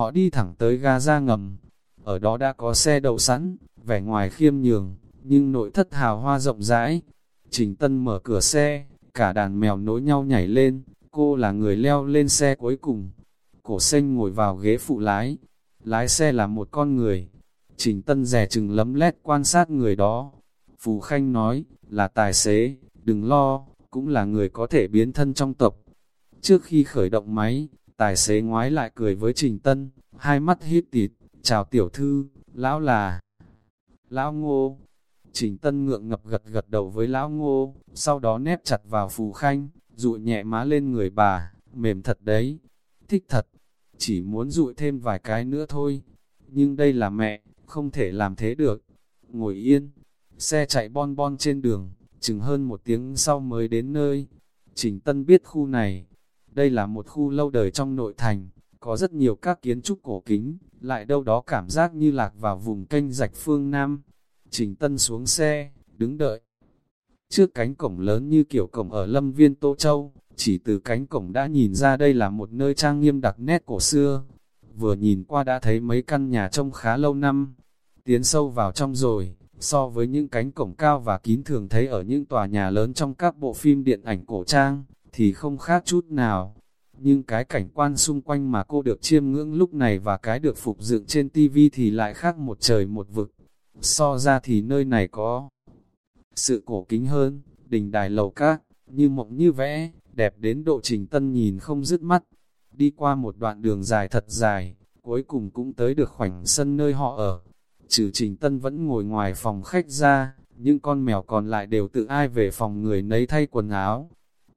họ đi thẳng tới ga ra ngầm. Ở đó đã có xe đậu sẵn, vẻ ngoài khiêm nhường, nhưng nội thất hào hoa rộng rãi. Trình Tân mở cửa xe, cả đàn mèo nối nhau nhảy lên, cô là người leo lên xe cuối cùng. Cổ xanh ngồi vào ghế phụ lái, lái xe là một con người. Trình Tân rẻ chừng lấm lét quan sát người đó. Phù Khanh nói, là tài xế, đừng lo, cũng là người có thể biến thân trong tộc. Trước khi khởi động máy, tài xế ngoái lại cười với Trình Tân, hai mắt hít tịt, chào tiểu thư, lão là... Lão ngô, Trình Tân ngượng ngập gật gật đầu với lão ngô, sau đó nép chặt vào phù khanh, dụi nhẹ má lên người bà, mềm thật đấy, thích thật, chỉ muốn dụi thêm vài cái nữa thôi. Nhưng đây là mẹ, không thể làm thế được. Ngồi yên, xe chạy bon bon trên đường, chừng hơn một tiếng sau mới đến nơi. Trình Tân biết khu này, đây là một khu lâu đời trong nội thành, có rất nhiều các kiến trúc cổ kính, lại đâu đó cảm giác như lạc vào vùng kênh rạch phương Nam. Trình Tân xuống xe, đứng đợi. Trước cánh cổng lớn như kiểu cổng ở lâm viên Tô Châu, chỉ từ cánh cổng đã nhìn ra đây là một nơi trang nghiêm đặc nét cổ xưa. Vừa nhìn qua đã thấy mấy căn nhà trông khá lâu năm. Tiến sâu vào trong rồi, so với những cánh cổng cao và kín thường thấy ở những tòa nhà lớn trong các bộ phim điện ảnh cổ trang, thì không khác chút nào. Nhưng cái cảnh quan xung quanh mà cô được chiêm ngưỡng lúc này và cái được phục dựng trên TV thì lại khác một trời một vực. So ra thì nơi này có sự cổ kính hơn, đình đài lầu các, như mộng như vẽ, đẹp đến độ trình tân nhìn không dứt mắt. Đi qua một đoạn đường dài thật dài, cuối cùng cũng tới được khoảnh sân nơi họ ở. Trừ trình tân vẫn ngồi ngoài phòng khách ra, những con mèo còn lại đều tự ai về phòng người nấy thay quần áo.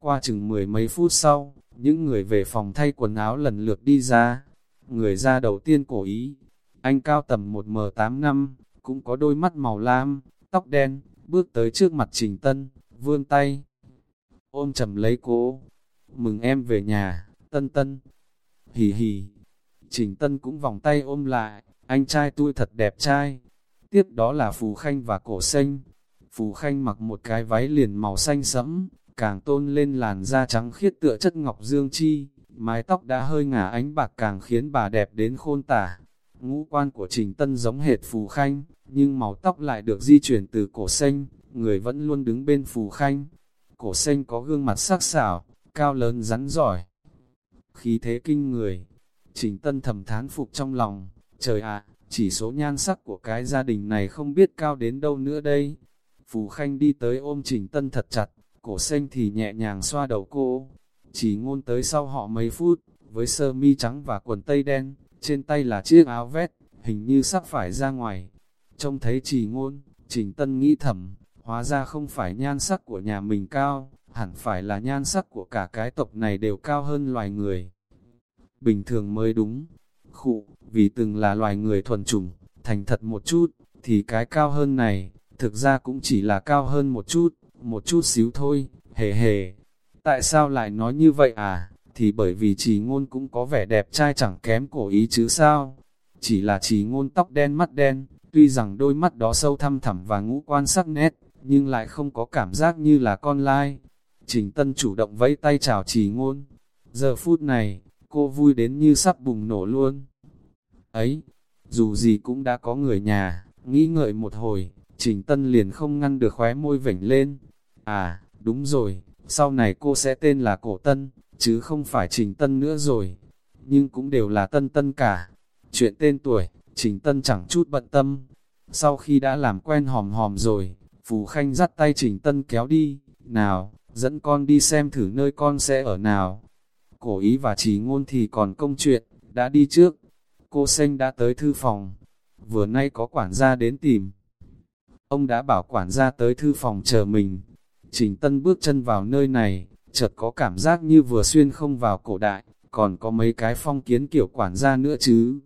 Qua chừng mười mấy phút sau, những người về phòng thay quần áo lần lượt đi ra. Người ra đầu tiên cổ ý, anh cao tầm 1M8 năm, cũng có đôi mắt màu lam, tóc đen, bước tới trước mặt Trình Tân, vươn tay, ôm chầm lấy cô. Mừng em về nhà, Tân Tân. Hì hì. Trình Tân cũng vòng tay ôm lại, anh trai tôi thật đẹp trai. Tiếp đó là Phù Khanh và Cổ Xanh. Phù Khanh mặc một cái váy liền màu xanh sẫm, càng tôn lên làn da trắng khiết tựa chất ngọc dương chi, mái tóc đã hơi ngả ánh bạc càng khiến bà đẹp đến khôn tả. Ngũ quan của Trình Tân giống hệt Phù Khanh, nhưng màu tóc lại được di chuyển từ cổ xanh, người vẫn luôn đứng bên Phù Khanh. Cổ xanh có gương mặt sắc sảo, cao lớn rắn giỏi. Khí thế kinh người, Trình Tân thầm thán phục trong lòng, trời ạ, chỉ số nhan sắc của cái gia đình này không biết cao đến đâu nữa đây. Phù Khanh đi tới ôm Trình Tân thật chặt, cổ xanh thì nhẹ nhàng xoa đầu cô. Chỉ ngôn tới sau họ mấy phút, với sơ mi trắng và quần tây đen, trên tay là chiếc áo vest, hình như sắp phải ra ngoài. Trông thấy chỉ ngôn, trình tân nghĩ thầm, hóa ra không phải nhan sắc của nhà mình cao, hẳn phải là nhan sắc của cả cái tộc này đều cao hơn loài người. Bình thường mới đúng, khụ, vì từng là loài người thuần chủng, thành thật một chút, thì cái cao hơn này, thực ra cũng chỉ là cao hơn một chút, một chút xíu thôi, hề hề. Tại sao lại nói như vậy à? thì bởi vì chỉ ngôn cũng có vẻ đẹp trai chẳng kém cổ ý chứ sao. Chỉ là chỉ ngôn tóc đen mắt đen, tuy rằng đôi mắt đó sâu thăm thẳm và ngũ quan sắc nét, nhưng lại không có cảm giác như là con lai. Trình Tân chủ động vẫy tay chào chỉ ngôn. Giờ phút này, cô vui đến như sắp bùng nổ luôn. Ấy, dù gì cũng đã có người nhà, nghĩ ngợi một hồi, Trình Tân liền không ngăn được khóe môi vểnh lên. À, đúng rồi, sau này cô sẽ tên là Cổ Tân, chứ không phải Trình Tân nữa rồi. Nhưng cũng đều là Tân Tân cả. Chuyện tên tuổi, Trình Tân chẳng chút bận tâm. Sau khi đã làm quen hòm hòm rồi, Phù Khanh dắt tay Trình Tân kéo đi. Nào, dẫn con đi xem thử nơi con sẽ ở nào. Cổ ý và trí ngôn thì còn công chuyện, đã đi trước. Cô Xanh đã tới thư phòng. Vừa nay có quản gia đến tìm. Ông đã bảo quản gia tới thư phòng chờ mình. Trình Tân bước chân vào nơi này, chợt có cảm giác như vừa xuyên không vào cổ đại, còn có mấy cái phong kiến kiểu quản gia nữa chứ.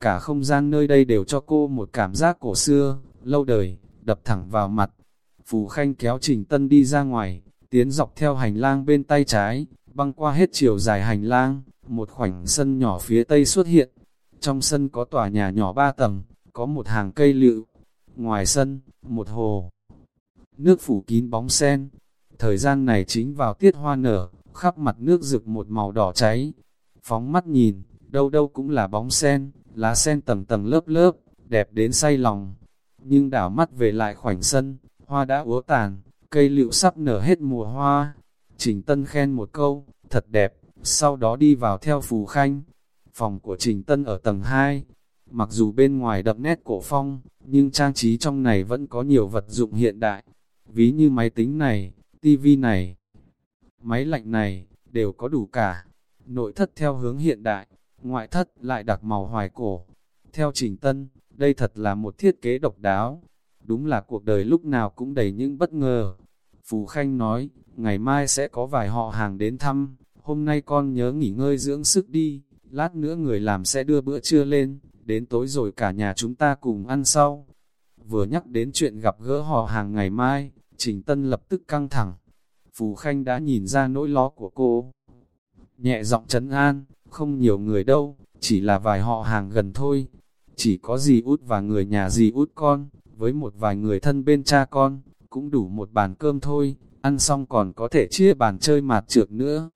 Cả không gian nơi đây đều cho cô một cảm giác cổ xưa, lâu đời, đập thẳng vào mặt. Phù Khanh kéo Trình Tân đi ra ngoài, tiến dọc theo hành lang bên tay trái, băng qua hết chiều dài hành lang, một khoảnh sân nhỏ phía tây xuất hiện. Trong sân có tòa nhà nhỏ ba tầng, có một hàng cây lựu. Ngoài sân, một hồ. Nước phủ kín bóng sen, Thời gian này chính vào tiết hoa nở, khắp mặt nước rực một màu đỏ cháy. Phóng mắt nhìn, đâu đâu cũng là bóng sen, lá sen tầng tầng lớp lớp, đẹp đến say lòng. Nhưng đảo mắt về lại khoảnh sân, hoa đã úa tàn, cây liệu sắp nở hết mùa hoa. Trình Tân khen một câu, thật đẹp, sau đó đi vào theo Phù Khanh. Phòng của Trình Tân ở tầng 2, mặc dù bên ngoài đậm nét cổ phong, nhưng trang trí trong này vẫn có nhiều vật dụng hiện đại. Ví như máy tính này, tivi này, máy lạnh này, đều có đủ cả. Nội thất theo hướng hiện đại, ngoại thất lại đặc màu hoài cổ. Theo Trình Tân, đây thật là một thiết kế độc đáo. Đúng là cuộc đời lúc nào cũng đầy những bất ngờ. Phù Khanh nói, ngày mai sẽ có vài họ hàng đến thăm, hôm nay con nhớ nghỉ ngơi dưỡng sức đi, lát nữa người làm sẽ đưa bữa trưa lên, đến tối rồi cả nhà chúng ta cùng ăn sau. Vừa nhắc đến chuyện gặp gỡ họ hàng ngày mai, Trình Tân lập tức căng thẳng. Phù Khanh đã nhìn ra nỗi lo của cô. Nhẹ giọng trấn an, không nhiều người đâu, chỉ là vài họ hàng gần thôi. Chỉ có dì út và người nhà dì út con, với một vài người thân bên cha con, cũng đủ một bàn cơm thôi, ăn xong còn có thể chia bàn chơi mạt trược nữa.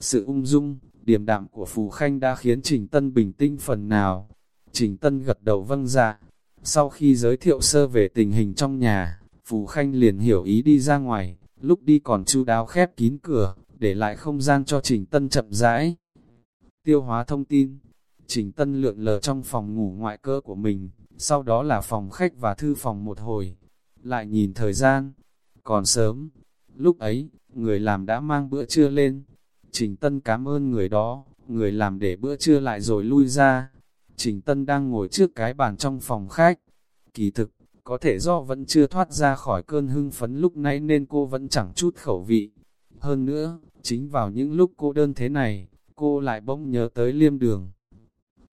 Sự ung dung, điềm đạm của Phù Khanh đã khiến Trình Tân bình tĩnh phần nào. Trình Tân gật đầu vâng dạ. Sau khi giới thiệu sơ về tình hình trong nhà, Phù Khanh liền hiểu ý đi ra ngoài, lúc đi còn chu đáo khép kín cửa, để lại không gian cho Trình Tân chậm rãi. Tiêu hóa thông tin, Trình Tân lượn lờ trong phòng ngủ ngoại cơ của mình, sau đó là phòng khách và thư phòng một hồi. Lại nhìn thời gian, còn sớm, lúc ấy, người làm đã mang bữa trưa lên. Trình Tân cảm ơn người đó, người làm để bữa trưa lại rồi lui ra. Trình Tân đang ngồi trước cái bàn trong phòng khách. Kỳ thực, có thể do vẫn chưa thoát ra khỏi cơn hưng phấn lúc nãy nên cô vẫn chẳng chút khẩu vị. Hơn nữa, chính vào những lúc cô đơn thế này, cô lại bỗng nhớ tới liêm đường.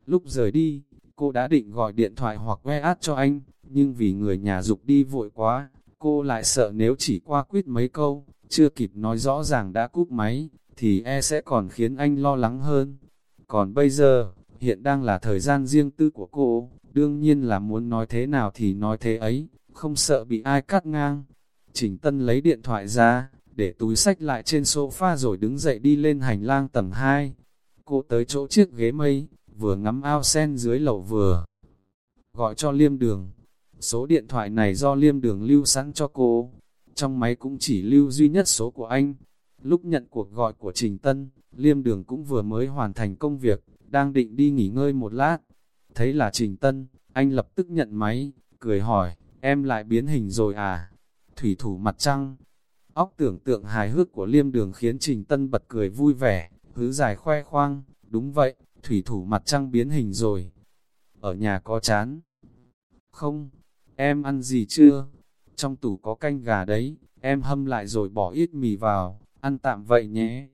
Lúc rời đi, cô đã định gọi điện thoại hoặc WeChat cho anh, nhưng vì người nhà dục đi vội quá, cô lại sợ nếu chỉ qua quyết mấy câu, chưa kịp nói rõ ràng đã cúp máy, thì e sẽ còn khiến anh lo lắng hơn. Còn bây giờ, hiện đang là thời gian riêng tư của cô, đương nhiên là muốn nói thế nào thì nói thế ấy, không sợ bị ai cắt ngang. Trình Tân lấy điện thoại ra, để túi sách lại trên sofa rồi đứng dậy đi lên hành lang tầng 2. Cô tới chỗ chiếc ghế mây, vừa ngắm ao sen dưới lầu vừa. Gọi cho liêm đường. Số điện thoại này do liêm đường lưu sẵn cho cô. Trong máy cũng chỉ lưu duy nhất số của anh. Lúc nhận cuộc gọi của Trình Tân, liêm đường cũng vừa mới hoàn thành công việc, đang định đi nghỉ ngơi một lát. Thấy là Trình Tân, anh lập tức nhận máy, cười hỏi, em lại biến hình rồi à? Thủy thủ mặt trăng. Óc tưởng tượng hài hước của liêm đường khiến Trình Tân bật cười vui vẻ, hứ dài khoe khoang, đúng vậy, thủy thủ mặt trăng biến hình rồi. Ở nhà có chán? Không, em ăn gì chưa? Trong tủ có canh gà đấy, em hâm lại rồi bỏ ít mì vào, ăn tạm vậy nhé.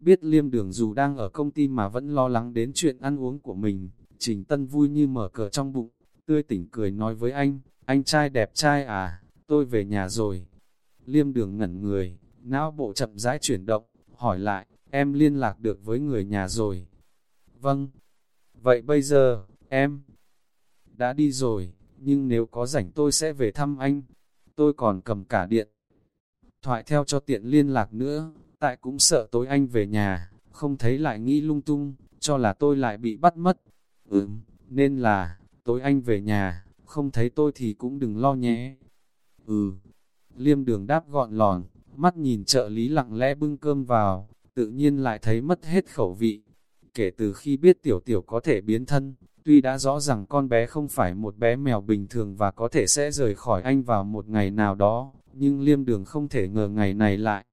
Biết liêm đường dù đang ở công ty mà vẫn lo lắng đến chuyện ăn uống của mình, Trình Tân vui như mở cờ trong bụng, tươi tỉnh cười nói với anh, anh trai đẹp trai à, tôi về nhà rồi. Liêm đường ngẩn người, não bộ chậm rãi chuyển động, hỏi lại, em liên lạc được với người nhà rồi. Vâng, vậy bây giờ, em đã đi rồi, nhưng nếu có rảnh tôi sẽ về thăm anh. Tôi còn cầm cả điện thoại theo cho tiện liên lạc nữa, tại cũng sợ tối anh về nhà, không thấy lại nghĩ lung tung, cho là tôi lại bị bắt mất. Ừm, nên là, tối anh về nhà, không thấy tôi thì cũng đừng lo nhé. Ừ, liêm đường đáp gọn lòn, mắt nhìn trợ lý lặng lẽ bưng cơm vào, tự nhiên lại thấy mất hết khẩu vị. Kể từ khi biết tiểu tiểu có thể biến thân, tuy đã rõ rằng con bé không phải một bé mèo bình thường và có thể sẽ rời khỏi anh vào một ngày nào đó, nhưng liêm đường không thể ngờ ngày này lại.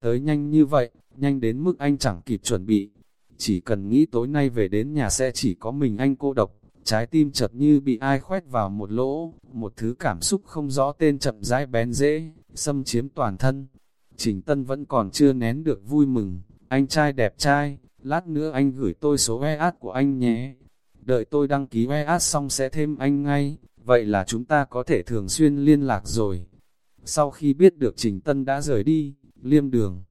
Tới nhanh như vậy, nhanh đến mức anh chẳng kịp chuẩn bị. Chỉ cần nghĩ tối nay về đến nhà sẽ chỉ có mình anh cô độc, trái tim chợt như bị ai khoét vào một lỗ, một thứ cảm xúc không rõ tên chậm rãi bén dễ, xâm chiếm toàn thân. Trình Tân vẫn còn chưa nén được vui mừng, anh trai đẹp trai, lát nữa anh gửi tôi số WeChat của anh nhé. Đợi tôi đăng ký WeChat xong sẽ thêm anh ngay, vậy là chúng ta có thể thường xuyên liên lạc rồi. Sau khi biết được Trình Tân đã rời đi, liêm đường,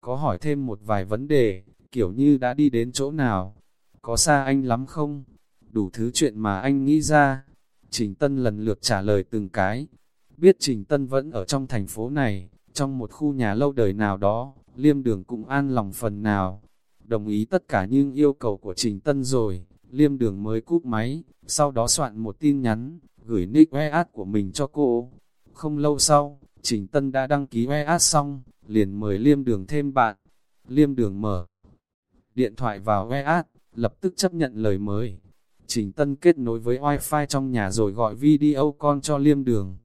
có hỏi thêm một vài vấn đề, kiểu như đã đi đến chỗ nào, có xa anh lắm không, đủ thứ chuyện mà anh nghĩ ra. Trình Tân lần lượt trả lời từng cái, biết Trình Tân vẫn ở trong thành phố này, trong một khu nhà lâu đời nào đó, liêm đường cũng an lòng phần nào. đồng ý tất cả những yêu cầu của Trình Tân rồi, liêm đường mới cúp máy, sau đó soạn một tin nhắn, gửi nick WeChat của mình cho cô. Không lâu sau, Trình Tân đã đăng ký WeChat xong, liền mời liêm đường thêm bạn. Liêm đường mở điện thoại vào WeChat, lập tức chấp nhận lời mới. Trình Tân kết nối với Wi-Fi trong nhà rồi gọi video con cho liêm đường.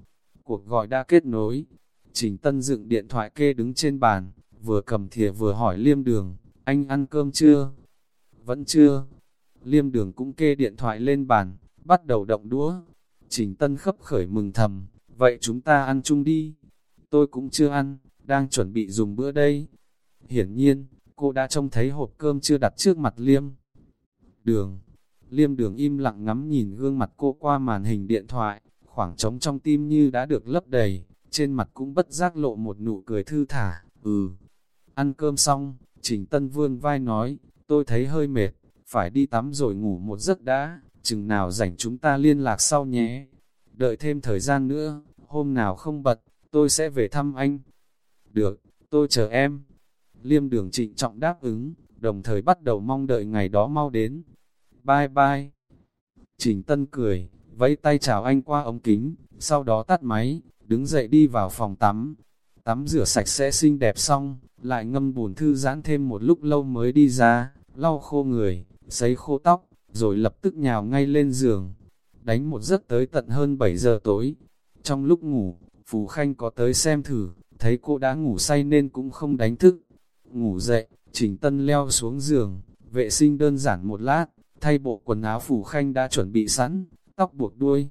Cuộc gọi đã kết nối. Trình Tân dựng điện thoại kê đứng trên bàn, vừa cầm thìa vừa hỏi liêm đường, anh ăn cơm chưa? Vẫn chưa. Liêm đường cũng kê điện thoại lên bàn, bắt đầu động đũa. Trình Tân khấp khởi mừng thầm, vậy chúng ta ăn chung đi. Tôi cũng chưa ăn, đang chuẩn bị dùng bữa đây. Hiển nhiên, cô đã trông thấy hộp cơm chưa đặt trước mặt Liêm. Đường, Liêm đường im lặng ngắm nhìn gương mặt cô qua màn hình điện thoại, khoảng trống trong tim như đã được lấp đầy, trên mặt cũng bất giác lộ một nụ cười thư thả, ừ. Ăn cơm xong, Trình Tân Vương vai nói, tôi thấy hơi mệt, phải đi tắm rồi ngủ một giấc đã, chừng nào rảnh chúng ta liên lạc sau nhé. Đợi thêm thời gian nữa, hôm nào không bật, tôi sẽ về thăm anh. Được, tôi chờ em. Liêm đường trịnh trọng đáp ứng, đồng thời bắt đầu mong đợi ngày đó mau đến. Bye bye. Trình Tân cười, vẫy tay chào anh qua ống kính, sau đó tắt máy, đứng dậy đi vào phòng tắm. Tắm rửa sạch sẽ xinh đẹp xong, lại ngâm bùn thư giãn thêm một lúc lâu mới đi ra, lau khô người, sấy khô tóc, rồi lập tức nhào ngay lên giường. Đánh một giấc tới tận hơn 7 giờ tối. Trong lúc ngủ, Phù Khanh có tới xem thử, thấy cô đã ngủ say nên cũng không đánh thức. Ngủ dậy, Trình Tân leo xuống giường, vệ sinh đơn giản một lát, thay bộ quần áo phủ Khanh đã chuẩn bị sẵn, tóc buộc đuôi.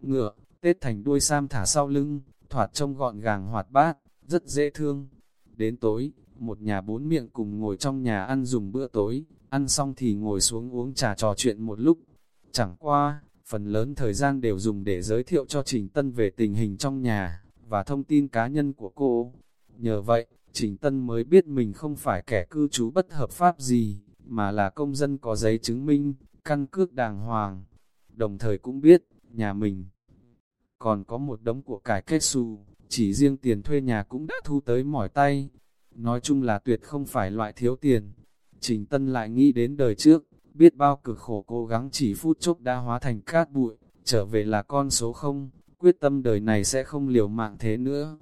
Ngựa, tết thành đuôi sam thả sau lưng, thoạt trông gọn gàng hoạt bát, rất dễ thương. Đến tối, một nhà bốn miệng cùng ngồi trong nhà ăn dùng bữa tối, ăn xong thì ngồi xuống uống trà trò chuyện một lúc. Chẳng qua, phần lớn thời gian đều dùng để giới thiệu cho Trình Tân về tình hình trong nhà, và thông tin cá nhân của cô. Nhờ vậy, Trình Tân mới biết mình không phải kẻ cư trú bất hợp pháp gì, mà là công dân có giấy chứng minh, căn cước đàng hoàng. Đồng thời cũng biết, nhà mình còn có một đống của cải kết xù, chỉ riêng tiền thuê nhà cũng đã thu tới mỏi tay. Nói chung là tuyệt không phải loại thiếu tiền. Trình Tân lại nghĩ đến đời trước, biết bao cực khổ cố gắng chỉ phút chốc đã hóa thành cát bụi, trở về là con số không, quyết tâm đời này sẽ không liều mạng thế nữa.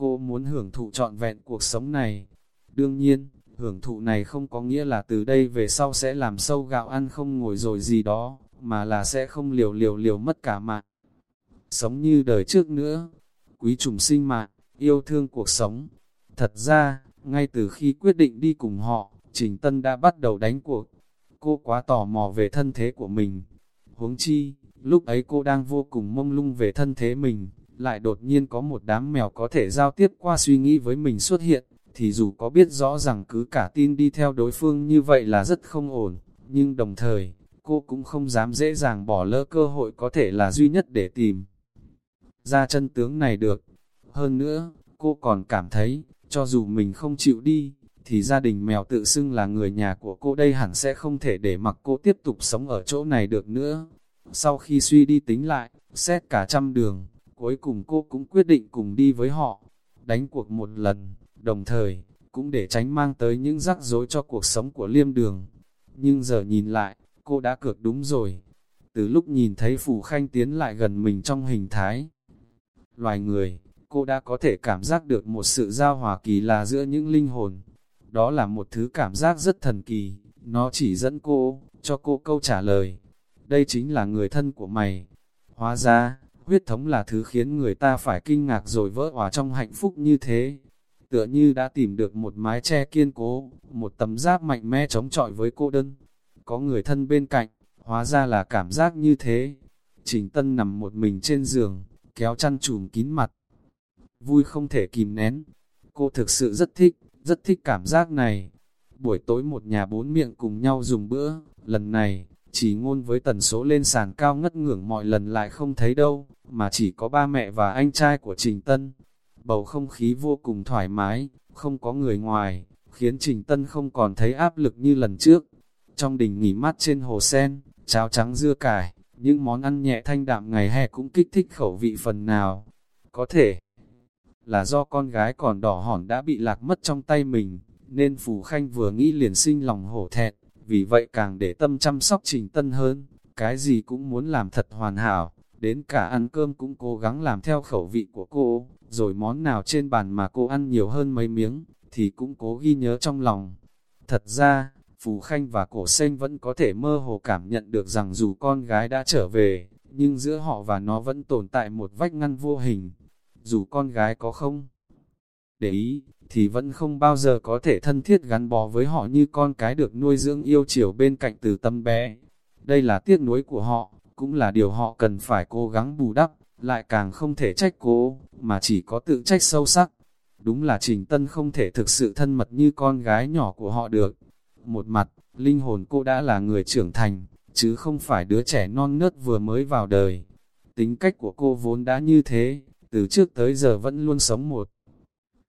Cô muốn hưởng thụ trọn vẹn cuộc sống này. Đương nhiên, hưởng thụ này không có nghĩa là từ đây về sau sẽ làm sâu gạo ăn không ngồi rồi gì đó, mà là sẽ không liều liều liều mất cả mạng. Sống như đời trước nữa, quý trùng sinh mạng, yêu thương cuộc sống. Thật ra, ngay từ khi quyết định đi cùng họ, Trình Tân đã bắt đầu đánh cuộc. Cô quá tò mò về thân thế của mình. Huống chi, lúc ấy cô đang vô cùng mông lung về thân thế mình, lại đột nhiên có một đám mèo có thể giao tiếp qua suy nghĩ với mình xuất hiện, thì dù có biết rõ rằng cứ cả tin đi theo đối phương như vậy là rất không ổn, nhưng đồng thời, cô cũng không dám dễ dàng bỏ lỡ cơ hội có thể là duy nhất để tìm ra chân tướng này được. Hơn nữa, cô còn cảm thấy, cho dù mình không chịu đi, thì gia đình mèo tự xưng là người nhà của cô đây hẳn sẽ không thể để mặc cô tiếp tục sống ở chỗ này được nữa. Sau khi suy đi tính lại, xét cả trăm đường, cuối cùng cô cũng quyết định cùng đi với họ, đánh cuộc một lần, đồng thời, cũng để tránh mang tới những rắc rối cho cuộc sống của liêm đường. Nhưng giờ nhìn lại, cô đã cược đúng rồi. Từ lúc nhìn thấy Phù Khanh tiến lại gần mình trong hình thái loài người, cô đã có thể cảm giác được một sự giao hòa kỳ là giữa những linh hồn. Đó là một thứ cảm giác rất thần kỳ, nó chỉ dẫn cô, cho cô câu trả lời. Đây chính là người thân của mày. Hóa ra, huyết thống là thứ khiến người ta phải kinh ngạc rồi vỡ hòa trong hạnh phúc như thế. Tựa như đã tìm được một mái che kiên cố, một tấm giáp mạnh mẽ chống chọi với cô đơn. Có người thân bên cạnh, hóa ra là cảm giác như thế. Trình Tân nằm một mình trên giường, kéo chăn trùm kín mặt. Vui không thể kìm nén. Cô thực sự rất thích, rất thích cảm giác này. Buổi tối một nhà bốn miệng cùng nhau dùng bữa, lần này, chỉ ngôn với tần số lên sàn cao ngất ngưỡng mọi lần lại không thấy đâu, mà chỉ có ba mẹ và anh trai của Trình Tân. Bầu không khí vô cùng thoải mái, không có người ngoài, khiến Trình Tân không còn thấy áp lực như lần trước. Trong đình nghỉ mát trên hồ sen, cháo trắng dưa cải, những món ăn nhẹ thanh đạm ngày hè cũng kích thích khẩu vị phần nào. Có thể là do con gái còn đỏ hỏn đã bị lạc mất trong tay mình, nên Phù Khanh vừa nghĩ liền sinh lòng hổ thẹn, vì vậy càng để tâm chăm sóc Trình Tân hơn, cái gì cũng muốn làm thật hoàn hảo, đến cả ăn cơm cũng cố gắng làm theo khẩu vị của cô, rồi món nào trên bàn mà cô ăn nhiều hơn mấy miếng, thì cũng cố ghi nhớ trong lòng. Thật ra, Phù Khanh và Cổ Sinh vẫn có thể mơ hồ cảm nhận được rằng dù con gái đã trở về, nhưng giữa họ và nó vẫn tồn tại một vách ngăn vô hình. Dù con gái có không để ý, thì vẫn không bao giờ có thể thân thiết gắn bó với họ như con cái được nuôi dưỡng yêu chiều bên cạnh từ tâm bé. Đây là tiếc nuối của họ, cũng là điều họ cần phải cố gắng bù đắp, lại càng không thể trách cố, mà chỉ có tự trách sâu sắc. Đúng là Trình Tân không thể thực sự thân mật như con gái nhỏ của họ được. Một mặt, linh hồn cô đã là người trưởng thành, chứ không phải đứa trẻ non nớt vừa mới vào đời. Tính cách của cô vốn đã như thế, từ trước tới giờ vẫn luôn sống một.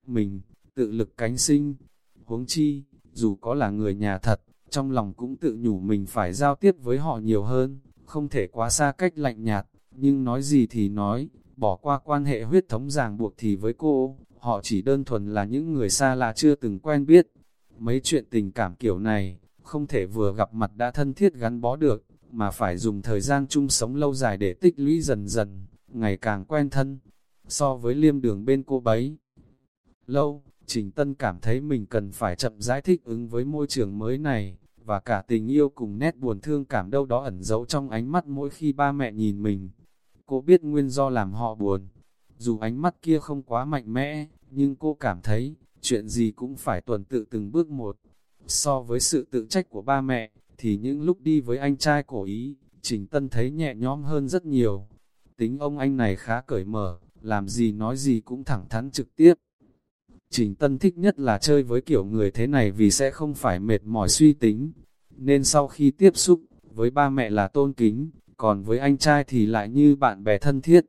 Mình, tự lực cánh sinh. Huống chi, dù có là người nhà thật, trong lòng cũng tự nhủ mình phải giao tiếp với họ nhiều hơn, không thể quá xa cách lạnh nhạt, nhưng nói gì thì nói, bỏ qua quan hệ huyết thống ràng buộc thì với cô, họ chỉ đơn thuần là những người xa lạ chưa từng quen biết. Mấy chuyện tình cảm kiểu này, không thể vừa gặp mặt đã thân thiết gắn bó được, mà phải dùng thời gian chung sống lâu dài để tích lũy dần dần, ngày càng quen thân. So với liêm đường bên cô bấy, lâu, Trình Tân cảm thấy mình cần phải chậm giải thích ứng với môi trường mới này, và cả tình yêu cùng nét buồn thương cảm đâu đó ẩn giấu trong ánh mắt mỗi khi ba mẹ nhìn mình. Cô biết nguyên do làm họ buồn, dù ánh mắt kia không quá mạnh mẽ, nhưng cô cảm thấy, chuyện gì cũng phải tuần tự từng bước một. So với sự tự trách của ba mẹ, thì những lúc đi với anh trai cổ ý, Trình Tân thấy nhẹ nhõm hơn rất nhiều. Tính ông anh này khá cởi mở, làm gì nói gì cũng thẳng thắn trực tiếp. Trình Tân thích nhất là chơi với kiểu người thế này vì sẽ không phải mệt mỏi suy tính. Nên sau khi tiếp xúc, với ba mẹ là tôn kính, còn với anh trai thì lại như bạn bè thân thiết.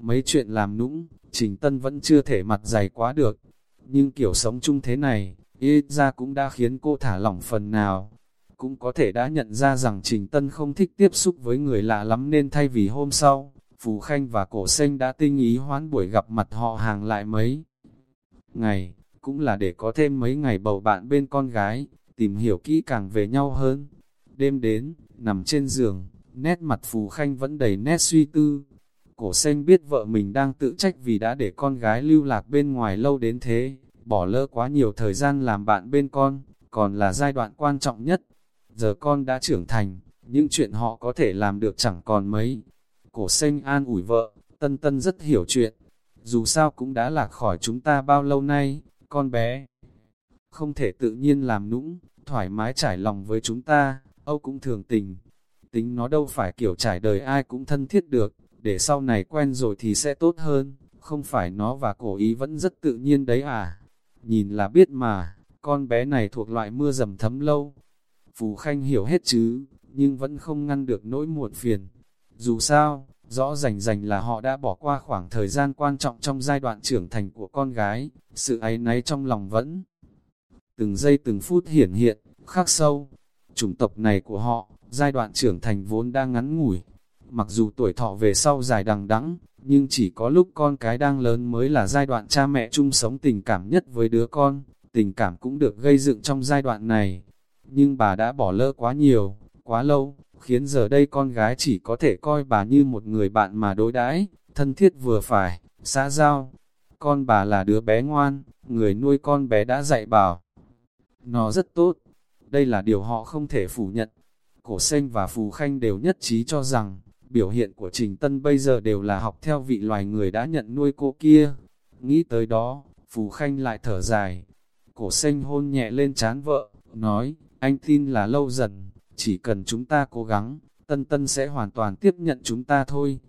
Mấy chuyện làm nũng, Trình Tân vẫn chưa thể mặt dày quá được. Nhưng kiểu sống chung thế này, ít ra cũng đã khiến cô thả lỏng phần nào. Cũng có thể đã nhận ra rằng Trình Tân không thích tiếp xúc với người lạ lắm nên thay vì hôm sau, Phù Khanh và Cổ Xanh đã tinh ý hoán buổi gặp mặt họ hàng lại mấy ngày, cũng là để có thêm mấy ngày bầu bạn bên con gái, tìm hiểu kỹ càng về nhau hơn. Đêm đến, nằm trên giường, nét mặt Phù Khanh vẫn đầy nét suy tư. Cổ xanh biết vợ mình đang tự trách vì đã để con gái lưu lạc bên ngoài lâu đến thế, bỏ lỡ quá nhiều thời gian làm bạn bên con, còn là giai đoạn quan trọng nhất. Giờ con đã trưởng thành, những chuyện họ có thể làm được chẳng còn mấy. Cổ xanh an ủi vợ, tân tân rất hiểu chuyện, dù sao cũng đã lạc khỏi chúng ta bao lâu nay, con bé. Không thể tự nhiên làm nũng, thoải mái trải lòng với chúng ta, Âu cũng thường tình. Tính nó đâu phải kiểu trải đời ai cũng thân thiết được, để sau này quen rồi thì sẽ tốt hơn, không phải nó và cổ ý vẫn rất tự nhiên đấy à. Nhìn là biết mà, con bé này thuộc loại mưa dầm thấm lâu. Phù Khanh hiểu hết chứ, nhưng vẫn không ngăn được nỗi muộn phiền. Dù sao, Rõ rành rành là họ đã bỏ qua khoảng thời gian quan trọng trong giai đoạn trưởng thành của con gái, sự ấy náy trong lòng vẫn. Từng giây từng phút hiển hiện, khắc sâu. Chủng tộc này của họ, giai đoạn trưởng thành vốn đang ngắn ngủi. Mặc dù tuổi thọ về sau dài đằng đẵng, nhưng chỉ có lúc con cái đang lớn mới là giai đoạn cha mẹ chung sống tình cảm nhất với đứa con. Tình cảm cũng được gây dựng trong giai đoạn này. Nhưng bà đã bỏ lỡ quá nhiều, quá lâu, khiến giờ đây con gái chỉ có thể coi bà như một người bạn mà đối đãi, thân thiết vừa phải, xã giao. Con bà là đứa bé ngoan, người nuôi con bé đã dạy bảo. Nó rất tốt, đây là điều họ không thể phủ nhận. Cổ Sênh và Phù Khanh đều nhất trí cho rằng, biểu hiện của Trình Tân bây giờ đều là học theo vị loài người đã nhận nuôi cô kia. Nghĩ tới đó, Phù Khanh lại thở dài. Cổ Sênh hôn nhẹ lên chán vợ, nói, anh tin là lâu dần, chỉ cần chúng ta cố gắng, tân tân sẽ hoàn toàn tiếp nhận chúng ta thôi.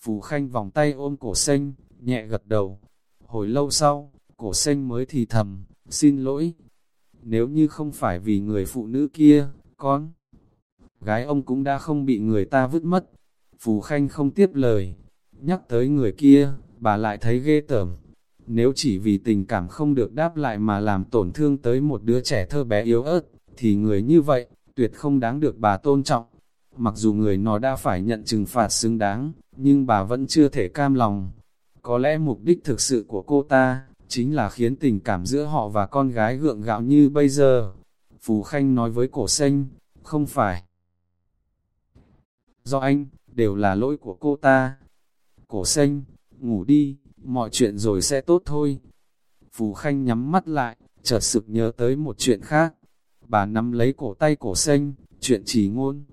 Phù Khanh vòng tay ôm cổ xanh, nhẹ gật đầu. Hồi lâu sau, cổ xanh mới thì thầm, xin lỗi. Nếu như không phải vì người phụ nữ kia, con, gái ông cũng đã không bị người ta vứt mất. Phù Khanh không tiếp lời, nhắc tới người kia, bà lại thấy ghê tởm. Nếu chỉ vì tình cảm không được đáp lại mà làm tổn thương tới một đứa trẻ thơ bé yếu ớt, thì người như vậy, tuyệt không đáng được bà tôn trọng. Mặc dù người nó đã phải nhận trừng phạt xứng đáng, nhưng bà vẫn chưa thể cam lòng. Có lẽ mục đích thực sự của cô ta, chính là khiến tình cảm giữa họ và con gái gượng gạo như bây giờ. Phù Khanh nói với cổ xanh, không phải. Do anh, đều là lỗi của cô ta. Cổ xanh, ngủ đi, mọi chuyện rồi sẽ tốt thôi. Phù Khanh nhắm mắt lại, chợt sực nhớ tới một chuyện khác. Bà nắm lấy cổ tay cổ xanh, chuyện chỉ ngôn.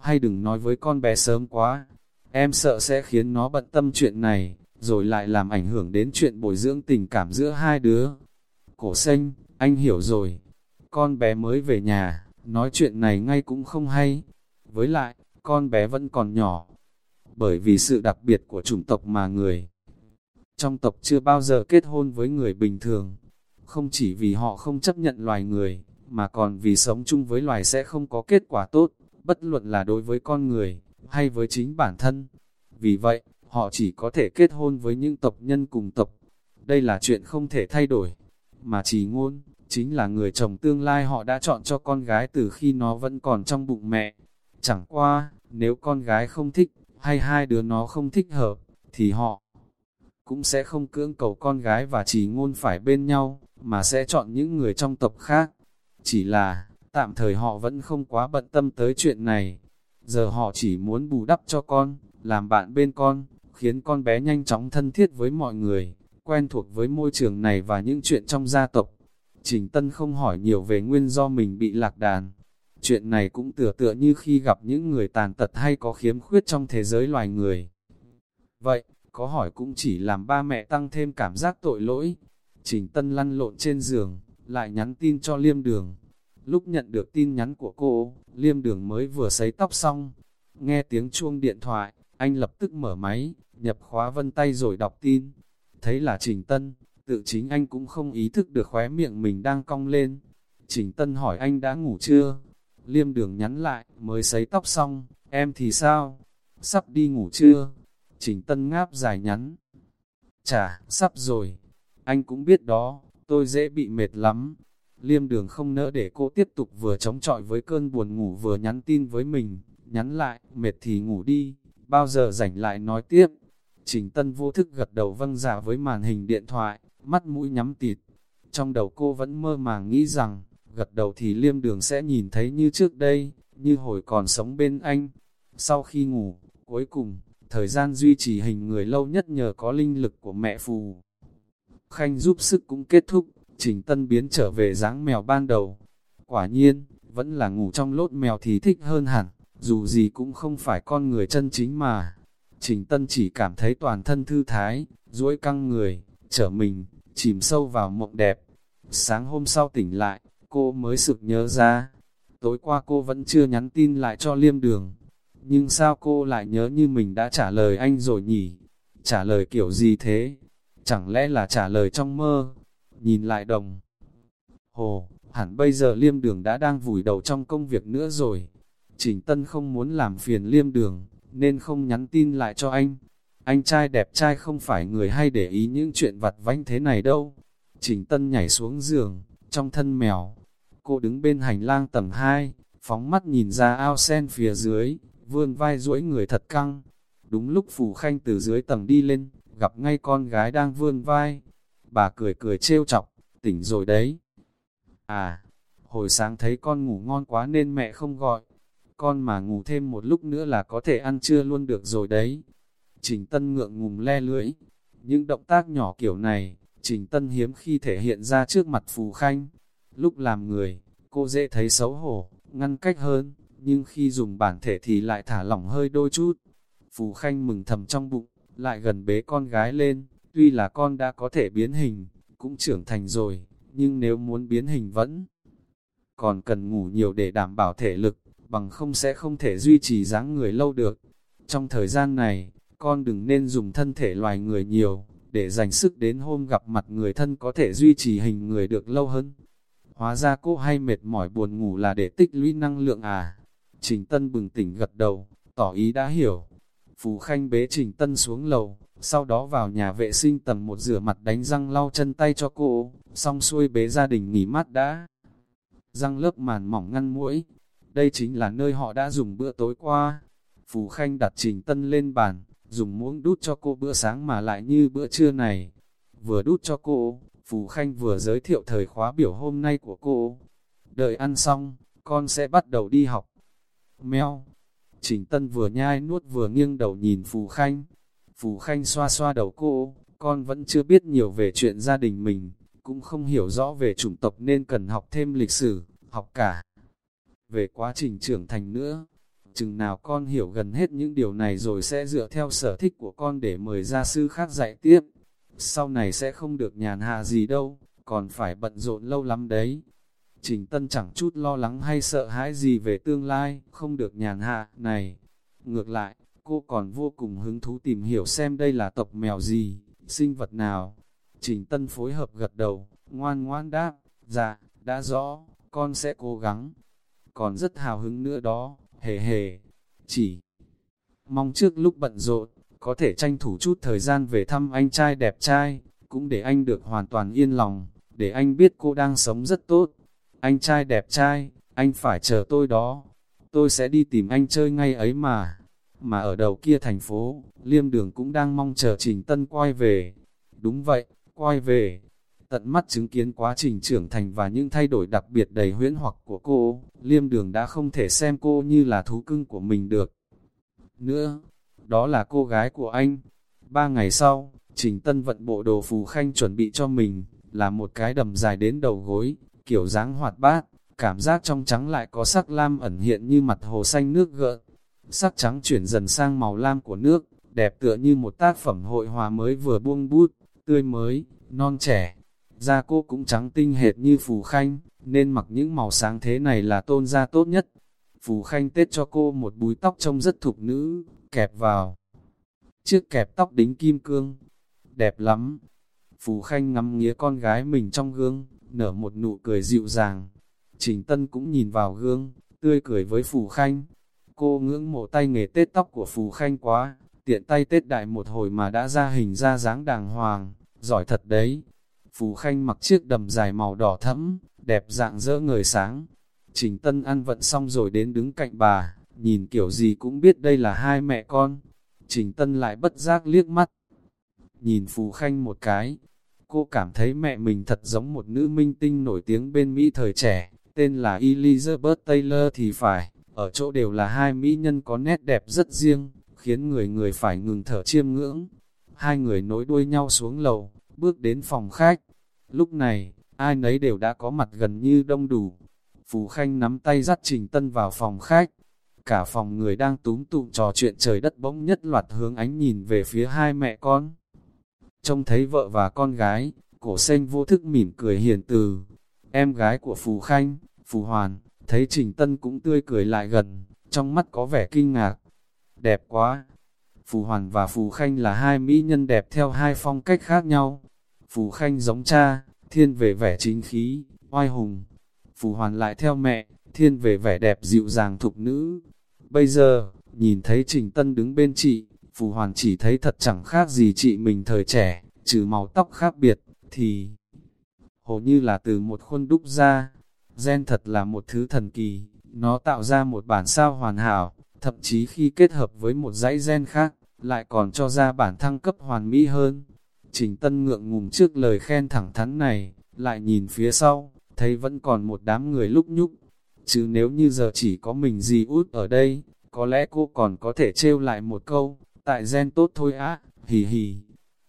Hay đừng nói với con bé sớm quá, em sợ sẽ khiến nó bận tâm chuyện này, rồi lại làm ảnh hưởng đến chuyện bồi dưỡng tình cảm giữa hai đứa. Cổ xanh, anh hiểu rồi. Con bé mới về nhà, nói chuyện này ngay cũng không hay. Với lại, con bé vẫn còn nhỏ. Bởi vì sự đặc biệt của chủng tộc mà người trong tộc chưa bao giờ kết hôn với người bình thường. Không chỉ vì họ không chấp nhận loài người, mà còn vì sống chung với loài sẽ không có kết quả tốt, bất luận là đối với con người, hay với chính bản thân. Vì vậy, họ chỉ có thể kết hôn với những tộc nhân cùng tộc. Đây là chuyện không thể thay đổi. Mà chỉ ngôn, chính là người chồng tương lai họ đã chọn cho con gái từ khi nó vẫn còn trong bụng mẹ. Chẳng qua, nếu con gái không thích, hay hai đứa nó không thích hợp, thì họ cũng sẽ không cưỡng cầu con gái và chỉ ngôn phải bên nhau, mà sẽ chọn những người trong tộc khác. Chỉ là, tạm thời họ vẫn không quá bận tâm tới chuyện này. Giờ họ chỉ muốn bù đắp cho con, làm bạn bên con, khiến con bé nhanh chóng thân thiết với mọi người, quen thuộc với môi trường này và những chuyện trong gia tộc. Trình Tân không hỏi nhiều về nguyên do mình bị lạc đàn. Chuyện này cũng tựa tựa như khi gặp những người tàn tật hay có khiếm khuyết trong thế giới loài người. Vậy, có hỏi cũng chỉ làm ba mẹ tăng thêm cảm giác tội lỗi. Trình Tân lăn lộn trên giường, lại nhắn tin cho Liêm Đường. Lúc nhận được tin nhắn của cô, Liêm Đường mới vừa sấy tóc xong. Nghe tiếng chuông điện thoại, anh lập tức mở máy, nhập khóa vân tay rồi đọc tin. Thấy là Trình Tân, tự chính anh cũng không ý thức được khóe miệng mình đang cong lên. Trình Tân hỏi anh đã ngủ chưa? Liêm Đường nhắn lại, mới sấy tóc xong, em thì sao? Sắp đi ngủ chưa? Trình Tân ngáp dài nhắn. Chà, sắp rồi. Anh cũng biết đó, tôi dễ bị mệt lắm. Liêm đường không nỡ để cô tiếp tục vừa chống chọi với cơn buồn ngủ vừa nhắn tin với mình. Nhắn lại, mệt thì ngủ đi, bao giờ rảnh lại nói tiếp. Trình Tân vô thức gật đầu vâng giả với màn hình điện thoại, mắt mũi nhắm tịt. Trong đầu cô vẫn mơ màng nghĩ rằng, gật đầu thì liêm đường sẽ nhìn thấy như trước đây, như hồi còn sống bên anh. Sau khi ngủ, cuối cùng, Thời gian duy trì hình người lâu nhất nhờ có linh lực của mẹ phù. Khanh giúp sức cũng kết thúc, Trình Tân biến trở về dáng mèo ban đầu. Quả nhiên, vẫn là ngủ trong lốt mèo thì thích hơn hẳn, dù gì cũng không phải con người chân chính mà. Trình Tân chỉ cảm thấy toàn thân thư thái, duỗi căng người, trở mình, chìm sâu vào mộng đẹp. Sáng hôm sau tỉnh lại, cô mới sực nhớ ra. Tối qua cô vẫn chưa nhắn tin lại cho liêm đường, nhưng sao cô lại nhớ như mình đã trả lời anh rồi nhỉ? Trả lời kiểu gì thế? Chẳng lẽ là trả lời trong mơ? Nhìn lại đồng. Hồ, hẳn bây giờ liêm đường đã đang vùi đầu trong công việc nữa rồi. Trình Tân không muốn làm phiền liêm đường, nên không nhắn tin lại cho anh. Anh trai đẹp trai không phải người hay để ý những chuyện vặt vánh thế này đâu. Trình Tân nhảy xuống giường, trong thân mèo. Cô đứng bên hành lang tầng 2, phóng mắt nhìn ra ao sen phía dưới, vươn vai duỗi người thật căng. Đúng lúc Phù Khanh từ dưới tầng đi lên, gặp ngay con gái đang vươn vai. Bà cười cười trêu chọc, tỉnh rồi đấy. À, hồi sáng thấy con ngủ ngon quá nên mẹ không gọi. Con mà ngủ thêm một lúc nữa là có thể ăn trưa luôn được rồi đấy. Trình Tân ngượng ngùng le lưỡi. Những động tác nhỏ kiểu này, Trình Tân hiếm khi thể hiện ra trước mặt Phù Khanh. Lúc làm người, cô dễ thấy xấu hổ, ngăn cách hơn nhưng khi dùng bản thể thì lại thả lỏng hơi đôi chút. Phù Khanh mừng thầm trong bụng, lại gần bế con gái lên, tuy là con đã có thể biến hình, cũng trưởng thành rồi, nhưng nếu muốn biến hình vẫn còn cần ngủ nhiều để đảm bảo thể lực, bằng không sẽ không thể duy trì dáng người lâu được. Trong thời gian này, con đừng nên dùng thân thể loài người nhiều, để dành sức đến hôm gặp mặt người thân có thể duy trì hình người được lâu hơn. Hóa ra cô hay mệt mỏi buồn ngủ là để tích lũy năng lượng à. Trình Tân bừng tỉnh gật đầu, tỏ ý đã hiểu. Phù Khanh bế Trình Tân xuống lầu, sau đó vào nhà vệ sinh tầng một rửa mặt đánh răng lau chân tay cho cô, xong xuôi bế gia đình nghỉ mát đã. Răng lớp màn mỏng ngăn mũi, đây chính là nơi họ đã dùng bữa tối qua. Phù Khanh đặt Trình Tân lên bàn, dùng muỗng đút cho cô bữa sáng mà lại như bữa trưa này. vừa đút cho cô, Phù Khanh vừa giới thiệu thời khóa biểu hôm nay của cô. Đợi ăn xong, con sẽ bắt đầu đi học. Mèo. Trình Tân vừa nhai nuốt vừa nghiêng đầu nhìn Phù Khanh. Phù Khanh xoa xoa đầu cô, con vẫn chưa biết nhiều về chuyện gia đình mình, cũng không hiểu rõ về chủng tộc nên cần học thêm lịch sử, học cả về quá trình trưởng thành nữa. Chừng nào con hiểu gần hết những điều này rồi sẽ dựa theo sở thích của con để mời gia sư khác dạy tiếp. Sau này sẽ không được nhàn hạ gì đâu, còn phải bận rộn lâu lắm đấy. Trình Tân chẳng chút lo lắng hay sợ hãi gì về tương lai, không được nhàn hạ, này. Ngược lại, cô còn vô cùng hứng thú tìm hiểu xem đây là tộc mèo gì, sinh vật nào. Trình Tân phối hợp gật đầu, ngoan ngoan đáp, dạ, đã rõ, con sẽ cố gắng. Còn rất hào hứng nữa đó, hề hề, chỉ mong trước lúc bận rộn, có thể tranh thủ chút thời gian về thăm anh trai đẹp trai, cũng để anh được hoàn toàn yên lòng, để anh biết cô đang sống rất tốt. Anh trai đẹp trai, anh phải chờ tôi đó, tôi sẽ đi tìm anh chơi ngay ấy mà. Mà ở đầu kia thành phố, Liêm Đường cũng đang mong chờ Trình Tân quay về. Đúng vậy, quay về. Tận mắt chứng kiến quá trình trưởng thành và những thay đổi đặc biệt đầy huyễn hoặc của cô, Liêm Đường đã không thể xem cô như là thú cưng của mình được. Nữa, đó là cô gái của anh. Ba ngày sau, Trình Tân vận bộ đồ phù khanh chuẩn bị cho mình, là một cái đầm dài đến đầu gối, kiểu dáng hoạt bát, cảm giác trong trắng lại có sắc lam ẩn hiện như mặt hồ xanh nước gợn. Sắc trắng chuyển dần sang màu lam của nước, đẹp tựa như một tác phẩm hội hòa mới vừa buông bút, tươi mới, non trẻ. Da cô cũng trắng tinh hệt như phù khanh, nên mặc những màu sáng thế này là tôn da tốt nhất. Phù khanh tết cho cô một búi tóc trông rất thục nữ, kẹp vào. Chiếc kẹp tóc đính kim cương, đẹp lắm. Phù Khanh ngắm nghía con gái mình trong gương, nở một nụ cười dịu dàng. Trình Tân cũng nhìn vào gương, tươi cười với Phù Khanh. Cô ngưỡng mộ tay nghề tết tóc của Phù Khanh quá, tiện tay tết đại một hồi mà đã ra hình ra dáng đàng hoàng, giỏi thật đấy. Phù Khanh mặc chiếc đầm dài màu đỏ thẫm, đẹp dạng dỡ người sáng. Trình Tân ăn vận xong rồi đến đứng cạnh bà, nhìn kiểu gì cũng biết đây là hai mẹ con. Trình Tân lại bất giác liếc mắt. Nhìn Phù Khanh một cái, cô cảm thấy mẹ mình thật giống một nữ minh tinh nổi tiếng bên Mỹ thời trẻ, tên là Elizabeth Taylor thì phải, ở chỗ đều là hai mỹ nhân có nét đẹp rất riêng, khiến người người phải ngừng thở chiêm ngưỡng. Hai người nối đuôi nhau xuống lầu, bước đến phòng khách. Lúc này, ai nấy đều đã có mặt gần như đông đủ. Phù Khanh nắm tay dắt Trình Tân vào phòng khách, Cả phòng người đang túm tụm trò chuyện trời đất bỗng nhất loạt hướng ánh nhìn về phía hai mẹ con. Trông thấy vợ và con gái, cổ xanh vô thức mỉm cười hiền từ. Em gái của Phù Khanh, Phù Hoàn, thấy Trình Tân cũng tươi cười lại gần, trong mắt có vẻ kinh ngạc. Đẹp quá! Phù Hoàn và Phù Khanh là hai mỹ nhân đẹp theo hai phong cách khác nhau. Phù Khanh giống cha, thiên về vẻ chính khí, oai hùng. Phù Hoàn lại theo mẹ, thiên về vẻ đẹp dịu dàng thục nữ, Bây giờ, nhìn thấy Trình Tân đứng bên chị, Phù Hoàn chỉ thấy thật chẳng khác gì chị mình thời trẻ, trừ màu tóc khác biệt, thì hồ như là từ một khuôn đúc ra. Gen thật là một thứ thần kỳ, nó tạo ra một bản sao hoàn hảo, thậm chí khi kết hợp với một dãy gen khác, lại còn cho ra bản thăng cấp hoàn mỹ hơn. Trình Tân ngượng ngùng trước lời khen thẳng thắn này, lại nhìn phía sau, thấy vẫn còn một đám người lúc nhúc, chứ nếu như giờ chỉ có mình gì út ở đây, có lẽ cô còn có thể trêu lại một câu, tại gen tốt thôi á, hì hì.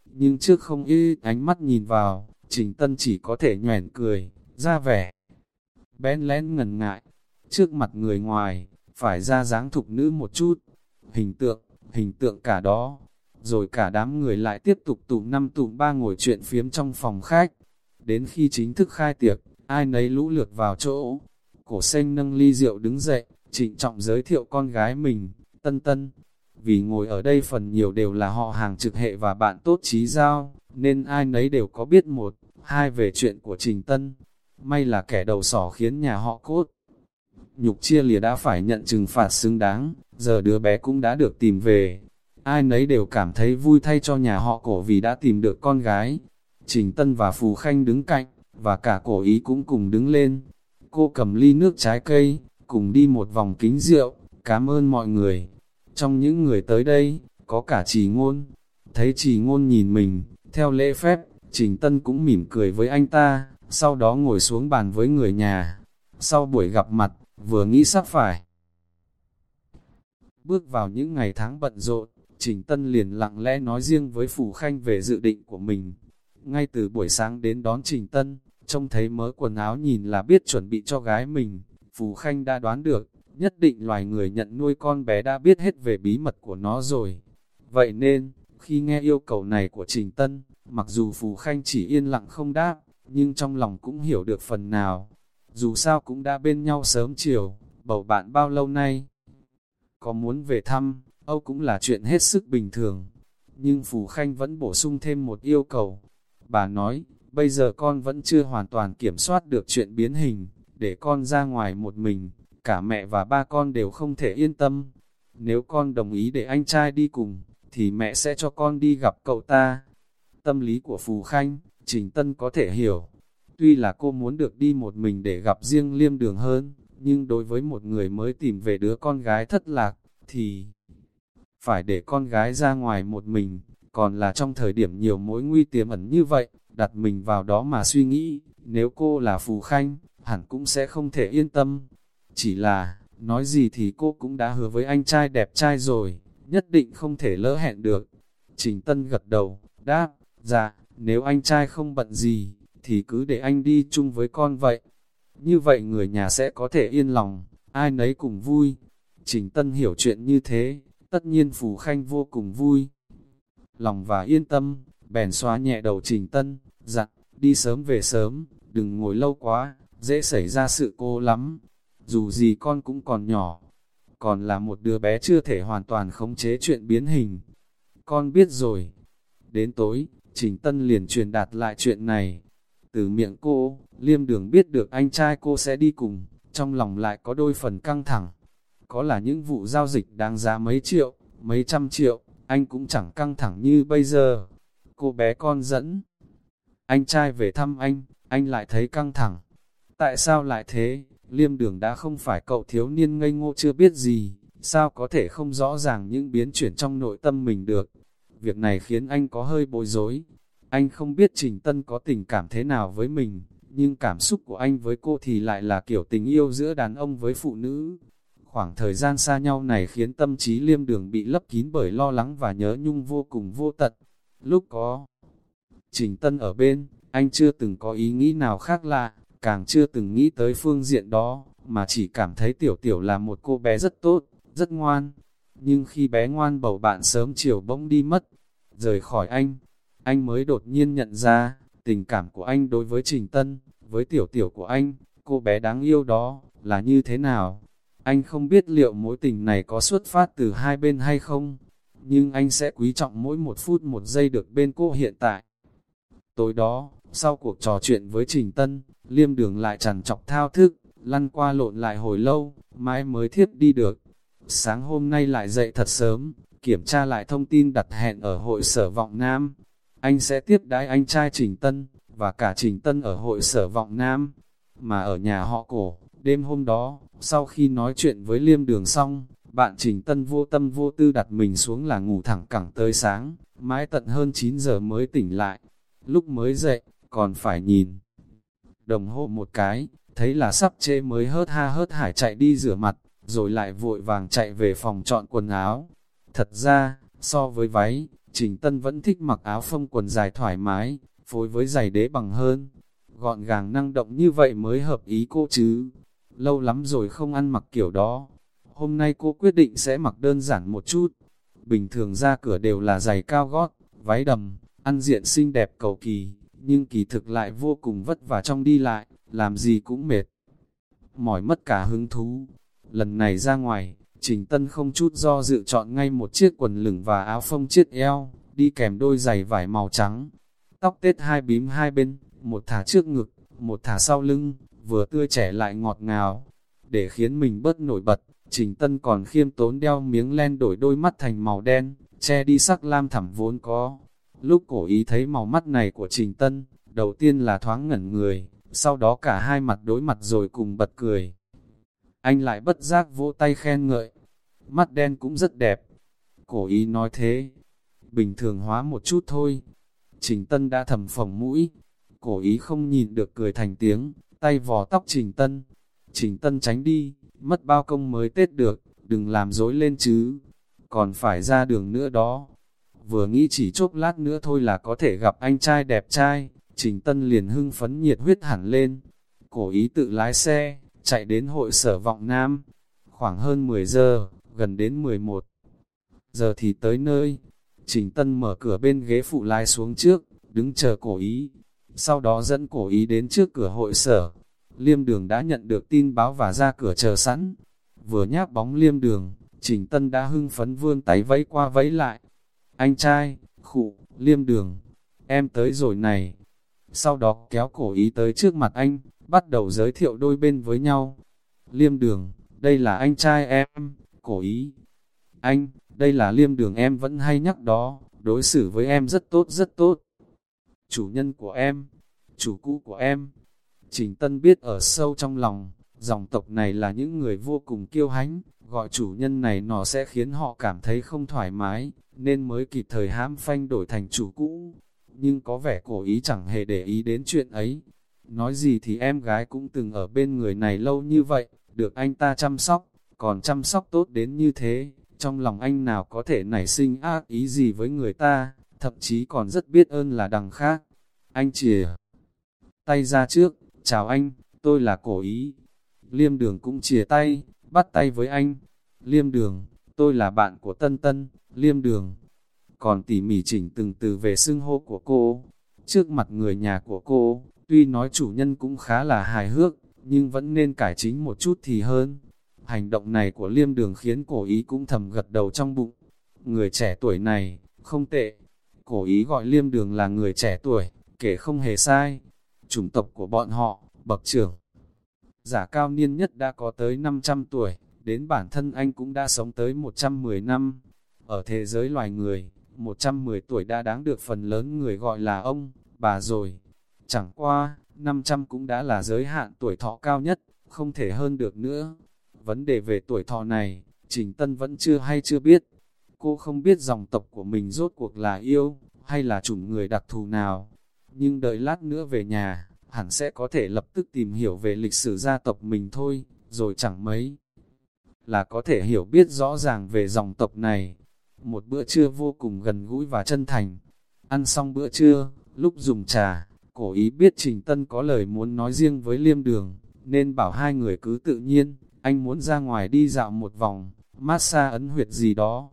Nhưng trước không y ánh mắt nhìn vào, Trình Tân chỉ có thể nhoẻn cười, ra vẻ. Bén lén ngần ngại, trước mặt người ngoài, phải ra dáng thục nữ một chút. Hình tượng, hình tượng cả đó. Rồi cả đám người lại tiếp tục tụm năm tụm ba ngồi chuyện phiếm trong phòng khách. Đến khi chính thức khai tiệc, ai nấy lũ lượt vào chỗ, Cổ xanh nâng ly rượu đứng dậy, trịnh trọng giới thiệu con gái mình, Tân Tân. Vì ngồi ở đây phần nhiều đều là họ hàng trực hệ và bạn tốt trí giao, nên ai nấy đều có biết một, hai về chuyện của Trình Tân. May là kẻ đầu sỏ khiến nhà họ cốt. Nhục chia lìa đã phải nhận trừng phạt xứng đáng, giờ đứa bé cũng đã được tìm về. Ai nấy đều cảm thấy vui thay cho nhà họ cổ vì đã tìm được con gái. Trình Tân và Phù Khanh đứng cạnh, và cả cổ ý cũng cùng đứng lên, Cô cầm ly nước trái cây, cùng đi một vòng kính rượu, cảm ơn mọi người. Trong những người tới đây, có cả trì ngôn. Thấy trì ngôn nhìn mình, theo lễ phép, Trình Tân cũng mỉm cười với anh ta, sau đó ngồi xuống bàn với người nhà. Sau buổi gặp mặt, vừa nghĩ sắp phải. Bước vào những ngày tháng bận rộn, Trình Tân liền lặng lẽ nói riêng với Phủ Khanh về dự định của mình. Ngay từ buổi sáng đến đón Trình Tân, trông thấy mớ quần áo nhìn là biết chuẩn bị cho gái mình, Phủ Khanh đã đoán được, nhất định loài người nhận nuôi con bé đã biết hết về bí mật của nó rồi. Vậy nên, khi nghe yêu cầu này của Trình Tân, mặc dù Phù Khanh chỉ yên lặng không đáp, nhưng trong lòng cũng hiểu được phần nào. Dù sao cũng đã bên nhau sớm chiều, bầu bạn bao lâu nay. Có muốn về thăm, Âu cũng là chuyện hết sức bình thường. Nhưng Phù Khanh vẫn bổ sung thêm một yêu cầu. Bà nói, bây giờ con vẫn chưa hoàn toàn kiểm soát được chuyện biến hình, để con ra ngoài một mình, cả mẹ và ba con đều không thể yên tâm. Nếu con đồng ý để anh trai đi cùng, thì mẹ sẽ cho con đi gặp cậu ta. Tâm lý của Phù Khanh, Trình Tân có thể hiểu. Tuy là cô muốn được đi một mình để gặp riêng liêm đường hơn, nhưng đối với một người mới tìm về đứa con gái thất lạc, thì phải để con gái ra ngoài một mình, còn là trong thời điểm nhiều mối nguy tiềm ẩn như vậy, đặt mình vào đó mà suy nghĩ, nếu cô là Phù Khanh, hẳn cũng sẽ không thể yên tâm. Chỉ là, nói gì thì cô cũng đã hứa với anh trai đẹp trai rồi, nhất định không thể lỡ hẹn được. Trình Tân gật đầu, đáp, dạ, nếu anh trai không bận gì, thì cứ để anh đi chung với con vậy. Như vậy người nhà sẽ có thể yên lòng, ai nấy cùng vui. Trình Tân hiểu chuyện như thế, tất nhiên Phù Khanh vô cùng vui. Lòng và yên tâm, bèn xóa nhẹ đầu Trình Tân, dặn, đi sớm về sớm, đừng ngồi lâu quá, dễ xảy ra sự cô lắm. Dù gì con cũng còn nhỏ, còn là một đứa bé chưa thể hoàn toàn khống chế chuyện biến hình. Con biết rồi. Đến tối, Trình Tân liền truyền đạt lại chuyện này. Từ miệng cô, Liêm Đường biết được anh trai cô sẽ đi cùng, trong lòng lại có đôi phần căng thẳng. Có là những vụ giao dịch đáng giá mấy triệu, mấy trăm triệu, anh cũng chẳng căng thẳng như bây giờ. Cô bé con dẫn. Anh trai về thăm anh, anh lại thấy căng thẳng. Tại sao lại thế? Liêm đường đã không phải cậu thiếu niên ngây ngô chưa biết gì, sao có thể không rõ ràng những biến chuyển trong nội tâm mình được. Việc này khiến anh có hơi bối rối. Anh không biết Trình Tân có tình cảm thế nào với mình, nhưng cảm xúc của anh với cô thì lại là kiểu tình yêu giữa đàn ông với phụ nữ. Khoảng thời gian xa nhau này khiến tâm trí liêm đường bị lấp kín bởi lo lắng và nhớ nhung vô cùng vô tận. Lúc có Trình Tân ở bên, anh chưa từng có ý nghĩ nào khác lạ, càng chưa từng nghĩ tới phương diện đó, mà chỉ cảm thấy tiểu tiểu là một cô bé rất tốt, rất ngoan. Nhưng khi bé ngoan bầu bạn sớm chiều bỗng đi mất, rời khỏi anh, anh mới đột nhiên nhận ra, tình cảm của anh đối với Trình Tân, với tiểu tiểu của anh, cô bé đáng yêu đó, là như thế nào. Anh không biết liệu mối tình này có xuất phát từ hai bên hay không, nhưng anh sẽ quý trọng mỗi một phút một giây được bên cô hiện tại. Tối đó, sau cuộc trò chuyện với Trình Tân, liêm đường lại chằn chọc thao thức, lăn qua lộn lại hồi lâu, mãi mới thiết đi được. Sáng hôm nay lại dậy thật sớm, kiểm tra lại thông tin đặt hẹn ở hội sở vọng Nam. Anh sẽ tiếp đái anh trai Trình Tân, và cả Trình Tân ở hội sở vọng Nam. Mà ở nhà họ cổ, đêm hôm đó, sau khi nói chuyện với liêm đường xong, bạn Trình Tân vô tâm vô tư đặt mình xuống là ngủ thẳng cẳng tới sáng, mãi tận hơn 9 giờ mới tỉnh lại. Lúc mới dậy, còn phải nhìn. Đồng hồ một cái, thấy là sắp chê mới hớt ha hớt hải chạy đi rửa mặt, rồi lại vội vàng chạy về phòng chọn quần áo. Thật ra, so với váy, Trình Tân vẫn thích mặc áo phông quần dài thoải mái, phối với giày đế bằng hơn. Gọn gàng năng động như vậy mới hợp ý cô chứ. Lâu lắm rồi không ăn mặc kiểu đó. Hôm nay cô quyết định sẽ mặc đơn giản một chút. Bình thường ra cửa đều là giày cao gót, váy đầm, ăn diện xinh đẹp cầu kỳ, nhưng kỳ thực lại vô cùng vất vả trong đi lại, làm gì cũng mệt. Mỏi mất cả hứng thú. Lần này ra ngoài, Trình Tân không chút do dự chọn ngay một chiếc quần lửng và áo phông chiếc eo, đi kèm đôi giày vải màu trắng. Tóc tết hai bím hai bên, một thả trước ngực, một thả sau lưng, vừa tươi trẻ lại ngọt ngào. Để khiến mình bớt nổi bật, Trình Tân còn khiêm tốn đeo miếng len đổi đôi mắt thành màu đen, che đi sắc lam thẳm vốn có. Lúc cổ ý thấy màu mắt này của Trình Tân, đầu tiên là thoáng ngẩn người, sau đó cả hai mặt đối mặt rồi cùng bật cười. Anh lại bất giác vỗ tay khen ngợi, mắt đen cũng rất đẹp. Cổ ý nói thế, bình thường hóa một chút thôi. Trình Tân đã thầm phồng mũi, cổ ý không nhìn được cười thành tiếng, tay vò tóc Trình Tân. Trình Tân tránh đi, mất bao công mới tết được, đừng làm dối lên chứ, còn phải ra đường nữa đó. Vừa nghĩ chỉ chốc lát nữa thôi là có thể gặp anh trai đẹp trai, Trình Tân liền hưng phấn nhiệt huyết hẳn lên. Cổ ý tự lái xe, chạy đến hội sở vọng Nam. Khoảng hơn 10 giờ, gần đến 11 giờ thì tới nơi. Trình Tân mở cửa bên ghế phụ lái xuống trước, đứng chờ cổ ý. Sau đó dẫn cổ ý đến trước cửa hội sở. Liêm đường đã nhận được tin báo và ra cửa chờ sẵn. Vừa nháp bóng liêm đường, Trình Tân đã hưng phấn vươn tay vẫy qua vẫy lại. Anh trai, khụ, liêm đường, em tới rồi này. Sau đó kéo cổ ý tới trước mặt anh, bắt đầu giới thiệu đôi bên với nhau. Liêm đường, đây là anh trai em, cổ ý. Anh, đây là liêm đường em vẫn hay nhắc đó, đối xử với em rất tốt rất tốt. Chủ nhân của em, chủ cũ của em. Trình Tân biết ở sâu trong lòng, dòng tộc này là những người vô cùng kiêu hãnh, gọi chủ nhân này nó sẽ khiến họ cảm thấy không thoải mái, nên mới kịp thời hãm phanh đổi thành chủ cũ. Nhưng có vẻ cổ ý chẳng hề để ý đến chuyện ấy. Nói gì thì em gái cũng từng ở bên người này lâu như vậy, được anh ta chăm sóc, còn chăm sóc tốt đến như thế, trong lòng anh nào có thể nảy sinh ác ý gì với người ta, thậm chí còn rất biết ơn là đằng khác. Anh chìa tay ra trước, chào anh, tôi là cổ ý. Liêm đường cũng chìa tay, bắt tay với anh. Liêm đường, tôi là bạn của Tân Tân, Liêm đường. Còn tỉ mỉ chỉnh từng từ về xưng hô của cô. Trước mặt người nhà của cô, tuy nói chủ nhân cũng khá là hài hước, nhưng vẫn nên cải chính một chút thì hơn. Hành động này của liêm đường khiến cổ ý cũng thầm gật đầu trong bụng. Người trẻ tuổi này, không tệ. Cổ ý gọi liêm đường là người trẻ tuổi, kể không hề sai. Chủng tộc của bọn họ, bậc trưởng. Giả cao niên nhất đã có tới 500 tuổi, đến bản thân anh cũng đã sống tới 110 năm. Ở thế giới loài người, 110 tuổi đã đáng được phần lớn người gọi là ông, bà rồi. Chẳng qua, 500 cũng đã là giới hạn tuổi thọ cao nhất, không thể hơn được nữa. Vấn đề về tuổi thọ này, Trình Tân vẫn chưa hay chưa biết. Cô không biết dòng tộc của mình rốt cuộc là yêu, hay là chủng người đặc thù nào. Nhưng đợi lát nữa về nhà, hẳn sẽ có thể lập tức tìm hiểu về lịch sử gia tộc mình thôi, rồi chẳng mấy. Là có thể hiểu biết rõ ràng về dòng tộc này. Một bữa trưa vô cùng gần gũi và chân thành. Ăn xong bữa trưa, lúc dùng trà, cổ ý biết Trình Tân có lời muốn nói riêng với Liêm Đường, nên bảo hai người cứ tự nhiên, anh muốn ra ngoài đi dạo một vòng, massage ấn huyệt gì đó.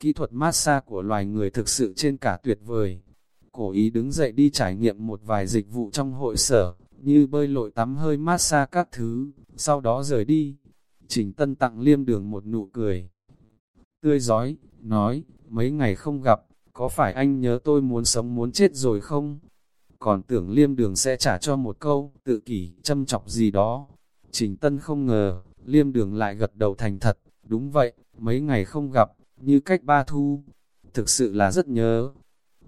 Kỹ thuật massage của loài người thực sự trên cả tuyệt vời. Cổ ý đứng dậy đi trải nghiệm một vài dịch vụ trong hội sở, như bơi lội tắm hơi massage các thứ, sau đó rời đi. Trình Tân tặng liêm đường một nụ cười. Tươi giói, nói, mấy ngày không gặp, có phải anh nhớ tôi muốn sống muốn chết rồi không? Còn tưởng liêm đường sẽ trả cho một câu, tự kỷ, châm chọc gì đó. Trình Tân không ngờ, liêm đường lại gật đầu thành thật, đúng vậy, mấy ngày không gặp, như cách ba thu. Thực sự là rất nhớ.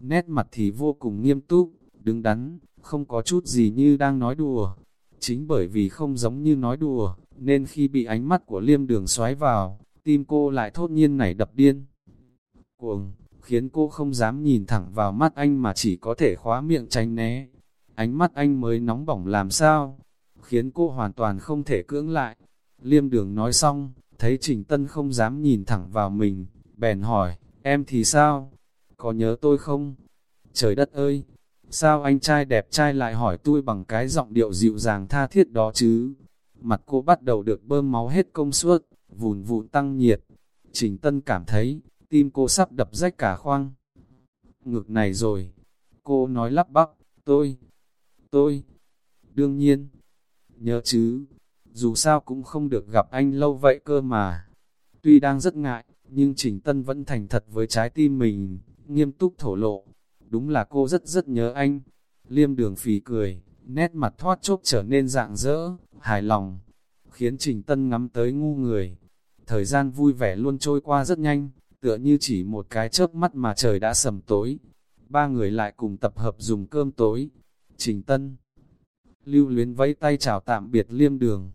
Nét mặt thì vô cùng nghiêm túc, đứng đắn, không có chút gì như đang nói đùa. Chính bởi vì không giống như nói đùa, nên khi bị ánh mắt của liêm đường xoáy vào, tim cô lại thốt nhiên nảy đập điên. Cuồng, khiến cô không dám nhìn thẳng vào mắt anh mà chỉ có thể khóa miệng tránh né. Ánh mắt anh mới nóng bỏng làm sao, khiến cô hoàn toàn không thể cưỡng lại. Liêm đường nói xong, thấy Trình Tân không dám nhìn thẳng vào mình, bèn hỏi, em thì sao? Có nhớ tôi không? Trời đất ơi! Sao anh trai đẹp trai lại hỏi tôi bằng cái giọng điệu dịu dàng tha thiết đó chứ? Mặt cô bắt đầu được bơm máu hết công suất, vùn vụn tăng nhiệt. Trình Tân cảm thấy, tim cô sắp đập rách cả khoang. Ngực này rồi. Cô nói lắp bắp, tôi, tôi, đương nhiên, nhớ chứ, dù sao cũng không được gặp anh lâu vậy cơ mà. Tuy đang rất ngại, nhưng Trình Tân vẫn thành thật với trái tim mình, nghiêm túc thổ lộ. Đúng là cô rất rất nhớ anh. Liêm đường phì cười, nét mặt thoát chốc trở nên dạng dỡ, hài lòng, khiến Trình Tân ngắm tới ngu người. Thời gian vui vẻ luôn trôi qua rất nhanh, tựa như chỉ một cái chớp mắt mà trời đã sầm tối. Ba người lại cùng tập hợp dùng cơm tối. Trình Tân lưu luyến vẫy tay chào tạm biệt liêm đường.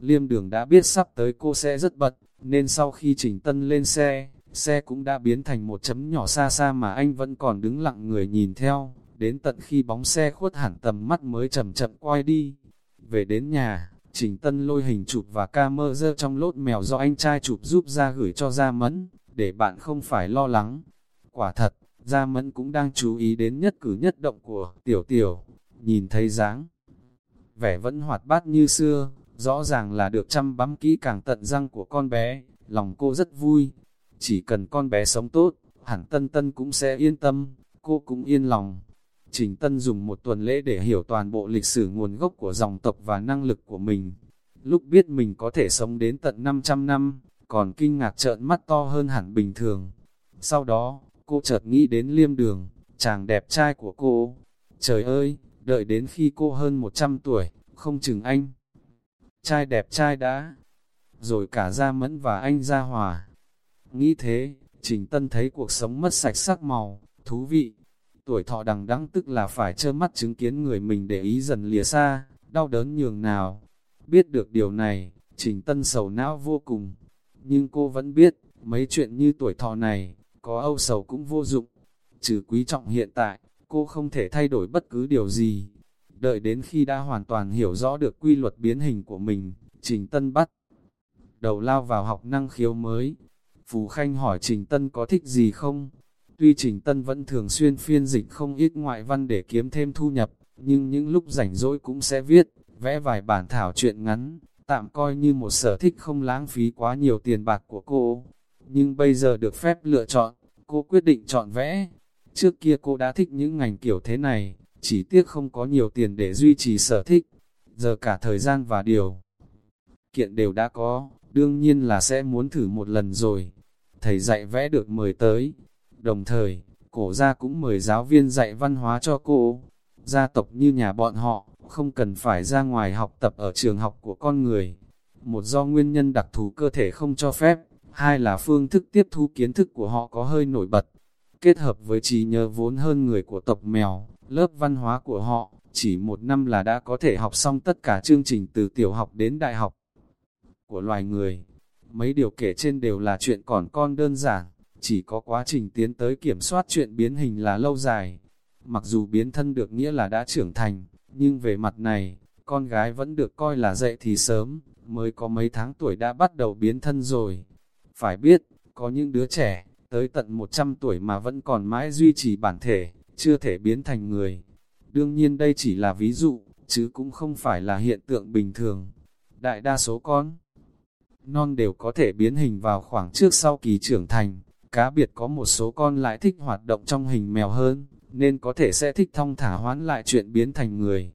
Liêm đường đã biết sắp tới cô sẽ rất bật, nên sau khi Trình Tân lên xe, xe cũng đã biến thành một chấm nhỏ xa xa mà anh vẫn còn đứng lặng người nhìn theo, đến tận khi bóng xe khuất hẳn tầm mắt mới chậm chậm quay đi. Về đến nhà, Trình Tân lôi hình chụp và ca mơ dơ trong lốt mèo do anh trai chụp giúp ra gửi cho Gia Mẫn, để bạn không phải lo lắng. Quả thật, Gia Mẫn cũng đang chú ý đến nhất cử nhất động của Tiểu Tiểu, nhìn thấy dáng. Vẻ vẫn hoạt bát như xưa, rõ ràng là được chăm bắm kỹ càng tận răng của con bé, lòng cô rất vui. Chỉ cần con bé sống tốt, hẳn Tân Tân cũng sẽ yên tâm, cô cũng yên lòng. Trình Tân dùng một tuần lễ để hiểu toàn bộ lịch sử nguồn gốc của dòng tộc và năng lực của mình. Lúc biết mình có thể sống đến tận 500 năm, còn kinh ngạc trợn mắt to hơn hẳn bình thường. Sau đó, cô chợt nghĩ đến liêm đường, chàng đẹp trai của cô. Trời ơi, đợi đến khi cô hơn 100 tuổi, không chừng anh. Trai đẹp trai đã, rồi cả Gia Mẫn và anh Gia Hòa. Nghĩ thế, Trình Tân thấy cuộc sống mất sạch sắc màu, thú vị. Tuổi thọ đằng đẵng tức là phải trơ mắt chứng kiến người mình để ý dần lìa xa, đau đớn nhường nào. Biết được điều này, Trình Tân sầu não vô cùng. Nhưng cô vẫn biết, mấy chuyện như tuổi thọ này, có âu sầu cũng vô dụng. Trừ quý trọng hiện tại, cô không thể thay đổi bất cứ điều gì. Đợi đến khi đã hoàn toàn hiểu rõ được quy luật biến hình của mình, Trình Tân bắt đầu lao vào học năng khiếu mới. Phù Khanh hỏi Trình Tân có thích gì không? Tuy Trình Tân vẫn thường xuyên phiên dịch không ít ngoại văn để kiếm thêm thu nhập, nhưng những lúc rảnh rỗi cũng sẽ viết, vẽ vài bản thảo chuyện ngắn, tạm coi như một sở thích không lãng phí quá nhiều tiền bạc của cô. Nhưng bây giờ được phép lựa chọn, cô quyết định chọn vẽ. Trước kia cô đã thích những ngành kiểu thế này, chỉ tiếc không có nhiều tiền để duy trì sở thích. Giờ cả thời gian và điều kiện đều đã có, đương nhiên là sẽ muốn thử một lần rồi. Thầy dạy vẽ được mời tới. Đồng thời, cổ gia cũng mời giáo viên dạy văn hóa cho cô. Gia tộc như nhà bọn họ, không cần phải ra ngoài học tập ở trường học của con người. Một do nguyên nhân đặc thù cơ thể không cho phép, hai là phương thức tiếp thu kiến thức của họ có hơi nổi bật. Kết hợp với trí nhớ vốn hơn người của tộc mèo, lớp văn hóa của họ, chỉ một năm là đã có thể học xong tất cả chương trình từ tiểu học đến đại học của loài người. Mấy điều kể trên đều là chuyện còn con đơn giản, chỉ có quá trình tiến tới kiểm soát chuyện biến hình là lâu dài. Mặc dù biến thân được nghĩa là đã trưởng thành, nhưng về mặt này, con gái vẫn được coi là dậy thì sớm, mới có mấy tháng tuổi đã bắt đầu biến thân rồi. Phải biết, có những đứa trẻ, tới tận 100 tuổi mà vẫn còn mãi duy trì bản thể, chưa thể biến thành người. Đương nhiên đây chỉ là ví dụ, chứ cũng không phải là hiện tượng bình thường. Đại đa số con non đều có thể biến hình vào khoảng trước sau kỳ trưởng thành. Cá biệt có một số con lại thích hoạt động trong hình mèo hơn, nên có thể sẽ thích thong thả hoán lại chuyện biến thành người.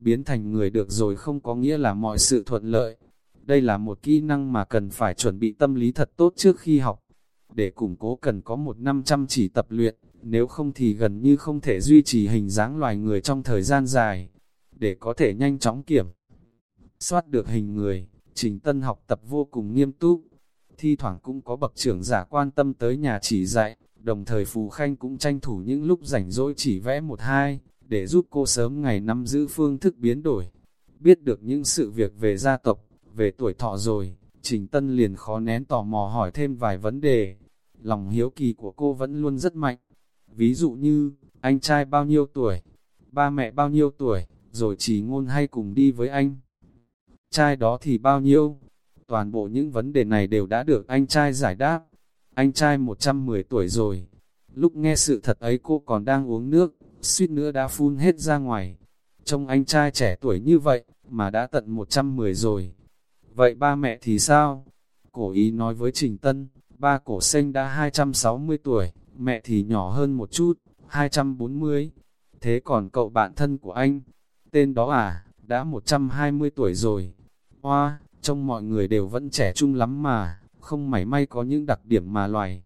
Biến thành người được rồi không có nghĩa là mọi sự thuận lợi. Đây là một kỹ năng mà cần phải chuẩn bị tâm lý thật tốt trước khi học. Để củng cố cần có một năm chăm chỉ tập luyện, nếu không thì gần như không thể duy trì hình dáng loài người trong thời gian dài. Để có thể nhanh chóng kiểm soát được hình người, Trình Tân học tập vô cùng nghiêm túc, thi thoảng cũng có bậc trưởng giả quan tâm tới nhà chỉ dạy, đồng thời Phù Khanh cũng tranh thủ những lúc rảnh rỗi chỉ vẽ một hai, để giúp cô sớm ngày năm giữ phương thức biến đổi. Biết được những sự việc về gia tộc, về tuổi thọ rồi, Trình Tân liền khó nén tò mò hỏi thêm vài vấn đề. Lòng hiếu kỳ của cô vẫn luôn rất mạnh. Ví dụ như, anh trai bao nhiêu tuổi, ba mẹ bao nhiêu tuổi, rồi chỉ ngôn hay cùng đi với anh trai đó thì bao nhiêu? Toàn bộ những vấn đề này đều đã được anh trai giải đáp. Anh trai 110 tuổi rồi. Lúc nghe sự thật ấy cô còn đang uống nước, suýt nữa đã phun hết ra ngoài. Trông anh trai trẻ tuổi như vậy, mà đã tận 110 rồi. Vậy ba mẹ thì sao? Cổ ý nói với Trình Tân, ba cổ sinh đã 260 tuổi, mẹ thì nhỏ hơn một chút, 240. Thế còn cậu bạn thân của anh, tên đó à, đã 120 tuổi rồi. Hoa, trong mọi người đều vẫn trẻ trung lắm mà, không mảy may có những đặc điểm mà loài.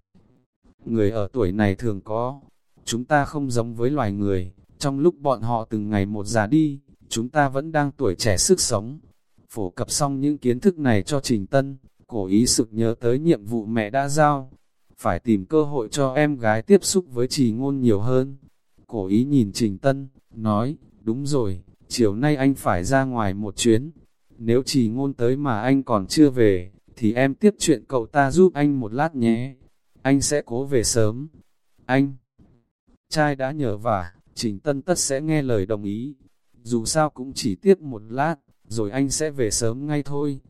Người ở tuổi này thường có, chúng ta không giống với loài người, trong lúc bọn họ từng ngày một già đi, chúng ta vẫn đang tuổi trẻ sức sống. Phổ cập xong những kiến thức này cho Trình Tân, cổ ý sực nhớ tới nhiệm vụ mẹ đã giao. Phải tìm cơ hội cho em gái tiếp xúc với trì ngôn nhiều hơn. Cổ ý nhìn Trình Tân, nói, đúng rồi, chiều nay anh phải ra ngoài một chuyến, nếu chỉ ngôn tới mà anh còn chưa về, thì em tiếp chuyện cậu ta giúp anh một lát nhé. Anh sẽ cố về sớm. Anh, trai đã nhờ vả, Trình Tân tất sẽ nghe lời đồng ý. Dù sao cũng chỉ tiếp một lát, rồi anh sẽ về sớm ngay thôi.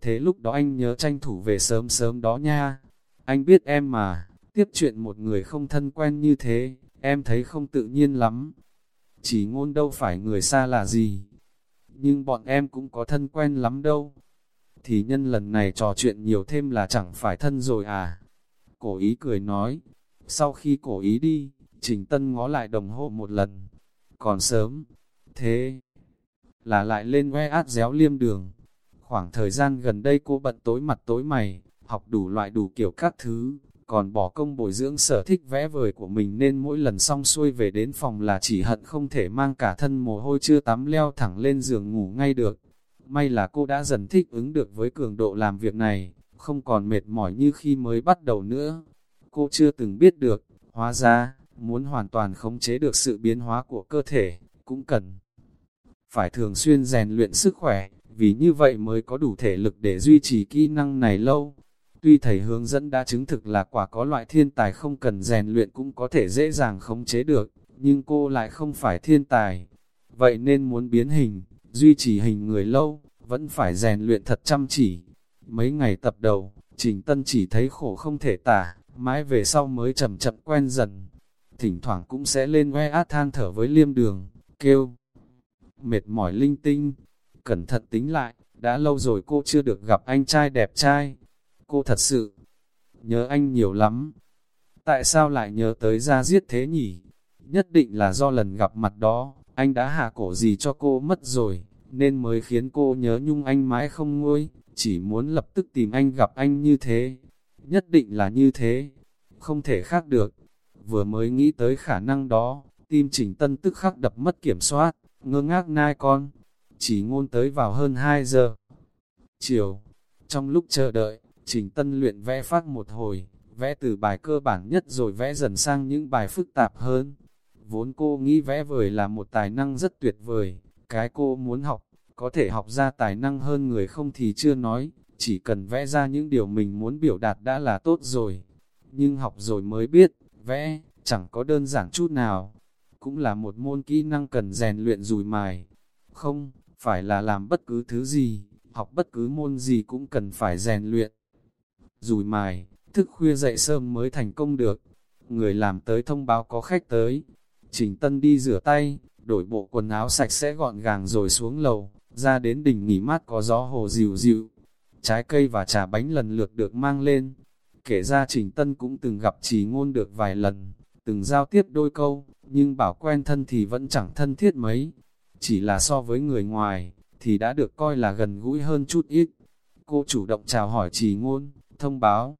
Thế lúc đó anh nhớ tranh thủ về sớm sớm đó nha. Anh biết em mà, tiếp chuyện một người không thân quen như thế, em thấy không tự nhiên lắm. Chỉ ngôn đâu phải người xa là gì. Nhưng bọn em cũng có thân quen lắm đâu. Thì nhân lần này trò chuyện nhiều thêm là chẳng phải thân rồi à. Cổ ý cười nói. Sau khi cổ ý đi, Trình Tân ngó lại đồng hồ một lần. Còn sớm. Thế là lại lên que át déo liêm đường. Khoảng thời gian gần đây cô bận tối mặt tối mày, học đủ loại đủ kiểu các thứ, còn bỏ công bồi dưỡng sở thích vẽ vời của mình nên mỗi lần xong xuôi về đến phòng là chỉ hận không thể mang cả thân mồ hôi chưa tắm leo thẳng lên giường ngủ ngay được. May là cô đã dần thích ứng được với cường độ làm việc này, không còn mệt mỏi như khi mới bắt đầu nữa. Cô chưa từng biết được, hóa ra, muốn hoàn toàn khống chế được sự biến hóa của cơ thể, cũng cần phải thường xuyên rèn luyện sức khỏe, vì như vậy mới có đủ thể lực để duy trì kỹ năng này lâu. Tuy thầy hướng dẫn đã chứng thực là quả có loại thiên tài không cần rèn luyện cũng có thể dễ dàng khống chế được, nhưng cô lại không phải thiên tài. Vậy nên muốn biến hình, duy trì hình người lâu, vẫn phải rèn luyện thật chăm chỉ. Mấy ngày tập đầu, Trình Tân chỉ thấy khổ không thể tả, mãi về sau mới chậm chậm quen dần. Thỉnh thoảng cũng sẽ lên que át than thở với liêm đường, kêu. Mệt mỏi linh tinh, cẩn thận tính lại, đã lâu rồi cô chưa được gặp anh trai đẹp trai. Cô thật sự nhớ anh nhiều lắm. Tại sao lại nhớ tới ra giết thế nhỉ? Nhất định là do lần gặp mặt đó, anh đã hạ cổ gì cho cô mất rồi, nên mới khiến cô nhớ nhung anh mãi không nguôi, chỉ muốn lập tức tìm anh gặp anh như thế. Nhất định là như thế, không thể khác được. Vừa mới nghĩ tới khả năng đó, tim trình tân tức khắc đập mất kiểm soát, ngơ ngác nai con chỉ ngôn tới vào hơn 2 giờ. Chiều, trong lúc chờ đợi, Trình Tân luyện vẽ phát một hồi, vẽ từ bài cơ bản nhất rồi vẽ dần sang những bài phức tạp hơn. Vốn cô nghĩ vẽ vời là một tài năng rất tuyệt vời, cái cô muốn học, có thể học ra tài năng hơn người không thì chưa nói, chỉ cần vẽ ra những điều mình muốn biểu đạt đã là tốt rồi. Nhưng học rồi mới biết, vẽ, chẳng có đơn giản chút nào, cũng là một môn kỹ năng cần rèn luyện dùi mài. Không, phải là làm bất cứ thứ gì, học bất cứ môn gì cũng cần phải rèn luyện. Rùi mài, thức khuya dậy sớm mới thành công được. Người làm tới thông báo có khách tới. Trình Tân đi rửa tay, đổi bộ quần áo sạch sẽ gọn gàng rồi xuống lầu, ra đến đỉnh nghỉ mát có gió hồ dịu dịu. Trái cây và trà bánh lần lượt được mang lên. Kể ra Trình Tân cũng từng gặp chỉ ngôn được vài lần, từng giao tiếp đôi câu, nhưng bảo quen thân thì vẫn chẳng thân thiết mấy chỉ là so với người ngoài, thì đã được coi là gần gũi hơn chút ít. Cô chủ động chào hỏi trì ngôn, thông báo.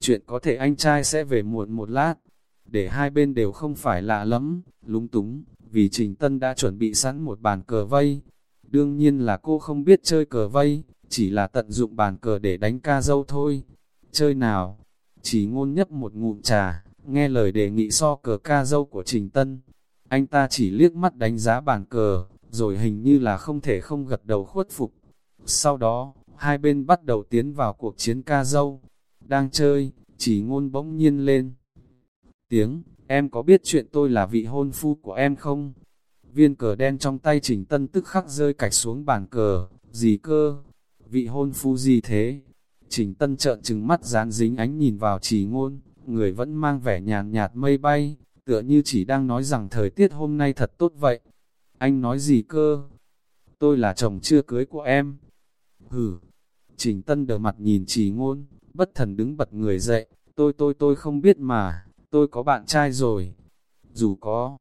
Chuyện có thể anh trai sẽ về muộn một lát, để hai bên đều không phải lạ lắm, lúng túng, vì Trình Tân đã chuẩn bị sẵn một bàn cờ vây. Đương nhiên là cô không biết chơi cờ vây, chỉ là tận dụng bàn cờ để đánh ca dâu thôi. Chơi nào? Chỉ ngôn nhấp một ngụm trà, nghe lời đề nghị so cờ ca dâu của Trình Tân, anh ta chỉ liếc mắt đánh giá bàn cờ, rồi hình như là không thể không gật đầu khuất phục. Sau đó, hai bên bắt đầu tiến vào cuộc chiến ca dâu. Đang chơi, chỉ ngôn bỗng nhiên lên. Tiếng, em có biết chuyện tôi là vị hôn phu của em không? Viên cờ đen trong tay trình tân tức khắc rơi cạch xuống bàn cờ, gì cơ? Vị hôn phu gì thế? Trình tân trợn trừng mắt dán dính ánh nhìn vào chỉ ngôn, người vẫn mang vẻ nhàn nhạt mây bay, tựa như chỉ đang nói rằng thời tiết hôm nay thật tốt vậy. Anh nói gì cơ? Tôi là chồng chưa cưới của em. Hử! Trình Tân đờ mặt nhìn chỉ ngôn, bất thần đứng bật người dậy, tôi tôi tôi không biết mà, tôi có bạn trai rồi. Dù có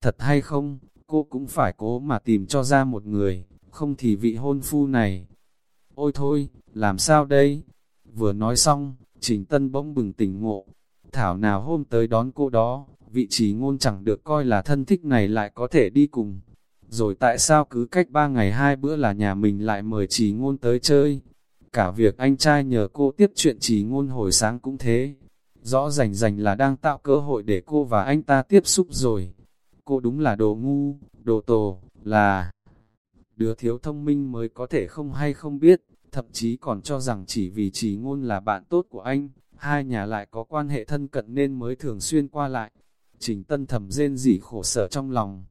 thật hay không, cô cũng phải cố mà tìm cho ra một người, không thì vị hôn phu này. Ôi thôi, làm sao đây? Vừa nói xong, Trình Tân bỗng bừng tỉnh ngộ, thảo nào hôm tới đón cô đó, vị trí ngôn chẳng được coi là thân thích này lại có thể đi cùng. Rồi tại sao cứ cách ba ngày hai bữa là nhà mình lại mời trì ngôn tới chơi? Cả việc anh trai nhờ cô tiếp chuyện trì ngôn hồi sáng cũng thế. Rõ rành rành là đang tạo cơ hội để cô và anh ta tiếp xúc rồi. Cô đúng là đồ ngu, đồ tổ, là đứa thiếu thông minh mới có thể không hay không biết, thậm chí còn cho rằng chỉ vì trì ngôn là bạn tốt của anh, hai nhà lại có quan hệ thân cận nên mới thường xuyên qua lại. Trình Tân thầm rên rỉ khổ sở trong lòng.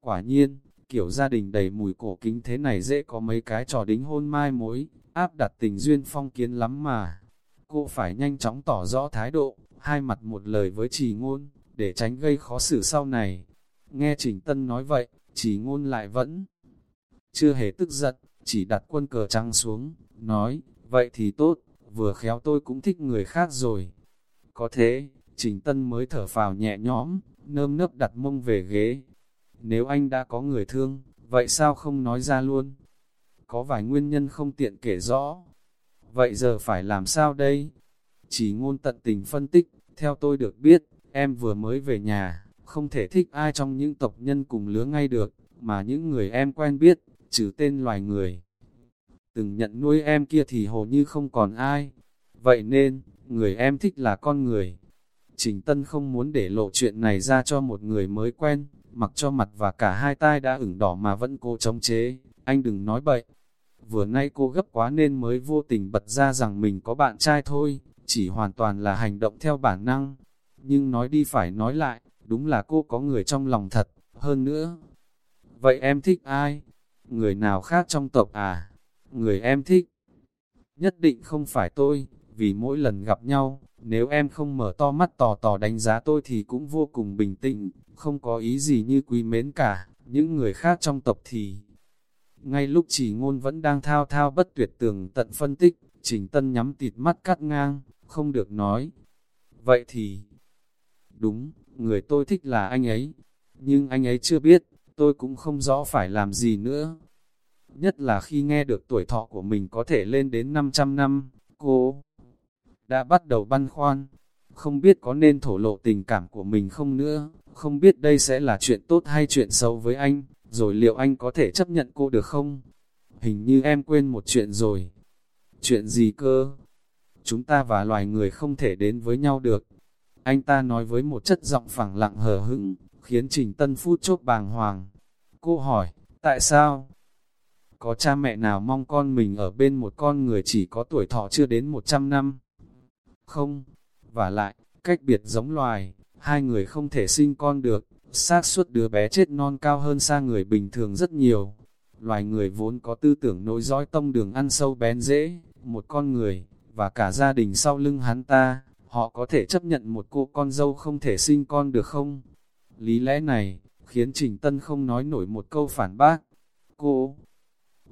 Quả nhiên, kiểu gia đình đầy mùi cổ kính thế này dễ có mấy cái trò đính hôn mai mối, áp đặt tình duyên phong kiến lắm mà. Cô phải nhanh chóng tỏ rõ thái độ, hai mặt một lời với trì ngôn, để tránh gây khó xử sau này. Nghe Trình Tân nói vậy, trì ngôn lại vẫn chưa hề tức giận, chỉ đặt quân cờ trắng xuống, nói, vậy thì tốt, vừa khéo tôi cũng thích người khác rồi. Có thế, Trình Tân mới thở phào nhẹ nhõm, nơm nớp đặt mông về ghế. Nếu anh đã có người thương, vậy sao không nói ra luôn? Có vài nguyên nhân không tiện kể rõ. Vậy giờ phải làm sao đây? Chỉ ngôn tận tình phân tích, theo tôi được biết, em vừa mới về nhà, không thể thích ai trong những tộc nhân cùng lứa ngay được, mà những người em quen biết, trừ tên loài người. Từng nhận nuôi em kia thì hồ như không còn ai. Vậy nên, người em thích là con người. Trình Tân không muốn để lộ chuyện này ra cho một người mới quen, mặc cho mặt và cả hai tai đã ửng đỏ mà vẫn cố chống chế. Anh đừng nói bậy. Vừa nay cô gấp quá nên mới vô tình bật ra rằng mình có bạn trai thôi, chỉ hoàn toàn là hành động theo bản năng. Nhưng nói đi phải nói lại, đúng là cô có người trong lòng thật, hơn nữa. Vậy em thích ai? Người nào khác trong tộc à? Người em thích? Nhất định không phải tôi, vì mỗi lần gặp nhau, nếu em không mở to mắt tò tò đánh giá tôi thì cũng vô cùng bình tĩnh, không có ý gì như quý mến cả, những người khác trong tộc thì... Ngay lúc chỉ ngôn vẫn đang thao thao bất tuyệt tường tận phân tích, Trình Tân nhắm tịt mắt cắt ngang, không được nói. Vậy thì... Đúng, người tôi thích là anh ấy, nhưng anh ấy chưa biết, tôi cũng không rõ phải làm gì nữa. Nhất là khi nghe được tuổi thọ của mình có thể lên đến 500 năm, cô đã bắt đầu băn khoăn, không biết có nên thổ lộ tình cảm của mình không nữa, không biết đây sẽ là chuyện tốt hay chuyện xấu với anh, rồi liệu anh có thể chấp nhận cô được không? Hình như em quên một chuyện rồi. Chuyện gì cơ? Chúng ta và loài người không thể đến với nhau được. Anh ta nói với một chất giọng phẳng lặng hờ hững, khiến Trình Tân phút chốt bàng hoàng. Cô hỏi, tại sao? Có cha mẹ nào mong con mình ở bên một con người chỉ có tuổi thọ chưa đến 100 năm? Không, và lại, cách biệt giống loài, hai người không thể sinh con được, xác suất đứa bé chết non cao hơn xa người bình thường rất nhiều. Loài người vốn có tư tưởng nối dõi tông đường ăn sâu bén dễ, một con người, và cả gia đình sau lưng hắn ta, họ có thể chấp nhận một cô con dâu không thể sinh con được không? Lý lẽ này, khiến Trình Tân không nói nổi một câu phản bác. Cô,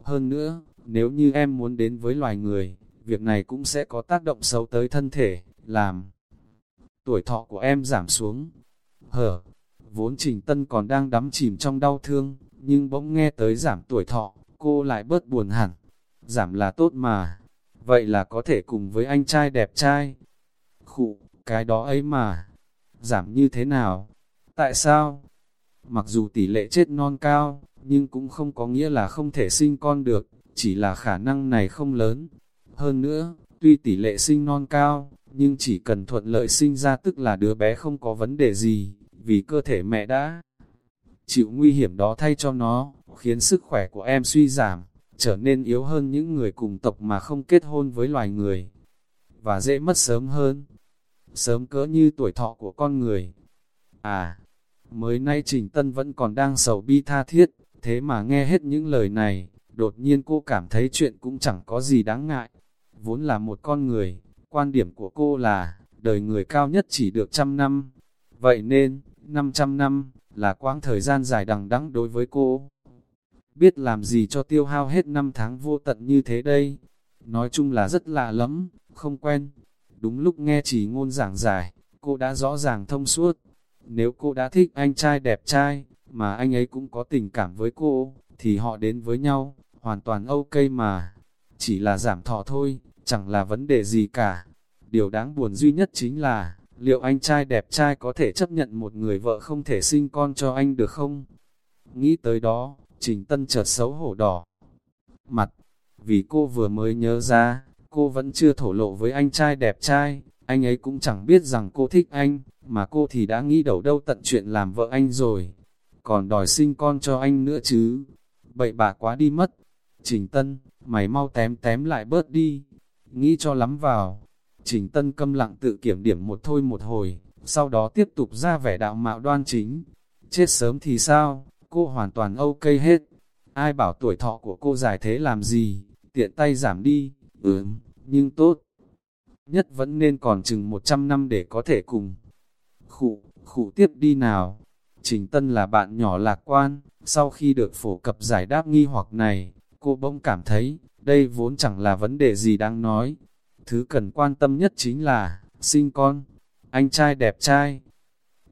hơn nữa, nếu như em muốn đến với loài người, việc này cũng sẽ có tác động xấu tới thân thể, làm tuổi thọ của em giảm xuống. Hở, vốn Trình Tân còn đang đắm chìm trong đau thương, nhưng bỗng nghe tới giảm tuổi thọ, cô lại bớt buồn hẳn. Giảm là tốt mà, vậy là có thể cùng với anh trai đẹp trai. Khụ, cái đó ấy mà, giảm như thế nào? Tại sao? Mặc dù tỷ lệ chết non cao, nhưng cũng không có nghĩa là không thể sinh con được, chỉ là khả năng này không lớn. Hơn nữa, tuy tỷ lệ sinh non cao, nhưng chỉ cần thuận lợi sinh ra tức là đứa bé không có vấn đề gì, vì cơ thể mẹ đã chịu nguy hiểm đó thay cho nó, khiến sức khỏe của em suy giảm, trở nên yếu hơn những người cùng tộc mà không kết hôn với loài người, và dễ mất sớm hơn, sớm cỡ như tuổi thọ của con người. À, mới nay Trình Tân vẫn còn đang sầu bi tha thiết, thế mà nghe hết những lời này, đột nhiên cô cảm thấy chuyện cũng chẳng có gì đáng ngại. Vốn là một con người, quan điểm của cô là, đời người cao nhất chỉ được trăm năm. Vậy nên, 500 năm, là quãng thời gian dài đằng đẵng đối với cô. Biết làm gì cho tiêu hao hết năm tháng vô tận như thế đây? Nói chung là rất lạ lắm, không quen. Đúng lúc nghe chỉ ngôn giảng giải, cô đã rõ ràng thông suốt. Nếu cô đã thích anh trai đẹp trai, mà anh ấy cũng có tình cảm với cô, thì họ đến với nhau, hoàn toàn ok mà. Chỉ là giảm thọ thôi, chẳng là vấn đề gì cả. Điều đáng buồn duy nhất chính là, liệu anh trai đẹp trai có thể chấp nhận một người vợ không thể sinh con cho anh được không? Nghĩ tới đó, Trình Tân chợt xấu hổ đỏ. Mặt, vì cô vừa mới nhớ ra, cô vẫn chưa thổ lộ với anh trai đẹp trai, anh ấy cũng chẳng biết rằng cô thích anh, mà cô thì đã nghĩ đầu đâu tận chuyện làm vợ anh rồi. Còn đòi sinh con cho anh nữa chứ. Bậy bạ quá đi mất. Trình Tân, mày mau tém tém lại bớt đi. Nghĩ cho lắm vào. Trình Tân câm lặng tự kiểm điểm một thôi một hồi, sau đó tiếp tục ra vẻ đạo mạo đoan chính. Chết sớm thì sao, cô hoàn toàn ok hết. Ai bảo tuổi thọ của cô dài thế làm gì, tiện tay giảm đi, ừm, nhưng tốt. Nhất vẫn nên còn chừng 100 năm để có thể cùng. Khụ, khụ tiếp đi nào. Trình Tân là bạn nhỏ lạc quan, sau khi được phổ cập giải đáp nghi hoặc này, cô bỗng cảm thấy, đây vốn chẳng là vấn đề gì đáng nói. Thứ cần quan tâm nhất chính là, sinh con, anh trai đẹp trai.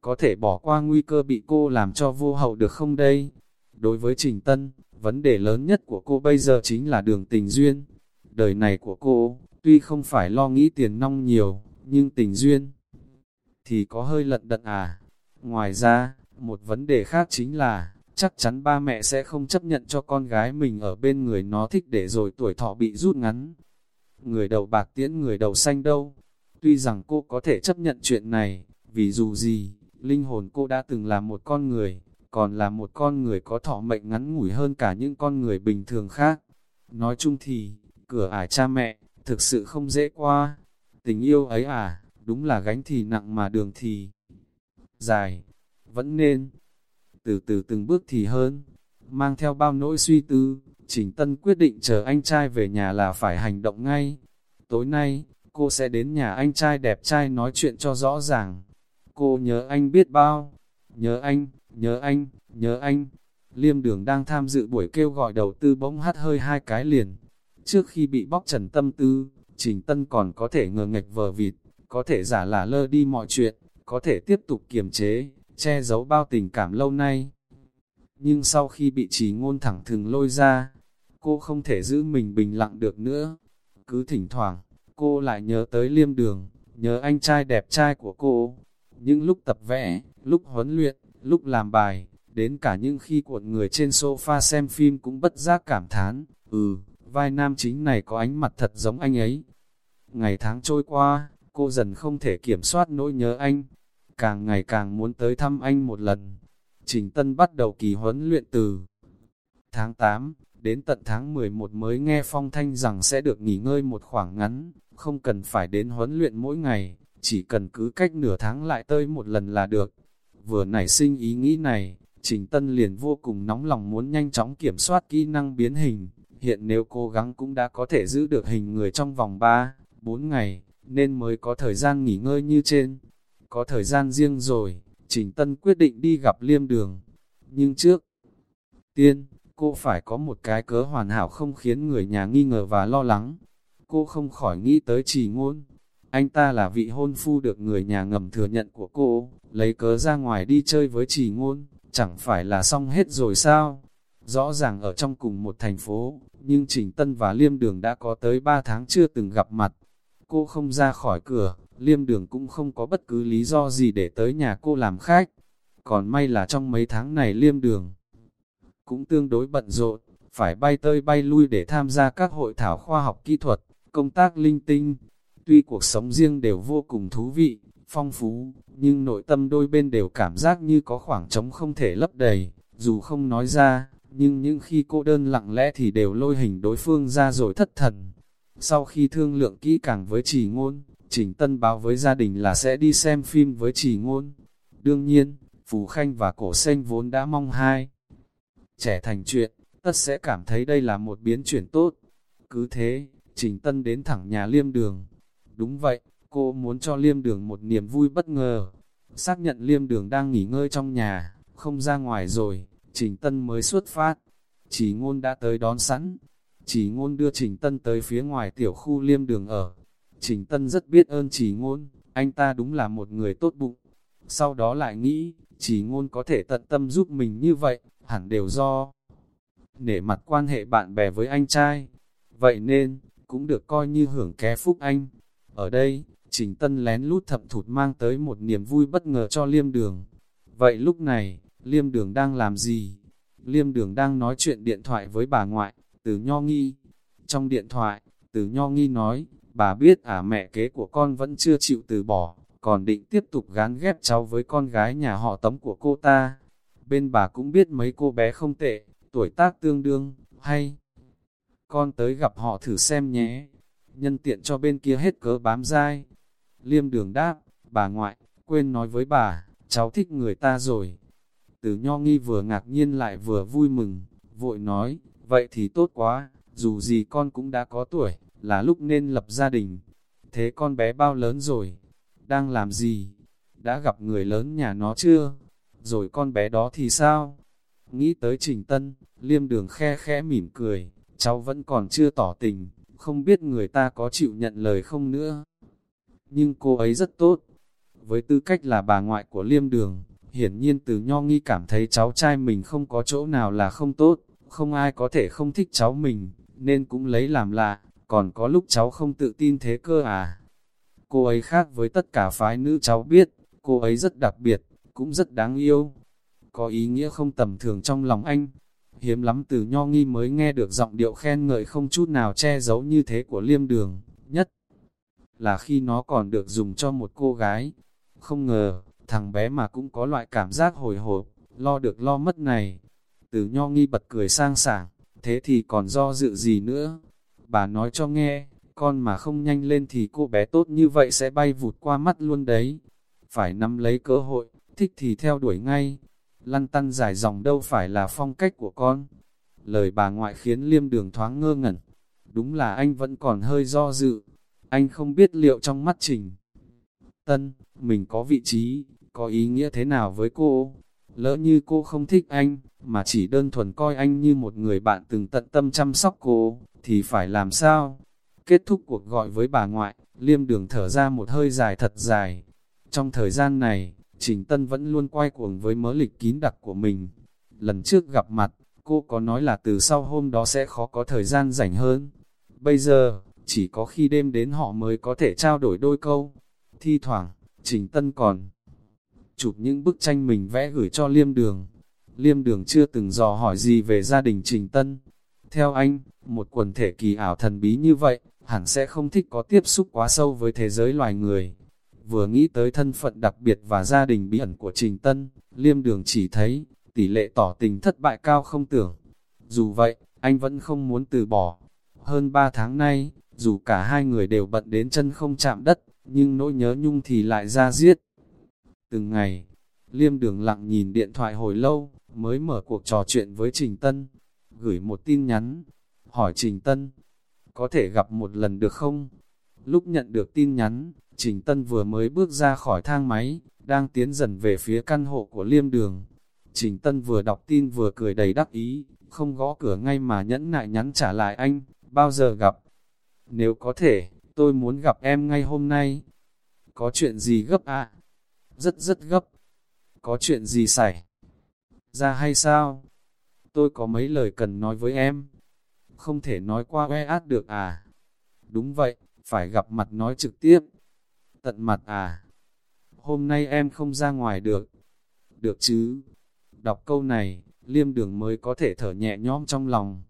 Có thể bỏ qua nguy cơ bị cô làm cho vô hậu được không đây? Đối với Trình Tân, vấn đề lớn nhất của cô bây giờ chính là đường tình duyên. Đời này của cô, tuy không phải lo nghĩ tiền nong nhiều, nhưng tình duyên thì có hơi lận đận à. Ngoài ra, một vấn đề khác chính là, chắc chắn ba mẹ sẽ không chấp nhận cho con gái mình ở bên người nó thích để rồi tuổi thọ bị rút ngắn. Người đầu bạc tiễn người đầu xanh đâu. Tuy rằng cô có thể chấp nhận chuyện này, vì dù gì, linh hồn cô đã từng là một con người, còn là một con người có thọ mệnh ngắn ngủi hơn cả những con người bình thường khác. Nói chung thì, cửa ải cha mẹ, thực sự không dễ qua. Tình yêu ấy à, đúng là gánh thì nặng mà đường thì dài, vẫn nên từ từ từng bước thì hơn. Mang theo bao nỗi suy tư, Trình Tân quyết định chờ anh trai về nhà là phải hành động ngay. Tối nay, cô sẽ đến nhà anh trai đẹp trai nói chuyện cho rõ ràng. Cô nhớ anh biết bao, nhớ anh, nhớ anh, nhớ anh. Liêm đường đang tham dự buổi kêu gọi đầu tư bỗng hắt hơi hai cái liền. Trước khi bị bóc trần tâm tư, Trình Tân còn có thể ngờ nghịch vờ vịt, có thể giả là lơ đi mọi chuyện, có thể tiếp tục kiềm chế, che giấu bao tình cảm lâu nay. Nhưng sau khi bị trì ngôn thẳng thừng lôi ra, cô không thể giữ mình bình lặng được nữa. Cứ thỉnh thoảng, cô lại nhớ tới liêm đường, nhớ anh trai đẹp trai của cô. Những lúc tập vẽ, lúc huấn luyện, lúc làm bài, đến cả những khi cuộn người trên sofa xem phim cũng bất giác cảm thán, ừ, vai nam chính này có ánh mặt thật giống anh ấy. Ngày tháng trôi qua, cô dần không thể kiểm soát nỗi nhớ anh, càng ngày càng muốn tới thăm anh một lần. Trình Tân bắt đầu kỳ huấn luyện từ tháng 8, đến tận tháng 11 mới nghe phong thanh rằng sẽ được nghỉ ngơi một khoảng ngắn, không cần phải đến huấn luyện mỗi ngày, chỉ cần cứ cách nửa tháng lại tới một lần là được. Vừa nảy sinh ý nghĩ này, Trình Tân liền vô cùng nóng lòng muốn nhanh chóng kiểm soát kỹ năng biến hình, hiện nếu cố gắng cũng đã có thể giữ được hình người trong vòng 3, 4 ngày, nên mới có thời gian nghỉ ngơi như trên. Có thời gian riêng rồi, Trình Tân quyết định đi gặp liêm đường. Nhưng trước tiên, cô phải có một cái cớ hoàn hảo không khiến người nhà nghi ngờ và lo lắng. Cô không khỏi nghĩ tới trì ngôn. Anh ta là vị hôn phu được người nhà ngầm thừa nhận của cô, lấy cớ ra ngoài đi chơi với trì ngôn, chẳng phải là xong hết rồi sao? Rõ ràng ở trong cùng một thành phố, nhưng Trình Tân và Liêm Đường đã có tới 3 tháng chưa từng gặp mặt. Cô không ra khỏi cửa, liêm đường cũng không có bất cứ lý do gì để tới nhà cô làm khách. Còn may là trong mấy tháng này liêm đường cũng tương đối bận rộn, phải bay tơi bay lui để tham gia các hội thảo khoa học kỹ thuật, công tác linh tinh. Tuy cuộc sống riêng đều vô cùng thú vị, phong phú, nhưng nội tâm đôi bên đều cảm giác như có khoảng trống không thể lấp đầy, dù không nói ra, nhưng những khi cô đơn lặng lẽ thì đều lôi hình đối phương ra rồi thất thần. Sau khi thương lượng kỹ càng với chỉ ngôn, Trình Tân báo với gia đình là sẽ đi xem phim với chỉ ngôn. Đương nhiên, Phù Khanh và Cổ Xanh vốn đã mong hai. Trẻ thành chuyện, tất sẽ cảm thấy đây là một biến chuyển tốt. Cứ thế, Trình Tân đến thẳng nhà liêm đường. Đúng vậy, cô muốn cho liêm đường một niềm vui bất ngờ. Xác nhận liêm đường đang nghỉ ngơi trong nhà, không ra ngoài rồi, Trình Tân mới xuất phát. Chỉ ngôn đã tới đón sẵn. Chỉ ngôn đưa Trình Tân tới phía ngoài tiểu khu liêm đường ở. Trình Tân rất biết ơn chỉ ngôn, anh ta đúng là một người tốt bụng. Sau đó lại nghĩ, chỉ ngôn có thể tận tâm giúp mình như vậy, hẳn đều do nể mặt quan hệ bạn bè với anh trai. Vậy nên, cũng được coi như hưởng ké phúc anh. Ở đây, Trình Tân lén lút thập thụt mang tới một niềm vui bất ngờ cho Liêm Đường. Vậy lúc này, Liêm Đường đang làm gì? Liêm Đường đang nói chuyện điện thoại với bà ngoại, từ Nho Nghi. Trong điện thoại, từ Nho Nghi nói, Bà biết à mẹ kế của con vẫn chưa chịu từ bỏ, còn định tiếp tục gán ghép cháu với con gái nhà họ tống của cô ta. Bên bà cũng biết mấy cô bé không tệ, tuổi tác tương đương, hay. Con tới gặp họ thử xem nhé. Nhân tiện cho bên kia hết cớ bám dai. Liêm đường đáp, bà ngoại, quên nói với bà, cháu thích người ta rồi. Từ nho nghi vừa ngạc nhiên lại vừa vui mừng, vội nói, vậy thì tốt quá, dù gì con cũng đã có tuổi, là lúc nên lập gia đình. Thế con bé bao lớn rồi? Đang làm gì? Đã gặp người lớn nhà nó chưa? Rồi con bé đó thì sao? Nghĩ tới Trình Tân, liêm đường khe khẽ mỉm cười, cháu vẫn còn chưa tỏ tình, không biết người ta có chịu nhận lời không nữa. Nhưng cô ấy rất tốt. Với tư cách là bà ngoại của liêm đường, hiển nhiên từ nho nghi cảm thấy cháu trai mình không có chỗ nào là không tốt, không ai có thể không thích cháu mình, nên cũng lấy làm lạ, còn có lúc cháu không tự tin thế cơ à. Cô ấy khác với tất cả phái nữ cháu biết, cô ấy rất đặc biệt, cũng rất đáng yêu. Có ý nghĩa không tầm thường trong lòng anh. Hiếm lắm từ nho nghi mới nghe được giọng điệu khen ngợi không chút nào che giấu như thế của liêm đường, nhất là khi nó còn được dùng cho một cô gái. Không ngờ, thằng bé mà cũng có loại cảm giác hồi hộp, lo được lo mất này. Từ nho nghi bật cười sang sảng, thế thì còn do dự gì nữa. Bà nói cho nghe, con mà không nhanh lên thì cô bé tốt như vậy sẽ bay vụt qua mắt luôn đấy. Phải nắm lấy cơ hội, thích thì theo đuổi ngay. Lăn tăn dài dòng đâu phải là phong cách của con. Lời bà ngoại khiến liêm đường thoáng ngơ ngẩn. Đúng là anh vẫn còn hơi do dự. Anh không biết liệu trong mắt trình. Tân, mình có vị trí, có ý nghĩa thế nào với cô? Lỡ như cô không thích anh, mà chỉ đơn thuần coi anh như một người bạn từng tận tâm chăm sóc cô, thì phải làm sao? Kết thúc cuộc gọi với bà ngoại, liêm đường thở ra một hơi dài thật dài. Trong thời gian này, Trình Tân vẫn luôn quay cuồng với mớ lịch kín đặc của mình. Lần trước gặp mặt, cô có nói là từ sau hôm đó sẽ khó có thời gian rảnh hơn. Bây giờ, chỉ có khi đêm đến họ mới có thể trao đổi đôi câu. Thi thoảng, Trình Tân còn chụp những bức tranh mình vẽ gửi cho Liêm Đường. Liêm Đường chưa từng dò hỏi gì về gia đình Trình Tân. Theo anh, một quần thể kỳ ảo thần bí như vậy, hẳn sẽ không thích có tiếp xúc quá sâu với thế giới loài người. Vừa nghĩ tới thân phận đặc biệt và gia đình bí ẩn của Trình Tân, Liêm Đường chỉ thấy, tỷ lệ tỏ tình thất bại cao không tưởng. Dù vậy, anh vẫn không muốn từ bỏ. Hơn 3 tháng nay, dù cả hai người đều bận đến chân không chạm đất, nhưng nỗi nhớ nhung thì lại ra giết. Từng ngày, Liêm Đường lặng nhìn điện thoại hồi lâu, mới mở cuộc trò chuyện với Trình Tân. Gửi một tin nhắn, hỏi Trình Tân, có thể gặp một lần được không? Lúc nhận được tin nhắn, Trình Tân vừa mới bước ra khỏi thang máy, đang tiến dần về phía căn hộ của liêm đường. Trình Tân vừa đọc tin vừa cười đầy đắc ý, không gõ cửa ngay mà nhẫn nại nhắn trả lại anh, bao giờ gặp? Nếu có thể, tôi muốn gặp em ngay hôm nay. Có chuyện gì gấp ạ? Rất rất gấp. Có chuyện gì xảy? Ra hay sao? Tôi có mấy lời cần nói với em. Không thể nói qua e át được à? Đúng vậy, phải gặp mặt nói trực tiếp tận mặt à? Hôm nay em không ra ngoài được. Được chứ? Đọc câu này, liêm đường mới có thể thở nhẹ nhõm trong lòng.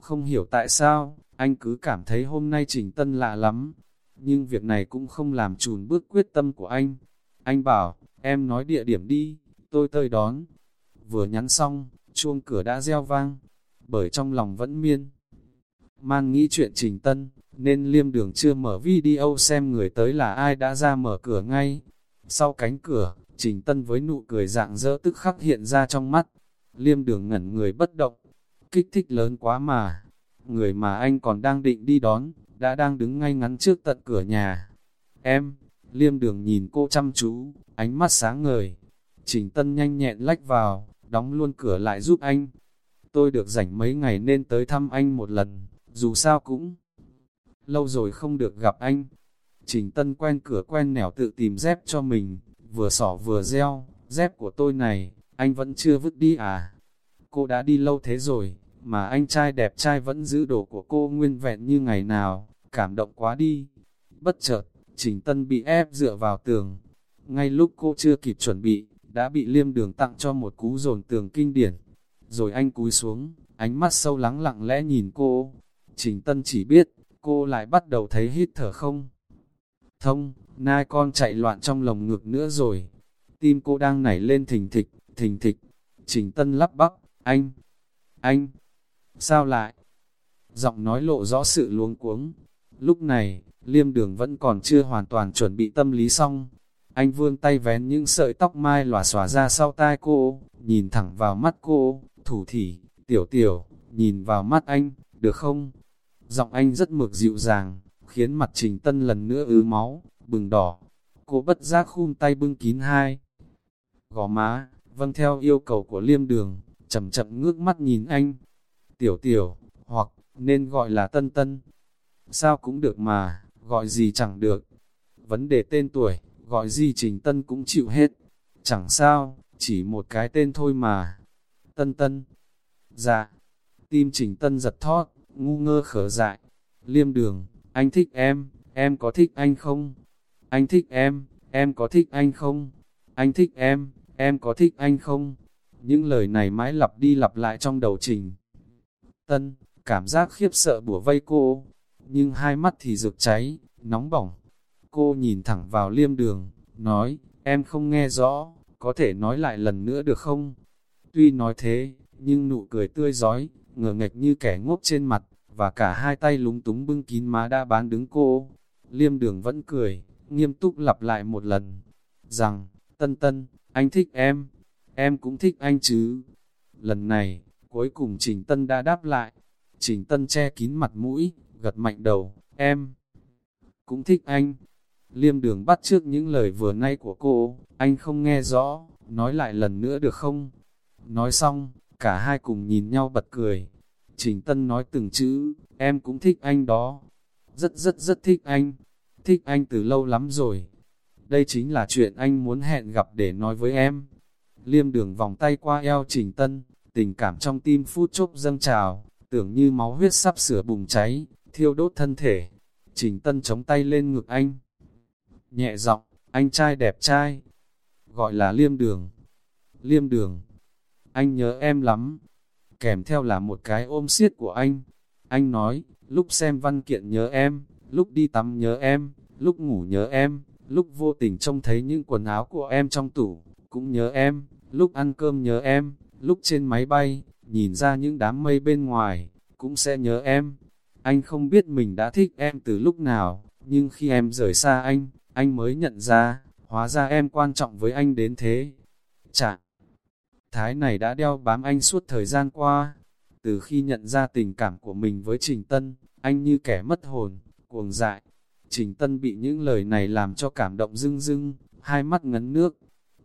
Không hiểu tại sao, anh cứ cảm thấy hôm nay Trình Tân lạ lắm. Nhưng việc này cũng không làm chùn bước quyết tâm của anh. Anh bảo, em nói địa điểm đi, tôi tới đón. Vừa nhắn xong, chuông cửa đã reo vang, bởi trong lòng vẫn miên. Man nghĩ chuyện Trình Tân, nên liêm đường chưa mở video xem người tới là ai đã ra mở cửa ngay. Sau cánh cửa, Trình Tân với nụ cười dạng dỡ tức khắc hiện ra trong mắt. Liêm đường ngẩn người bất động, kích thích lớn quá mà. Người mà anh còn đang định đi đón, đã đang đứng ngay ngắn trước tận cửa nhà. Em, liêm đường nhìn cô chăm chú, ánh mắt sáng ngời. Trình Tân nhanh nhẹn lách vào, đóng luôn cửa lại giúp anh. Tôi được rảnh mấy ngày nên tới thăm anh một lần, dù sao cũng lâu rồi không được gặp anh. Trình Tân quen cửa quen nẻo tự tìm dép cho mình, vừa sỏ vừa reo, dép của tôi này, anh vẫn chưa vứt đi à? Cô đã đi lâu thế rồi, mà anh trai đẹp trai vẫn giữ đồ của cô nguyên vẹn như ngày nào, cảm động quá đi. Bất chợt, Trình Tân bị ép dựa vào tường. Ngay lúc cô chưa kịp chuẩn bị, đã bị liêm đường tặng cho một cú dồn tường kinh điển. Rồi anh cúi xuống, ánh mắt sâu lắng lặng lẽ nhìn cô. Trình Tân chỉ biết, cô lại bắt đầu thấy hít thở không. Thông, nai con chạy loạn trong lồng ngực nữa rồi. Tim cô đang nảy lên thình thịch, thình thịch. Trình Tân lắp bắp, anh, anh, sao lại? Giọng nói lộ rõ sự luống cuống. Lúc này, liêm đường vẫn còn chưa hoàn toàn chuẩn bị tâm lý xong. Anh vươn tay vén những sợi tóc mai lòa xòa ra sau tai cô, nhìn thẳng vào mắt cô, thủ thỉ, tiểu tiểu, nhìn vào mắt anh, được không? Giọng anh rất mực dịu dàng, khiến mặt Trình Tân lần nữa ứ máu, bừng đỏ. Cô bất giác khum tay bưng kín hai. Gò má, vâng theo yêu cầu của liêm đường, chậm chậm ngước mắt nhìn anh. Tiểu tiểu, hoặc, nên gọi là tân tân. Sao cũng được mà, gọi gì chẳng được. Vấn đề tên tuổi, gọi gì trình tân cũng chịu hết. Chẳng sao, chỉ một cái tên thôi mà. Tân tân. Dạ. Tim trình tân giật thót, ngu ngơ khở dại. Liêm đường, anh thích em, em có thích anh không? Anh thích em, em có thích anh không? Anh thích em, em có thích anh không? Những lời này mãi lặp đi lặp lại trong đầu trình. Tân, cảm giác khiếp sợ bủa vây cô, nhưng hai mắt thì rực cháy, nóng bỏng. Cô nhìn thẳng vào liêm đường, nói, em không nghe rõ, có thể nói lại lần nữa được không? Tuy nói thế, nhưng nụ cười tươi giói, ngờ nghệch như kẻ ngốc trên mặt, và cả hai tay lúng túng bưng kín má đã bán đứng cô. Liêm đường vẫn cười, nghiêm túc lặp lại một lần, rằng, tân tân, anh thích em, em cũng thích anh chứ. Lần này, cuối cùng Trình Tân đã đáp lại, Trình Tân che kín mặt mũi, gật mạnh đầu, em cũng thích anh. Liêm đường bắt trước những lời vừa nay của cô, anh không nghe rõ, nói lại lần nữa được không? Nói xong, cả hai cùng nhìn nhau bật cười. Trình Tân nói từng chữ, em cũng thích anh đó. Rất rất rất thích anh. Thích anh từ lâu lắm rồi. Đây chính là chuyện anh muốn hẹn gặp để nói với em. Liêm đường vòng tay qua eo Trình Tân, tình cảm trong tim phút chốc dâng trào, tưởng như máu huyết sắp sửa bùng cháy, thiêu đốt thân thể. Trình Tân chống tay lên ngực anh. Nhẹ giọng, anh trai đẹp trai. Gọi là liêm đường. Liêm đường. Anh nhớ em lắm. Kèm theo là một cái ôm siết của anh. Anh nói, lúc xem văn kiện nhớ em, lúc đi tắm nhớ em, lúc ngủ nhớ em, lúc vô tình trông thấy những quần áo của em trong tủ, cũng nhớ em, lúc ăn cơm nhớ em, lúc trên máy bay, nhìn ra những đám mây bên ngoài, cũng sẽ nhớ em. Anh không biết mình đã thích em từ lúc nào, nhưng khi em rời xa anh, anh mới nhận ra, hóa ra em quan trọng với anh đến thế. chẳng thái này đã đeo bám anh suốt thời gian qua. Từ khi nhận ra tình cảm của mình với Trình Tân, anh như kẻ mất hồn, cuồng dại. Trình Tân bị những lời này làm cho cảm động rưng rưng, hai mắt ngấn nước.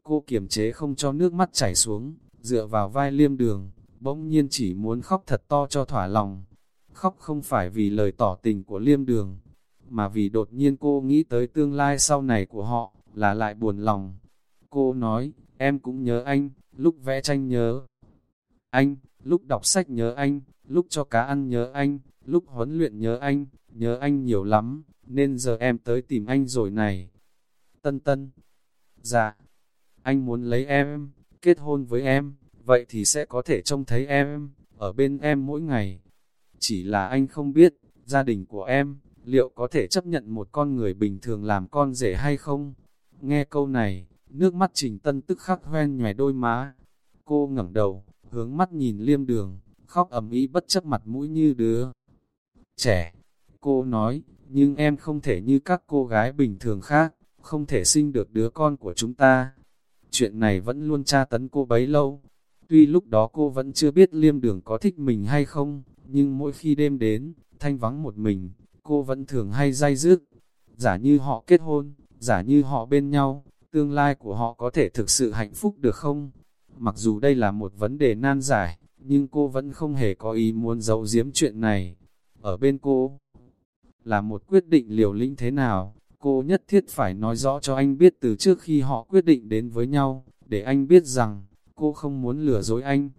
Cô kiềm chế không cho nước mắt chảy xuống, dựa vào vai liêm đường, bỗng nhiên chỉ muốn khóc thật to cho thỏa lòng. Khóc không phải vì lời tỏ tình của liêm đường, mà vì đột nhiên cô nghĩ tới tương lai sau này của họ, là lại buồn lòng. Cô nói, em cũng nhớ anh, lúc vẽ tranh nhớ anh, lúc đọc sách nhớ anh, lúc cho cá ăn nhớ anh, lúc huấn luyện nhớ anh, nhớ anh nhiều lắm, nên giờ em tới tìm anh rồi này. Tân tân, dạ, anh muốn lấy em, kết hôn với em, vậy thì sẽ có thể trông thấy em, ở bên em mỗi ngày. Chỉ là anh không biết, gia đình của em, liệu có thể chấp nhận một con người bình thường làm con rể hay không? Nghe câu này, nước mắt Trình Tân tức khắc hoen nhòe đôi má. Cô ngẩng đầu, hướng mắt nhìn liêm đường, khóc ầm ĩ bất chấp mặt mũi như đứa trẻ. Cô nói, nhưng em không thể như các cô gái bình thường khác, không thể sinh được đứa con của chúng ta. Chuyện này vẫn luôn tra tấn cô bấy lâu. Tuy lúc đó cô vẫn chưa biết liêm đường có thích mình hay không, nhưng mỗi khi đêm đến, thanh vắng một mình, cô vẫn thường hay dai dứt. Giả như họ kết hôn, giả như họ bên nhau, tương lai của họ có thể thực sự hạnh phúc được không? Mặc dù đây là một vấn đề nan giải, nhưng cô vẫn không hề có ý muốn giấu giếm chuyện này. Ở bên cô, là một quyết định liều lĩnh thế nào, cô nhất thiết phải nói rõ cho anh biết từ trước khi họ quyết định đến với nhau, để anh biết rằng, cô không muốn lừa dối anh.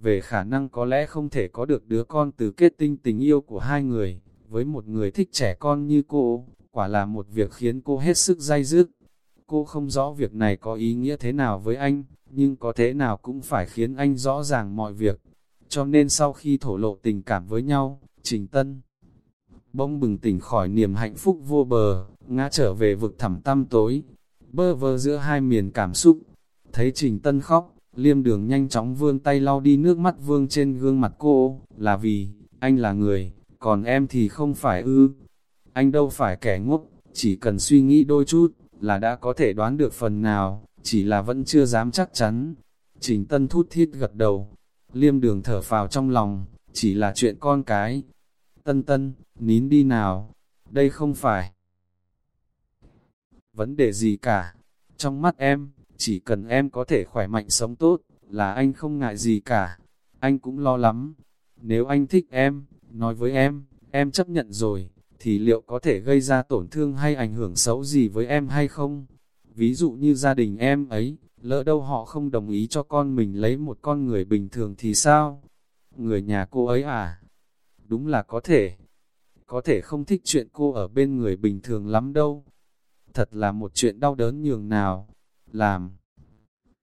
Về khả năng có lẽ không thể có được đứa con từ kết tinh tình yêu của hai người, với một người thích trẻ con như cô, quả là một việc khiến cô hết sức dai dứt. Cô không rõ việc này có ý nghĩa thế nào với anh, nhưng có thế nào cũng phải khiến anh rõ ràng mọi việc. Cho nên sau khi thổ lộ tình cảm với nhau, Trình Tân bỗng bừng tỉnh khỏi niềm hạnh phúc vô bờ, ngã trở về vực thẳm tăm tối, bơ vơ giữa hai miền cảm xúc. Thấy Trình Tân khóc, liêm đường nhanh chóng vươn tay lau đi nước mắt vương trên gương mặt cô, là vì, anh là người, còn em thì không phải ư. Anh đâu phải kẻ ngốc, chỉ cần suy nghĩ đôi chút, là đã có thể đoán được phần nào, chỉ là vẫn chưa dám chắc chắn. Trình Tân thút thít gật đầu, liêm đường thở phào trong lòng, chỉ là chuyện con cái. Tân Tân, nín đi nào, đây không phải vấn đề gì cả. Trong mắt em, chỉ cần em có thể khỏe mạnh sống tốt, là anh không ngại gì cả. Anh cũng lo lắm. Nếu anh thích em, nói với em, em chấp nhận rồi, thì liệu có thể gây ra tổn thương hay ảnh hưởng xấu gì với em hay không? Ví dụ như gia đình em ấy, lỡ đâu họ không đồng ý cho con mình lấy một con người bình thường thì sao? Người nhà cô ấy à? Đúng là có thể. Có thể không thích chuyện cô ở bên người bình thường lắm đâu. Thật là một chuyện đau đớn nhường nào. Làm.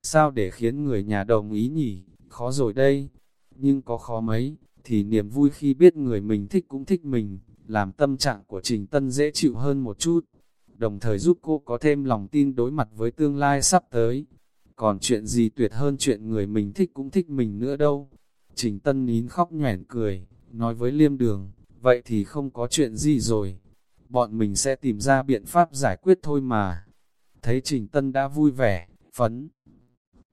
Sao để khiến người nhà đồng ý nhỉ? Khó rồi đây. Nhưng có khó mấy, thì niềm vui khi biết người mình thích cũng thích mình, làm tâm trạng của Trình Tân dễ chịu hơn một chút, đồng thời giúp cô có thêm lòng tin đối mặt với tương lai sắp tới. Còn chuyện gì tuyệt hơn chuyện người mình thích cũng thích mình nữa đâu. Trình Tân nín khóc nhoẻn cười, nói với Liêm Đường, vậy thì không có chuyện gì rồi. Bọn mình sẽ tìm ra biện pháp giải quyết thôi mà. Thấy Trình Tân đã vui vẻ, phấn.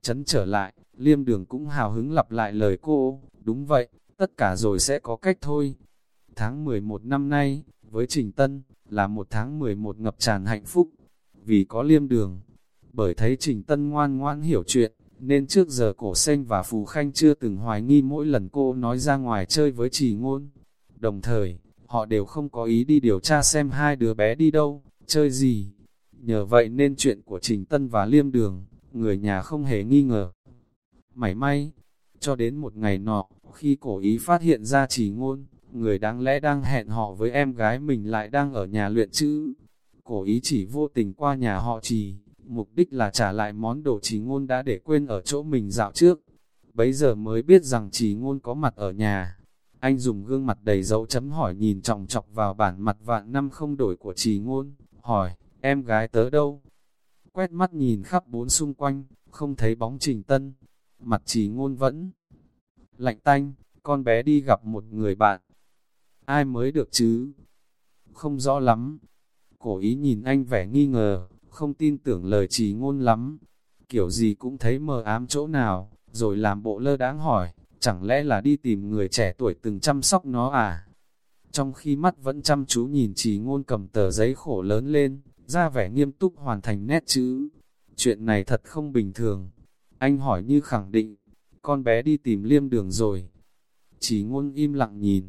Chấn trở lại, Liêm Đường cũng hào hứng lặp lại lời cô, đúng vậy, tất cả rồi sẽ có cách thôi. Tháng 11 năm nay, với Trình Tân, là một tháng 11 ngập tràn hạnh phúc, vì có liêm đường. Bởi thấy Trình Tân ngoan ngoãn hiểu chuyện, nên trước giờ cổ xanh và Phù Khanh chưa từng hoài nghi mỗi lần cô nói ra ngoài chơi với trì ngôn. Đồng thời, họ đều không có ý đi điều tra xem hai đứa bé đi đâu, chơi gì. Nhờ vậy nên chuyện của Trình Tân và Liêm Đường, người nhà không hề nghi ngờ. Mảy may, cho đến một ngày nọ, khi cổ ý phát hiện ra trì ngôn, người đáng lẽ đang hẹn họ với em gái mình lại đang ở nhà luyện chữ. Cổ ý chỉ vô tình qua nhà họ trì, mục đích là trả lại món đồ trì ngôn đã để quên ở chỗ mình dạo trước. Bấy giờ mới biết rằng trì ngôn có mặt ở nhà. Anh dùng gương mặt đầy dấu chấm hỏi nhìn trọng chọc vào bản mặt vạn năm không đổi của trì ngôn, hỏi, em gái tớ đâu? Quét mắt nhìn khắp bốn xung quanh, không thấy bóng trình tân. Mặt trì ngôn vẫn lạnh tanh, con bé đi gặp một người bạn, ai mới được chứ? Không rõ lắm. Cổ ý nhìn anh vẻ nghi ngờ, không tin tưởng lời chỉ ngôn lắm. Kiểu gì cũng thấy mờ ám chỗ nào, rồi làm bộ lơ đáng hỏi, chẳng lẽ là đi tìm người trẻ tuổi từng chăm sóc nó à? Trong khi mắt vẫn chăm chú nhìn chỉ ngôn cầm tờ giấy khổ lớn lên, ra vẻ nghiêm túc hoàn thành nét chữ. Chuyện này thật không bình thường. Anh hỏi như khẳng định, con bé đi tìm liêm đường rồi. Chỉ ngôn im lặng nhìn,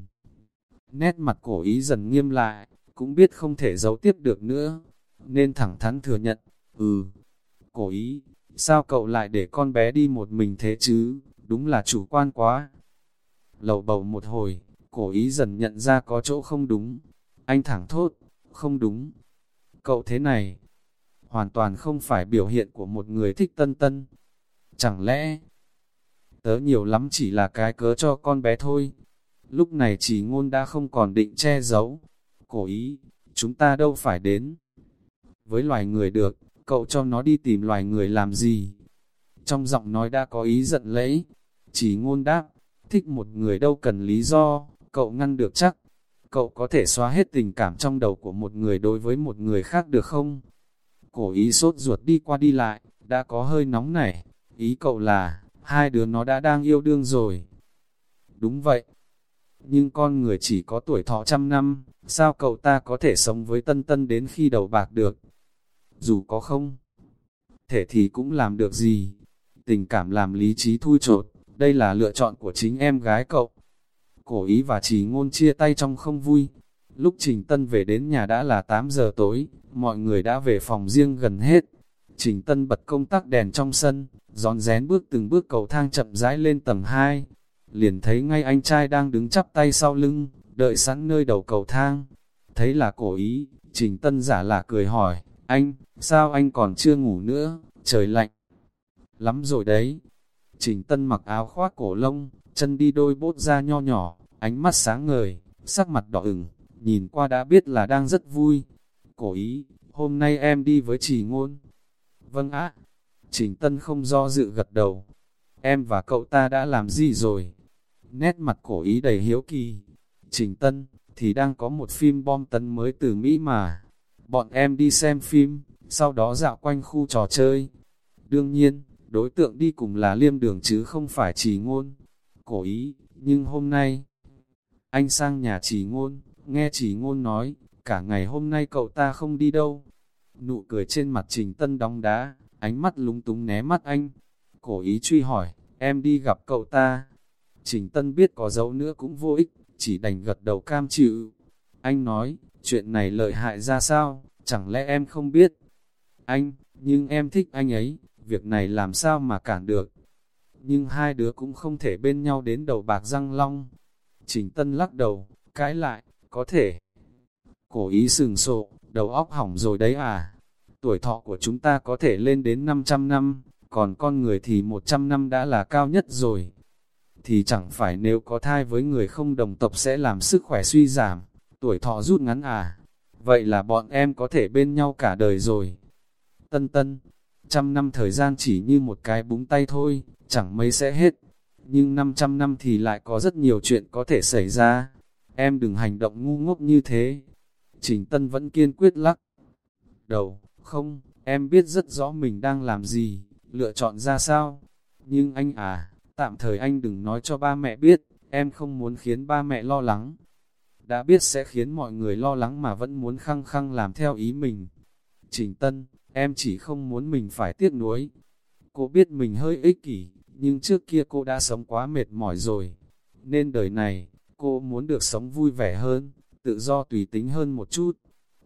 Nét mặt cổ ý dần nghiêm lại, cũng biết không thể giấu tiếp được nữa, nên thẳng thắn thừa nhận, ừ, cổ ý, sao cậu lại để con bé đi một mình thế chứ, đúng là chủ quan quá. Lầu bầu một hồi, cổ ý dần nhận ra có chỗ không đúng, anh thẳng thốt, không đúng. Cậu thế này, hoàn toàn không phải biểu hiện của một người thích tân tân. Chẳng lẽ, tớ nhiều lắm chỉ là cái cớ cho con bé thôi, Lúc này chỉ ngôn đã không còn định che giấu. Cổ ý, chúng ta đâu phải đến. Với loài người được, cậu cho nó đi tìm loài người làm gì? Trong giọng nói đã có ý giận lấy, Chỉ ngôn đáp, thích một người đâu cần lý do, cậu ngăn được chắc. Cậu có thể xóa hết tình cảm trong đầu của một người đối với một người khác được không? Cổ ý sốt ruột đi qua đi lại, đã có hơi nóng nảy. Ý cậu là, hai đứa nó đã đang yêu đương rồi. Đúng vậy, nhưng con người chỉ có tuổi thọ trăm năm, sao cậu ta có thể sống với tân tân đến khi đầu bạc được? Dù có không, thể thì cũng làm được gì? Tình cảm làm lý trí thui trột, đây là lựa chọn của chính em gái cậu. Cổ ý và chỉ ngôn chia tay trong không vui. Lúc Trình Tân về đến nhà đã là 8 giờ tối, mọi người đã về phòng riêng gần hết. Trình Tân bật công tắc đèn trong sân, giòn rén bước từng bước cầu thang chậm rãi lên tầng 2, liền thấy ngay anh trai đang đứng chắp tay sau lưng, đợi sẵn nơi đầu cầu thang. Thấy là cổ ý, trình tân giả là cười hỏi, anh, sao anh còn chưa ngủ nữa, trời lạnh. Lắm rồi đấy. Trình tân mặc áo khoác cổ lông, chân đi đôi bốt da nho nhỏ, ánh mắt sáng ngời, sắc mặt đỏ ửng, nhìn qua đã biết là đang rất vui. Cổ ý, hôm nay em đi với trì ngôn. Vâng ạ. Trình Tân không do dự gật đầu. Em và cậu ta đã làm gì rồi? Nét mặt cổ ý đầy hiếu kỳ. Trình Tân, thì đang có một phim bom tấn mới từ Mỹ mà. Bọn em đi xem phim, sau đó dạo quanh khu trò chơi. Đương nhiên, đối tượng đi cùng là liêm đường chứ không phải chỉ ngôn. Cổ ý, nhưng hôm nay, anh sang nhà chỉ ngôn, nghe chỉ ngôn nói, cả ngày hôm nay cậu ta không đi đâu. Nụ cười trên mặt trình tân đóng đá, ánh mắt lúng túng né mắt anh. Cổ ý truy hỏi, em đi gặp cậu ta. Trình tân biết có dấu nữa cũng vô ích, chỉ đành gật đầu cam chịu. Anh nói, chuyện này lợi hại ra sao, chẳng lẽ em không biết? Anh, nhưng em thích anh ấy, việc này làm sao mà cản được? Nhưng hai đứa cũng không thể bên nhau đến đầu bạc răng long. Trình Tân lắc đầu, cãi lại, có thể. Cổ ý sừng sộ, đầu óc hỏng rồi đấy à? Tuổi thọ của chúng ta có thể lên đến 500 năm, còn con người thì 100 năm đã là cao nhất rồi. Thì chẳng phải nếu có thai với người không đồng tộc sẽ làm sức khỏe suy giảm, tuổi thọ rút ngắn à? Vậy là bọn em có thể bên nhau cả đời rồi. Tân tân, trăm năm thời gian chỉ như một cái búng tay thôi, chẳng mấy sẽ hết. Nhưng 500 năm thì lại có rất nhiều chuyện có thể xảy ra. Em đừng hành động ngu ngốc như thế. Trình Tân vẫn kiên quyết lắc. Đầu, không, em biết rất rõ mình đang làm gì, lựa chọn ra sao. Nhưng anh à, tạm thời anh đừng nói cho ba mẹ biết, em không muốn khiến ba mẹ lo lắng. Đã biết sẽ khiến mọi người lo lắng mà vẫn muốn khăng khăng làm theo ý mình. Trình Tân, em chỉ không muốn mình phải tiếc nuối. Cô biết mình hơi ích kỷ, nhưng trước kia cô đã sống quá mệt mỏi rồi. Nên đời này, cô muốn được sống vui vẻ hơn, tự do tùy tính hơn một chút.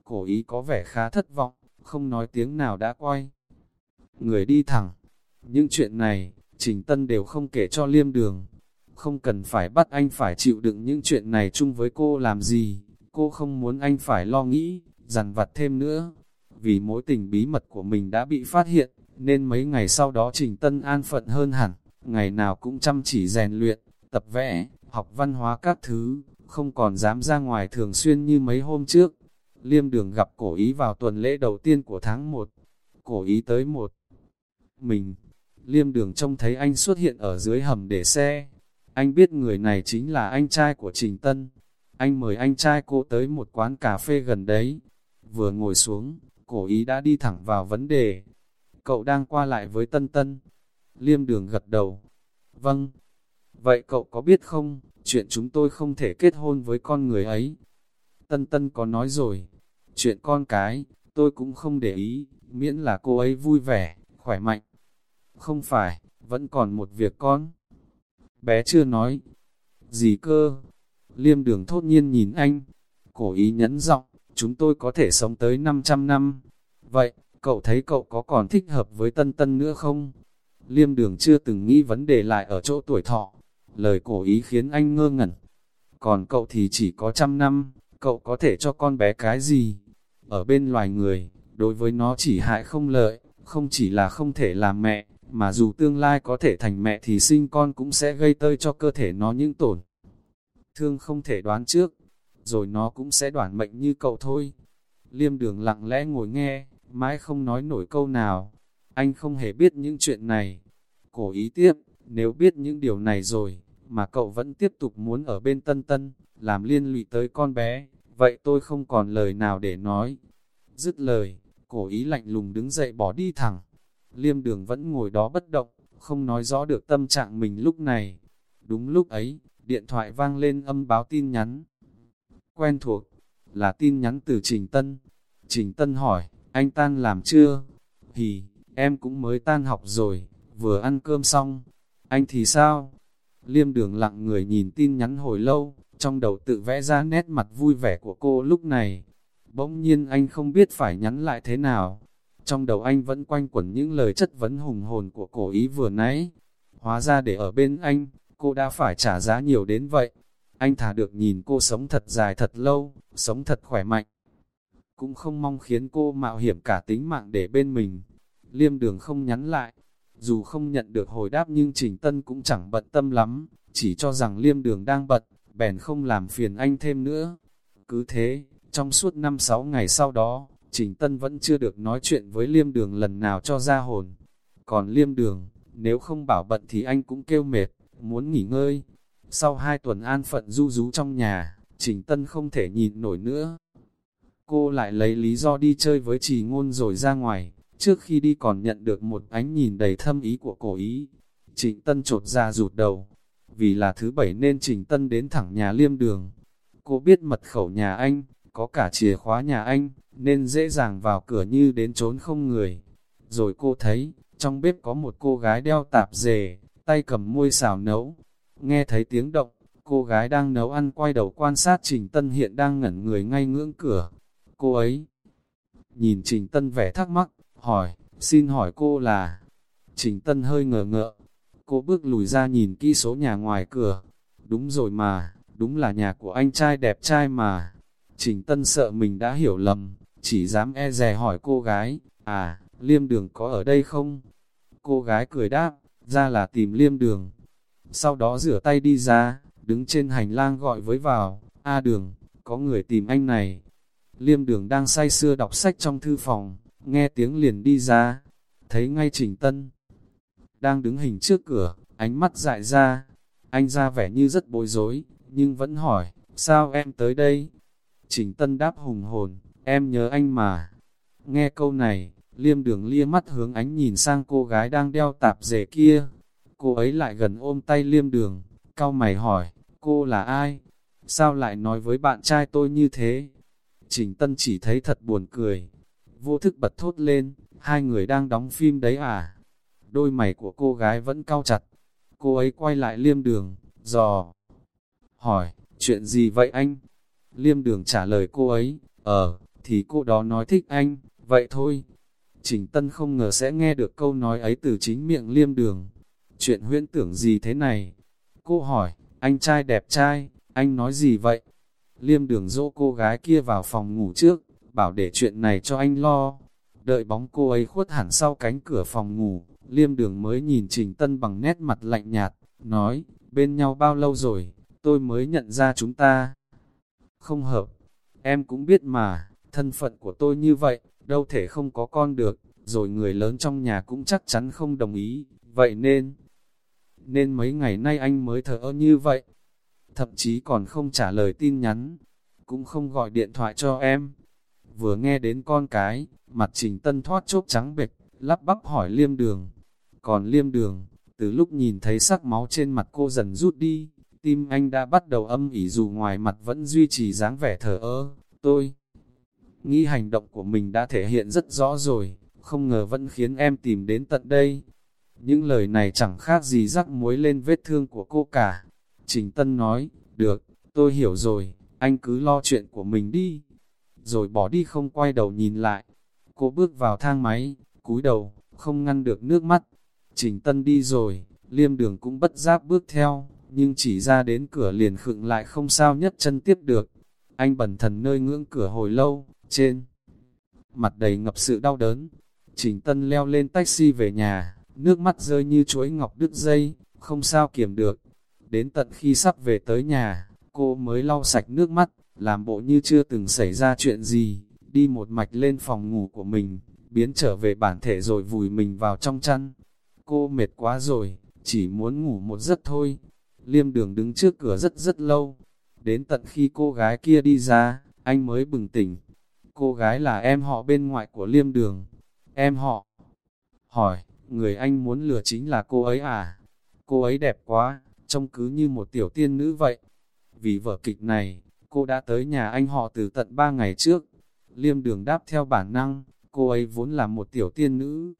Cổ ý có vẻ khá thất vọng, không nói tiếng nào đã quay. Người đi thẳng. Những chuyện này, Trình Tân đều không kể cho liêm đường. Không cần phải bắt anh phải chịu đựng những chuyện này chung với cô làm gì. Cô không muốn anh phải lo nghĩ, dằn vặt thêm nữa. Vì mối tình bí mật của mình đã bị phát hiện, nên mấy ngày sau đó Trình Tân an phận hơn hẳn, ngày nào cũng chăm chỉ rèn luyện, tập vẽ, học văn hóa các thứ, không còn dám ra ngoài thường xuyên như mấy hôm trước. Liêm đường gặp cổ ý vào tuần lễ đầu tiên của tháng 1. Cổ ý tới một. Mình, liêm đường trông thấy anh xuất hiện ở dưới hầm để xe. Anh biết người này chính là anh trai của Trình Tân. Anh mời anh trai cô tới một quán cà phê gần đấy. Vừa ngồi xuống, cổ ý đã đi thẳng vào vấn đề. Cậu đang qua lại với Tân Tân. Liêm đường gật đầu. Vâng. Vậy cậu có biết không, chuyện chúng tôi không thể kết hôn với con người ấy. Tân Tân có nói rồi, chuyện con cái, tôi cũng không để ý, miễn là cô ấy vui vẻ, khỏe mạnh. Không phải, vẫn còn một việc con. Bé chưa nói. Gì cơ? Liêm đường thốt nhiên nhìn anh. Cổ ý nhẫn giọng, chúng tôi có thể sống tới 500 năm. Vậy, cậu thấy cậu có còn thích hợp với tân tân nữa không? Liêm đường chưa từng nghĩ vấn đề lại ở chỗ tuổi thọ. Lời cổ ý khiến anh ngơ ngẩn. Còn cậu thì chỉ có trăm năm, cậu có thể cho con bé cái gì? Ở bên loài người, đối với nó chỉ hại không lợi, không chỉ là không thể làm mẹ, mà dù tương lai có thể thành mẹ thì sinh con cũng sẽ gây tơi cho cơ thể nó những tổn. Thương không thể đoán trước, rồi nó cũng sẽ đoản mệnh như cậu thôi. Liêm đường lặng lẽ ngồi nghe, mãi không nói nổi câu nào. Anh không hề biết những chuyện này. Cổ ý tiếp, nếu biết những điều này rồi, mà cậu vẫn tiếp tục muốn ở bên tân tân, làm liên lụy tới con bé, vậy tôi không còn lời nào để nói. Dứt lời, cổ ý lạnh lùng đứng dậy bỏ đi thẳng. Liêm đường vẫn ngồi đó bất động, không nói rõ được tâm trạng mình lúc này. Đúng lúc ấy, điện thoại vang lên âm báo tin nhắn. Quen thuộc, là tin nhắn từ Trình Tân. Trình Tân hỏi, anh tan làm chưa? Hì, em cũng mới tan học rồi, vừa ăn cơm xong. Anh thì sao? Liêm đường lặng người nhìn tin nhắn hồi lâu, trong đầu tự vẽ ra nét mặt vui vẻ của cô lúc này. Bỗng nhiên anh không biết phải nhắn lại thế nào. Trong đầu anh vẫn quanh quẩn những lời chất vấn hùng hồn của cổ ý vừa nãy. Hóa ra để ở bên anh, cô đã phải trả giá nhiều đến vậy. Anh thả được nhìn cô sống thật dài thật lâu, sống thật khỏe mạnh. Cũng không mong khiến cô mạo hiểm cả tính mạng để bên mình. Liêm đường không nhắn lại, dù không nhận được hồi đáp nhưng Trình Tân cũng chẳng bận tâm lắm, chỉ cho rằng liêm đường đang bận, bèn không làm phiền anh thêm nữa. Cứ thế, trong suốt 5-6 ngày sau đó, Trình Tân vẫn chưa được nói chuyện với liêm đường lần nào cho ra hồn. Còn liêm đường, nếu không bảo bận thì anh cũng kêu mệt, muốn nghỉ ngơi. Sau hai tuần an phận du rú trong nhà, Trình Tân không thể nhìn nổi nữa. cô lại lấy lý do đi chơi với trì ngôn rồi ra ngoài, trước khi đi còn nhận được một ánh nhìn đầy thâm ý của cổ ý. Trịnh Tân trột ra rụt đầu, vì là thứ bảy nên Trình Tân đến thẳng nhà liêm đường. Cô biết mật khẩu nhà anh, có cả chìa khóa nhà anh, nên dễ dàng vào cửa như đến trốn không người. Rồi cô thấy, trong bếp có một cô gái đeo tạp dề, tay cầm muôi xào nấu. Nghe thấy tiếng động, cô gái đang nấu ăn quay đầu quan sát Trình Tân hiện đang ngẩn người ngay ngưỡng cửa. Cô ấy nhìn Trình Tân vẻ thắc mắc, hỏi, xin hỏi cô là... Trình Tân hơi ngờ ngợ, cô bước lùi ra nhìn kỹ số nhà ngoài cửa. Đúng rồi mà, đúng là nhà của anh trai đẹp trai mà. Trình Tân sợ mình đã hiểu lầm, chỉ dám e dè hỏi cô gái, à, liêm đường có ở đây không? Cô gái cười đáp, ra là tìm liêm đường. Sau đó rửa tay đi ra, đứng trên hành lang gọi với vào, A đường, có người tìm anh này. Liêm đường đang say sưa đọc sách trong thư phòng, nghe tiếng liền đi ra, thấy ngay Trình Tân. Đang đứng hình trước cửa, ánh mắt dại ra, anh ra vẻ như rất bối rối, nhưng vẫn hỏi, sao em tới đây? Trình Tân đáp hùng hồn, em nhớ anh mà. Nghe câu này, liêm đường lia mắt hướng ánh nhìn sang cô gái đang đeo tạp dề kia. Cô ấy lại gần ôm tay liêm đường, cao mày hỏi, cô là ai? Sao lại nói với bạn trai tôi như thế? Trình Tân chỉ thấy thật buồn cười. Vô thức bật thốt lên, hai người đang đóng phim đấy à? Đôi mày của cô gái vẫn cao chặt. Cô ấy quay lại liêm đường, dò. Hỏi, chuyện gì vậy anh? Liêm đường trả lời cô ấy, ờ, thì cô đó nói thích anh, vậy thôi. Trình Tân không ngờ sẽ nghe được câu nói ấy từ chính miệng liêm đường. Chuyện huyễn tưởng gì thế này? Cô hỏi, anh trai đẹp trai, anh nói gì vậy? Liêm đường dỗ cô gái kia vào phòng ngủ trước, bảo để chuyện này cho anh lo. Đợi bóng cô ấy khuất hẳn sau cánh cửa phòng ngủ, liêm đường mới nhìn Trình Tân bằng nét mặt lạnh nhạt, nói, bên nhau bao lâu rồi, tôi mới nhận ra chúng ta. Không hợp, em cũng biết mà, thân phận của tôi như vậy, đâu thể không có con được, rồi người lớn trong nhà cũng chắc chắn không đồng ý, vậy nên, nên mấy ngày nay anh mới thở ơ như vậy, thậm chí còn không trả lời tin nhắn, cũng không gọi điện thoại cho em. Vừa nghe đến con cái, mặt trình tân thoát chốt trắng bệch, lắp bắp hỏi liêm đường. Còn liêm đường, từ lúc nhìn thấy sắc máu trên mặt cô dần rút đi, tim anh đã bắt đầu âm ỉ dù ngoài mặt vẫn duy trì dáng vẻ thờ ơ. Tôi nghĩ hành động của mình đã thể hiện rất rõ rồi, không ngờ vẫn khiến em tìm đến tận đây. Những lời này chẳng khác gì rắc muối lên vết thương của cô cả. Trình Tân nói, được, tôi hiểu rồi, anh cứ lo chuyện của mình đi. Rồi bỏ đi không quay đầu nhìn lại. Cô bước vào thang máy, cúi đầu, không ngăn được nước mắt. Trình Tân đi rồi, liêm đường cũng bất giác bước theo, nhưng chỉ ra đến cửa liền khựng lại không sao nhất chân tiếp được. Anh bẩn thần nơi ngưỡng cửa hồi lâu, trên mặt đầy ngập sự đau đớn. Trình Tân leo lên taxi về nhà, nước mắt rơi như chuỗi ngọc đứt dây, không sao kiểm được. Đến tận khi sắp về tới nhà, cô mới lau sạch nước mắt, làm bộ như chưa từng xảy ra chuyện gì, đi một mạch lên phòng ngủ của mình, biến trở về bản thể rồi vùi mình vào trong chăn. Cô mệt quá rồi, chỉ muốn ngủ một giấc thôi. Liêm đường đứng trước cửa rất rất lâu. Đến tận khi cô gái kia đi ra, anh mới bừng tỉnh. Cô gái là em họ bên ngoại của liêm đường. Em họ. Hỏi, người anh muốn lừa chính là cô ấy à? Cô ấy đẹp quá, trông cứ như một tiểu tiên nữ vậy. Vì vở kịch này, cô đã tới nhà anh họ từ tận ba ngày trước. Liêm đường đáp theo bản năng, cô ấy vốn là một tiểu tiên nữ.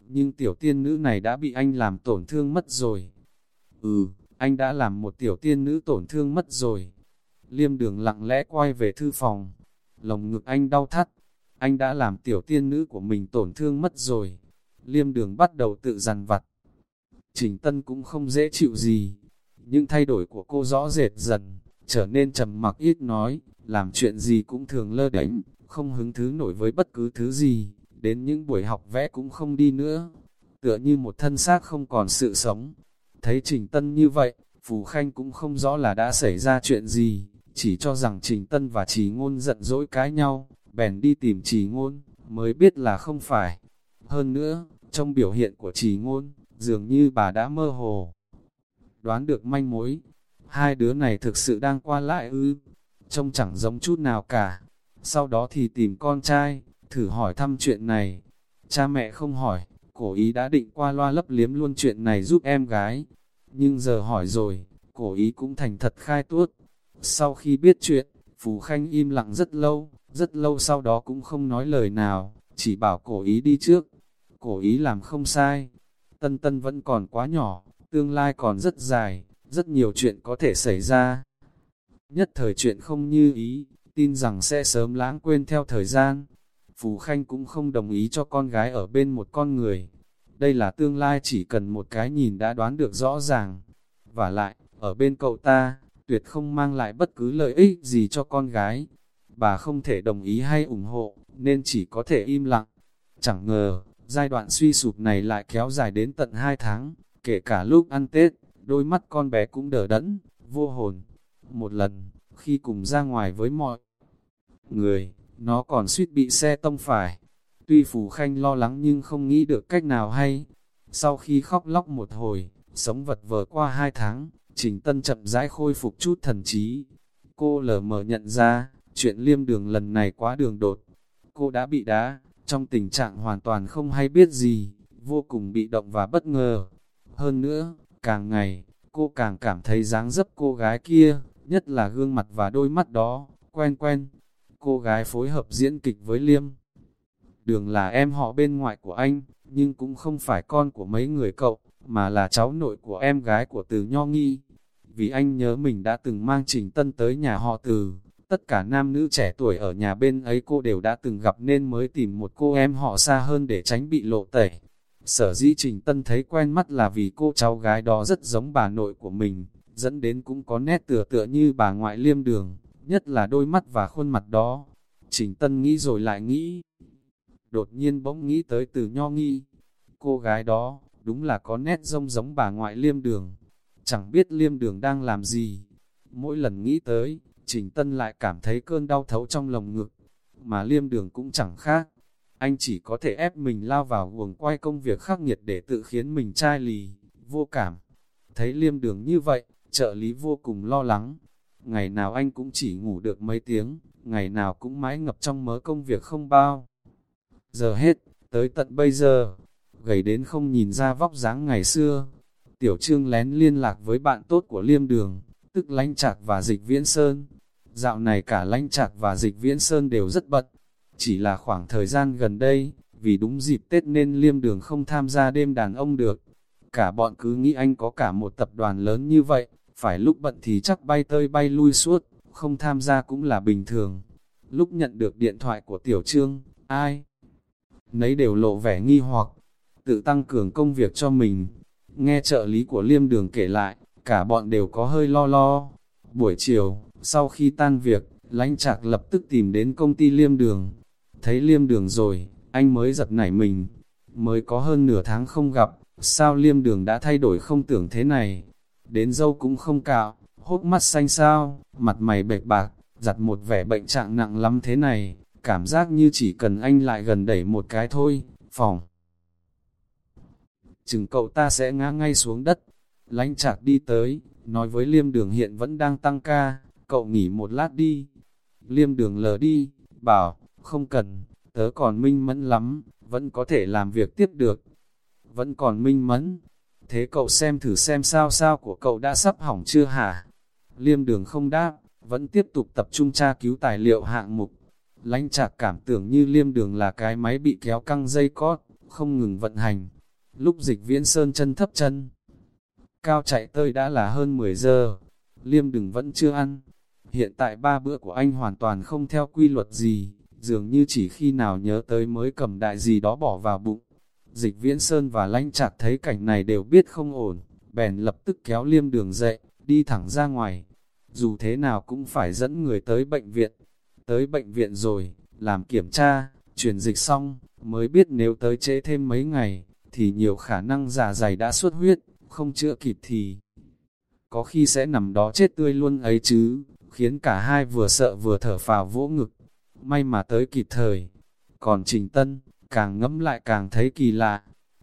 Nhưng tiểu tiên nữ này đã bị anh làm tổn thương mất rồi. Ừ, anh đã làm một tiểu tiên nữ tổn thương mất rồi. Liêm đường lặng lẽ quay về thư phòng. Lồng ngực anh đau thắt. Anh đã làm tiểu tiên nữ của mình tổn thương mất rồi. Liêm đường bắt đầu tự dằn vặt. Trình Tân cũng không dễ chịu gì. Những thay đổi của cô rõ rệt dần, trở nên trầm mặc ít nói, làm chuyện gì cũng thường lơ đánh, không hứng thứ nổi với bất cứ thứ gì, đến những buổi học vẽ cũng không đi nữa. Tựa như một thân xác không còn sự sống. Thấy Trình Tân như vậy, Phù Khanh cũng không rõ là đã xảy ra chuyện gì, chỉ cho rằng Trình Tân và Trì Ngôn giận dỗi cái nhau, bèn đi tìm Trì Ngôn, mới biết là không phải. Hơn nữa, trong biểu hiện của Trì Ngôn, dường như bà đã mơ hồ. Đoán được manh mối, hai đứa này thực sự đang qua lại ư, trông chẳng giống chút nào cả. sau đó thì tìm con trai, thử hỏi thăm chuyện này. Cha mẹ không hỏi, cổ ý đã định qua loa lấp liếm luôn chuyện này giúp em gái. Nhưng giờ hỏi rồi, cổ ý cũng thành thật khai tuốt. Sau khi biết chuyện, Phù Khanh im lặng rất lâu, rất lâu sau đó cũng không nói lời nào, chỉ bảo cổ ý đi trước. Cổ ý làm không sai, tân tân vẫn còn quá nhỏ, tương lai còn rất dài, rất nhiều chuyện có thể xảy ra. Nhất thời chuyện không như ý, tin rằng sẽ sớm lãng quên theo thời gian. Phù Khanh cũng không đồng ý cho con gái ở bên một con người. Đây là tương lai chỉ cần một cái nhìn đã đoán được rõ ràng. Và lại, ở bên cậu ta, tuyệt không mang lại bất cứ lợi ích gì cho con gái. Bà không thể đồng ý hay ủng hộ, nên chỉ có thể im lặng. Chẳng ngờ, giai đoạn suy sụp này lại kéo dài đến tận 2 tháng, kể cả lúc ăn Tết, đôi mắt con bé cũng đờ đẫn, vô hồn. Một lần, khi cùng ra ngoài với mọi người, nó còn suýt bị xe tông phải. Tuy Phù Khanh lo lắng nhưng không nghĩ được cách nào hay. Sau khi khóc lóc một hồi, sống vật vờ qua hai tháng, Trình Tân chậm rãi khôi phục chút thần trí. Cô lờ mờ nhận ra, chuyện liêm đường lần này quá đường đột. Cô đã bị đá, trong tình trạng hoàn toàn không hay biết gì, vô cùng bị động và bất ngờ. Hơn nữa, càng ngày, cô càng cảm thấy dáng dấp cô gái kia, nhất là gương mặt và đôi mắt đó, quen quen. Cô gái phối hợp diễn kịch với Liêm. Đường là em họ bên ngoại của anh, nhưng cũng không phải con của mấy người cậu, mà là cháu nội của em gái của Từ Nho Nghi. Vì anh nhớ mình đã từng mang Trình Tân tới nhà họ Từ, tất cả nam nữ trẻ tuổi ở nhà bên ấy cô đều đã từng gặp nên mới tìm một cô em họ xa hơn để tránh bị lộ tẩy. Sở dĩ Trình Tân thấy quen mắt là vì cô cháu gái đó rất giống bà nội của mình, dẫn đến cũng có nét tựa tựa như bà ngoại liêm đường, nhất là đôi mắt và khuôn mặt đó. Trình Tân nghĩ rồi lại nghĩ. Đột nhiên bỗng nghĩ tới từ nho nghi. Cô gái đó, đúng là có nét rông giống bà ngoại liêm đường. Chẳng biết liêm đường đang làm gì. Mỗi lần nghĩ tới, Trình Tân lại cảm thấy cơn đau thấu trong lồng ngực. Mà liêm đường cũng chẳng khác. Anh chỉ có thể ép mình lao vào guồng quay công việc khắc nghiệt để tự khiến mình chai lì, vô cảm. Thấy liêm đường như vậy, trợ lý vô cùng lo lắng. Ngày nào anh cũng chỉ ngủ được mấy tiếng, ngày nào cũng mãi ngập trong mớ công việc không bao. Giờ hết, tới tận bây giờ, gầy đến không nhìn ra vóc dáng ngày xưa. Tiểu Trương lén liên lạc với bạn tốt của Liêm Đường, tức Lanh Trạc và Dịch Viễn Sơn. Dạo này cả Lanh Trạc và Dịch Viễn Sơn đều rất bận. Chỉ là khoảng thời gian gần đây, vì đúng dịp Tết nên Liêm Đường không tham gia đêm đàn ông được. Cả bọn cứ nghĩ anh có cả một tập đoàn lớn như vậy, phải lúc bận thì chắc bay tơi bay lui suốt, không tham gia cũng là bình thường. Lúc nhận được điện thoại của Tiểu Trương, ai? Nấy đều lộ vẻ nghi hoặc, tự tăng cường công việc cho mình. Nghe trợ lý của Liêm Đường kể lại, cả bọn đều có hơi lo lo. Buổi chiều, sau khi tan việc, lãnh trạc lập tức tìm đến công ty Liêm Đường. Thấy Liêm Đường rồi, anh mới giật nảy mình. Mới có hơn nửa tháng không gặp, sao Liêm Đường đã thay đổi không tưởng thế này. Đến dâu cũng không cạo, hốc mắt xanh sao, mặt mày bệch bạc, giặt một vẻ bệnh trạng nặng lắm thế này, cảm giác như chỉ cần anh lại gần đẩy một cái thôi, phòng. Chừng cậu ta sẽ ngã ngay xuống đất, lánh chạc đi tới, nói với liêm đường hiện vẫn đang tăng ca, cậu nghỉ một lát đi. Liêm đường lờ đi, bảo, không cần, tớ còn minh mẫn lắm, vẫn có thể làm việc tiếp được. Vẫn còn minh mẫn, thế cậu xem thử xem sao sao của cậu đã sắp hỏng chưa hả? Liêm đường không đáp, vẫn tiếp tục tập trung tra cứu tài liệu hạng mục lãnh trạc cảm tưởng như liêm đường là cái máy bị kéo căng dây cót, không ngừng vận hành. Lúc dịch viễn sơn chân thấp chân, cao chạy tơi đã là hơn 10 giờ, liêm đường vẫn chưa ăn. Hiện tại ba bữa của anh hoàn toàn không theo quy luật gì, dường như chỉ khi nào nhớ tới mới cầm đại gì đó bỏ vào bụng. Dịch viễn sơn và lanh trạc thấy cảnh này đều biết không ổn, bèn lập tức kéo liêm đường dậy, đi thẳng ra ngoài. Dù thế nào cũng phải dẫn người tới bệnh viện. Tới bệnh viện rồi, làm kiểm tra, truyền dịch xong, mới biết nếu tới trễ thêm mấy ngày, thì nhiều khả năng giả dày đã xuất huyết, không chữa kịp thì có khi sẽ nằm đó chết tươi luôn ấy chứ, khiến cả hai vừa sợ vừa thở phào vỗ ngực. May mà tới kịp thời. Còn Trình Tân, càng ngẫm lại càng thấy kỳ lạ.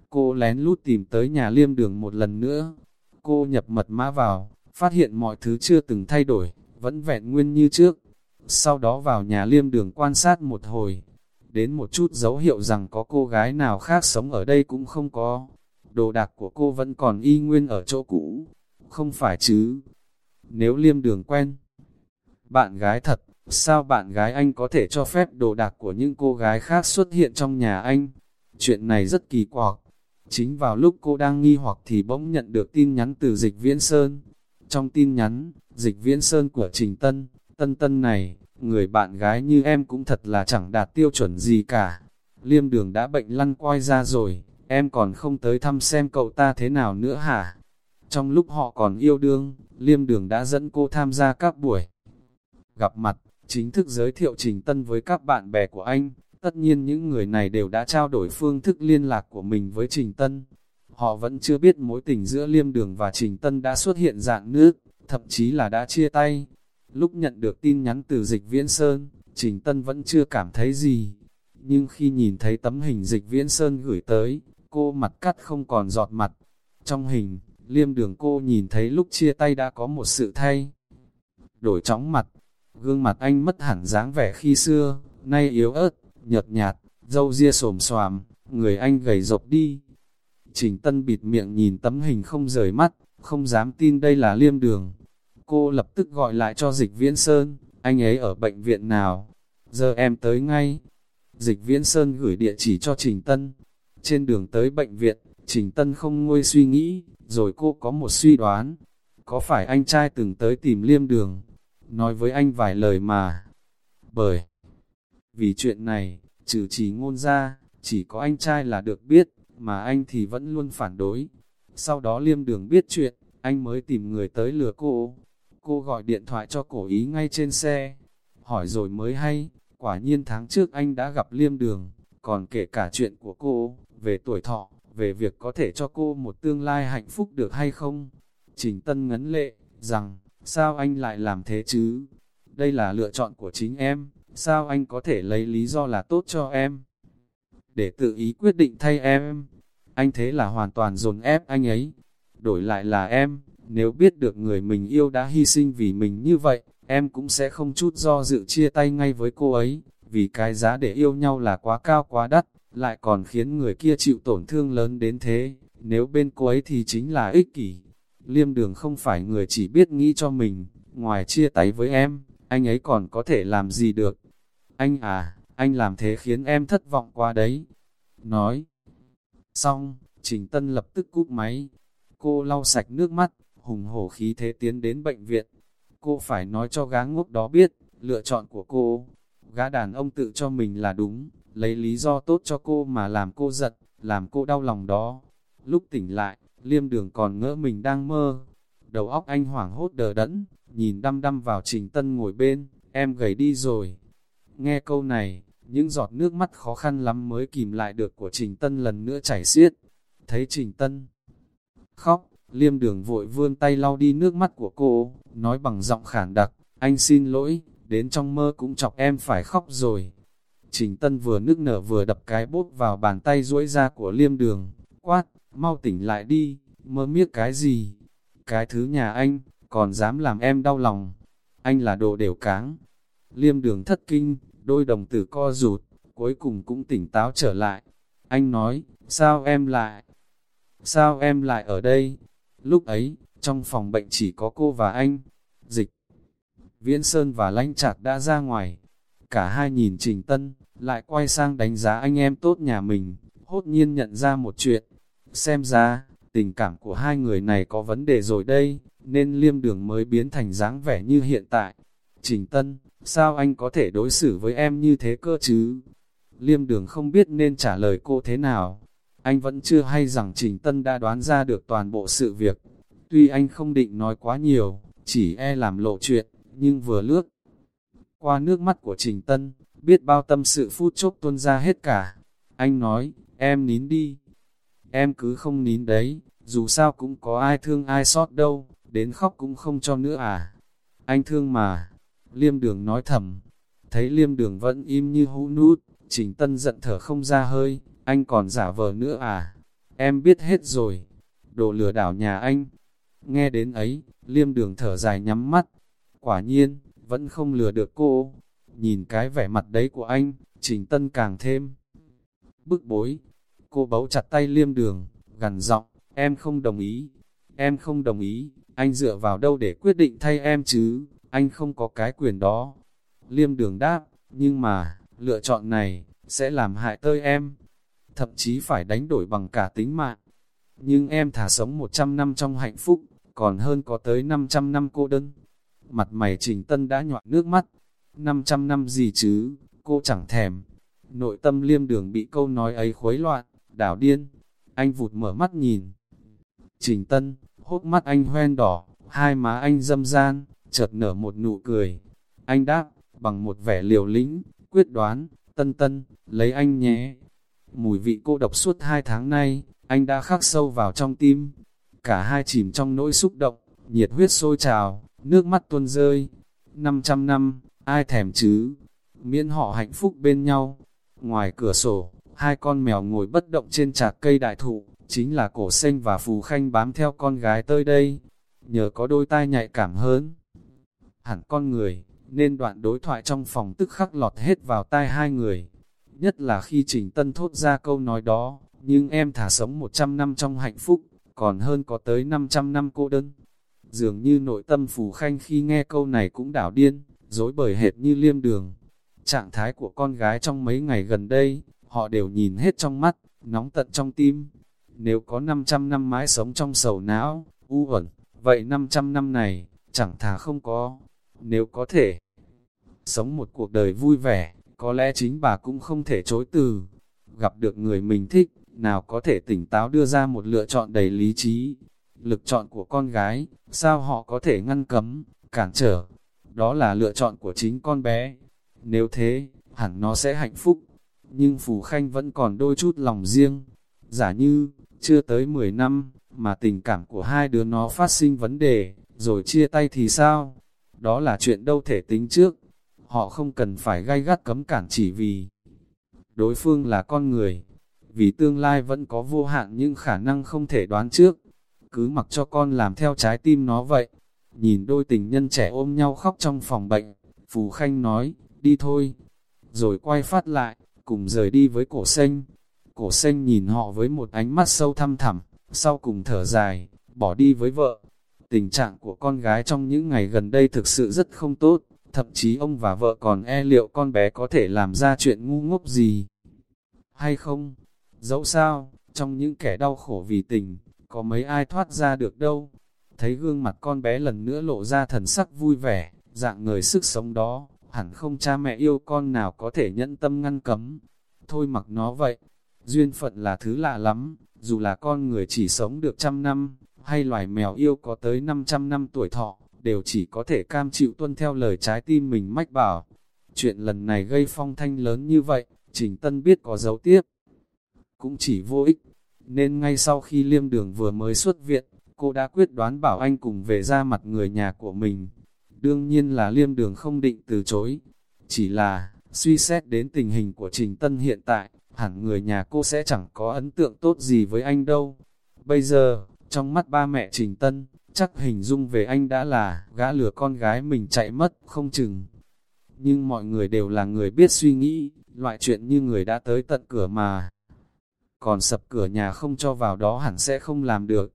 Cô lén lút tìm tới nhà liêm đường một lần nữa. Cô nhập mật mã vào, phát hiện mọi thứ chưa từng thay đổi, vẫn vẹn nguyên như trước sau đó vào nhà liêm đường quan sát một hồi, đến một chút dấu hiệu rằng có cô gái nào khác sống ở đây cũng không có. Đồ đạc của cô vẫn còn y nguyên ở chỗ cũ, không phải chứ. Nếu liêm đường quen, bạn gái thật, sao bạn gái anh có thể cho phép đồ đạc của những cô gái khác xuất hiện trong nhà anh? Chuyện này rất kỳ quặc. Chính vào lúc cô đang nghi hoặc thì bỗng nhận được tin nhắn từ dịch viễn Sơn. Trong tin nhắn, dịch viễn Sơn của Trình Tân, Tân Tân này, người bạn gái như em cũng thật là chẳng đạt tiêu chuẩn gì cả. Liêm đường đã bệnh lăn quay ra rồi, em còn không tới thăm xem cậu ta thế nào nữa hả? Trong lúc họ còn yêu đương, Liêm đường đã dẫn cô tham gia các buổi gặp mặt, chính thức giới thiệu Trình Tân với các bạn bè của anh. Tất nhiên những người này đều đã trao đổi phương thức liên lạc của mình với Trình Tân. Họ vẫn chưa biết mối tình giữa Liêm Đường và Trình Tân đã xuất hiện dạng nước, thậm chí là đã chia tay. Lúc nhận được tin nhắn từ dịch viễn Sơn, Trình Tân vẫn chưa cảm thấy gì. Nhưng khi nhìn thấy tấm hình dịch viễn Sơn gửi tới, cô mặt cắt không còn giọt mặt. Trong hình, liêm đường cô nhìn thấy lúc chia tay đã có một sự thay. Đổi chóng mặt, gương mặt anh mất hẳn dáng vẻ khi xưa, nay yếu ớt, nhợt nhạt, dâu ria xồm xoàm, người anh gầy rộc đi. Trình Tân bịt miệng nhìn tấm hình không rời mắt, không dám tin đây là liêm đường. Cô lập tức gọi lại cho dịch viễn Sơn, anh ấy ở bệnh viện nào? Giờ em tới ngay. Dịch viễn Sơn gửi địa chỉ cho Trình Tân. Trên đường tới bệnh viện, Trình Tân không ngôi suy nghĩ, rồi cô có một suy đoán. Có phải anh trai từng tới tìm liêm đường? Nói với anh vài lời mà. Bởi vì chuyện này, trừ chỉ ngôn ra, chỉ có anh trai là được biết, mà anh thì vẫn luôn phản đối. Sau đó liêm đường biết chuyện, anh mới tìm người tới lừa cô. Cô gọi điện thoại cho cổ ý ngay trên xe. Hỏi rồi mới hay, quả nhiên tháng trước anh đã gặp liêm đường, còn kể cả chuyện của cô, về tuổi thọ, về việc có thể cho cô một tương lai hạnh phúc được hay không. Trình Tân ngấn lệ, rằng, sao anh lại làm thế chứ? Đây là lựa chọn của chính em, sao anh có thể lấy lý do là tốt cho em? Để tự ý quyết định thay em, anh thế là hoàn toàn dồn ép anh ấy. Đổi lại là em, nếu biết được người mình yêu đã hy sinh vì mình như vậy, em cũng sẽ không chút do dự chia tay ngay với cô ấy, vì cái giá để yêu nhau là quá cao quá đắt, lại còn khiến người kia chịu tổn thương lớn đến thế, nếu bên cô ấy thì chính là ích kỷ. Liêm đường không phải người chỉ biết nghĩ cho mình, ngoài chia tay với em, anh ấy còn có thể làm gì được. Anh à, anh làm thế khiến em thất vọng quá đấy. Nói. Xong, Trình Tân lập tức cúp máy. Cô lau sạch nước mắt, hùng hổ khí thế tiến đến bệnh viện. Cô phải nói cho gá ngốc đó biết, lựa chọn của cô. Gã đàn ông tự cho mình là đúng, lấy lý do tốt cho cô mà làm cô giật, làm cô đau lòng đó. Lúc tỉnh lại, liêm đường còn ngỡ mình đang mơ. Đầu óc anh hoảng hốt đờ đẫn, nhìn đăm đăm vào Trình Tân ngồi bên, em gầy đi rồi. Nghe câu này, những giọt nước mắt khó khăn lắm mới kìm lại được của Trình Tân lần nữa chảy xiết. Thấy Trình Tân khóc, liêm đường vội vươn tay lau đi nước mắt của cô, nói bằng giọng khản đặc, anh xin lỗi, đến trong mơ cũng chọc em phải khóc rồi. Trình Tân vừa nước nở vừa đập cái bốt vào bàn tay duỗi ra của liêm đường, quát, mau tỉnh lại đi, mơ miết cái gì? Cái thứ nhà anh, còn dám làm em đau lòng. Anh là đồ đều cáng. Liêm đường thất kinh, đôi đồng tử co rụt, cuối cùng cũng tỉnh táo trở lại. Anh nói, sao em lại? Sao em lại ở đây? Lúc ấy, trong phòng bệnh chỉ có cô và anh. Dịch, Viễn Sơn và Lanh Trạc đã ra ngoài. Cả hai nhìn Trình Tân, lại quay sang đánh giá anh em tốt nhà mình, hốt nhiên nhận ra một chuyện. Xem ra, tình cảm của hai người này có vấn đề rồi đây, nên liêm đường mới biến thành dáng vẻ như hiện tại. Trình Tân, sao anh có thể đối xử với em như thế cơ chứ? Liêm đường không biết nên trả lời cô thế nào. Anh vẫn chưa hay rằng Trình Tân đã đoán ra được toàn bộ sự việc. Tuy anh không định nói quá nhiều, chỉ e làm lộ chuyện, nhưng vừa lướt qua nước mắt của Trình Tân, biết bao tâm sự phút chốc tuôn ra hết cả. Anh nói, em nín đi. Em cứ không nín đấy, dù sao cũng có ai thương ai sót đâu, đến khóc cũng không cho nữa à. Anh thương mà. Liêm đường nói thầm. Thấy liêm đường vẫn im như hũ nút, Trình Tân giận thở không ra hơi, anh còn giả vờ nữa à. Em biết hết rồi. Đồ lừa đảo nhà anh. Nghe đến ấy, liêm đường thở dài nhắm mắt. Quả nhiên, vẫn không lừa được cô. Nhìn cái vẻ mặt đấy của anh, Trình Tân càng thêm bức bối. Cô bấu chặt tay liêm đường, gằn giọng, em không đồng ý, em không đồng ý, anh dựa vào đâu để quyết định thay em chứ, anh không có cái quyền đó. Liêm đường đáp, nhưng mà, lựa chọn này, sẽ làm hại tơi em, thậm chí phải đánh đổi bằng cả tính mạng. Nhưng em thả sống 100 năm trong hạnh phúc, còn hơn có tới 500 năm cô đơn. Mặt mày trình tân đã nhọa nước mắt, 500 năm gì chứ, cô chẳng thèm. Nội tâm liêm đường bị câu nói ấy khuấy loạn, đảo điên. Anh vụt mở mắt nhìn. Trình tân, hốt mắt anh hoen đỏ, hai má anh dâm gian, chợt nở một nụ cười. Anh đáp, bằng một vẻ liều lĩnh, quyết đoán, tân tân, lấy anh nhé. Mùi vị cô độc suốt hai tháng nay, anh đã khắc sâu vào trong tim. Cả hai chìm trong nỗi xúc động, nhiệt huyết sôi trào, nước mắt tuôn rơi. 500 năm, ai thèm chứ? Miễn họ hạnh phúc bên nhau. Ngoài cửa sổ, hai con mèo ngồi bất động trên trạc cây đại thụ, chính là cổ xanh và phù khanh bám theo con gái tới đây. Nhờ có đôi tai nhạy cảm hơn. Hẳn con người, nên đoạn đối thoại trong phòng tức khắc lọt hết vào tai hai người. Nhất là khi Trình Tân thốt ra câu nói đó, nhưng em thả sống 100 năm trong hạnh phúc, còn hơn có tới 500 năm cô đơn. Dường như nội tâm Phù Khanh khi nghe câu này cũng đảo điên, dối bời hệt như liêm đường. Trạng thái của con gái trong mấy ngày gần đây, họ đều nhìn hết trong mắt, nóng tận trong tim. Nếu có 500 năm mãi sống trong sầu não, u ẩn, vậy 500 năm này, chẳng thà không có. Nếu có thể, sống một cuộc đời vui vẻ, có lẽ chính bà cũng không thể chối từ. Gặp được người mình thích, nào có thể tỉnh táo đưa ra một lựa chọn đầy lý trí. Lực chọn của con gái, sao họ có thể ngăn cấm, cản trở? Đó là lựa chọn của chính con bé. Nếu thế, hẳn nó sẽ hạnh phúc. Nhưng Phù Khanh vẫn còn đôi chút lòng riêng. Giả như, chưa tới 10 năm, mà tình cảm của hai đứa nó phát sinh vấn đề, rồi chia tay thì sao? Đó là chuyện đâu thể tính trước. Họ không cần phải gay gắt cấm cản chỉ vì đối phương là con người. Vì tương lai vẫn có vô hạn nhưng khả năng không thể đoán trước. Cứ mặc cho con làm theo trái tim nó vậy. Nhìn đôi tình nhân trẻ ôm nhau khóc trong phòng bệnh, Phù Khanh nói, đi thôi. Rồi quay phát lại, cùng rời đi với cổ xanh. Cổ xanh nhìn họ với một ánh mắt sâu thăm thẳm, sau cùng thở dài, bỏ đi với vợ. Tình trạng của con gái trong những ngày gần đây thực sự rất không tốt, thậm chí ông và vợ còn e liệu con bé có thể làm ra chuyện ngu ngốc gì. Hay không? Dẫu sao, trong những kẻ đau khổ vì tình, có mấy ai thoát ra được đâu. Thấy gương mặt con bé lần nữa lộ ra thần sắc vui vẻ, dạng người sức sống đó, hẳn không cha mẹ yêu con nào có thể nhẫn tâm ngăn cấm. Thôi mặc nó vậy, duyên phận là thứ lạ lắm, dù là con người chỉ sống được trăm năm, hay loài mèo yêu có tới 500 năm tuổi thọ, đều chỉ có thể cam chịu tuân theo lời trái tim mình mách bảo. Chuyện lần này gây phong thanh lớn như vậy, Trình Tân biết có dấu tiếp. Cũng chỉ vô ích, nên ngay sau khi liêm đường vừa mới xuất viện, cô đã quyết đoán bảo anh cùng về ra mặt người nhà của mình. Đương nhiên là liêm đường không định từ chối, chỉ là, suy xét đến tình hình của Trình Tân hiện tại, hẳn người nhà cô sẽ chẳng có ấn tượng tốt gì với anh đâu. Bây giờ, trong mắt ba mẹ Trình Tân, chắc hình dung về anh đã là gã lừa con gái mình chạy mất, không chừng. Nhưng mọi người đều là người biết suy nghĩ, loại chuyện như người đã tới tận cửa mà. Còn sập cửa nhà không cho vào đó hẳn sẽ không làm được.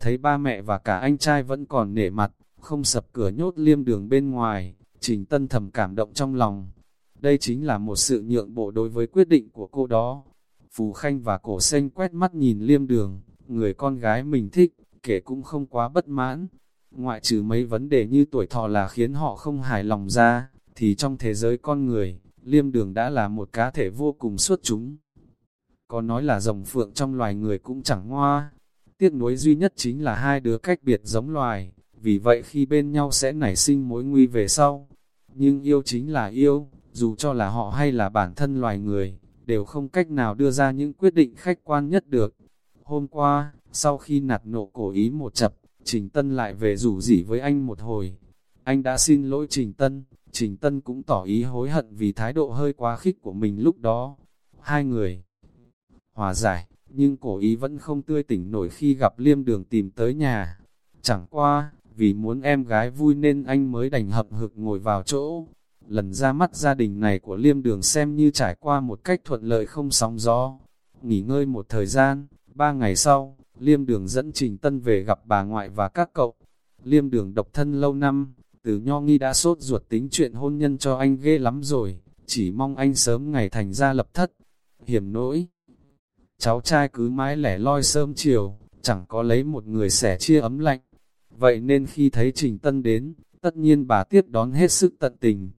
Thấy ba mẹ và cả anh trai vẫn còn nể mặt, không sập cửa nhốt liêm đường bên ngoài, Trình Tân thầm cảm động trong lòng. Đây chính là một sự nhượng bộ đối với quyết định của cô đó. Phù Khanh và Cổ Xanh quét mắt nhìn liêm đường, người con gái mình thích, kể cũng không quá bất mãn. Ngoại trừ mấy vấn đề như tuổi thọ là khiến họ không hài lòng ra, thì trong thế giới con người, liêm đường đã là một cá thể vô cùng xuất chúng. Có nói là rồng phượng trong loài người cũng chẳng hoa Tiếc nuối duy nhất chính là hai đứa cách biệt giống loài, vì vậy khi bên nhau sẽ nảy sinh mối nguy về sau. Nhưng yêu chính là yêu, dù cho là họ hay là bản thân loài người, đều không cách nào đưa ra những quyết định khách quan nhất được. Hôm qua, sau khi nạt nộ cổ ý một chập, Trình Tân lại về rủ rỉ với anh một hồi. Anh đã xin lỗi Trình Tân, Trình Tân cũng tỏ ý hối hận vì thái độ hơi quá khích của mình lúc đó. Hai người hòa giải, nhưng cổ ý vẫn không tươi tỉnh nổi khi gặp liêm đường tìm tới nhà. Chẳng qua, vì muốn em gái vui nên anh mới đành hậm hực ngồi vào chỗ. Lần ra mắt gia đình này của liêm đường xem như trải qua một cách thuận lợi không sóng gió. Nghỉ ngơi một thời gian, ba ngày sau, liêm đường dẫn Trình Tân về gặp bà ngoại và các cậu. Liêm đường độc thân lâu năm, từ nho nghi đã sốt ruột tính chuyện hôn nhân cho anh ghê lắm rồi, chỉ mong anh sớm ngày thành ra lập thất. Hiểm nỗi, cháu trai cứ mãi lẻ loi sớm chiều, chẳng có lấy một người sẻ chia ấm lạnh. Vậy nên khi thấy Trình Tân đến, tất nhiên bà tiếp đón hết sức tận tình.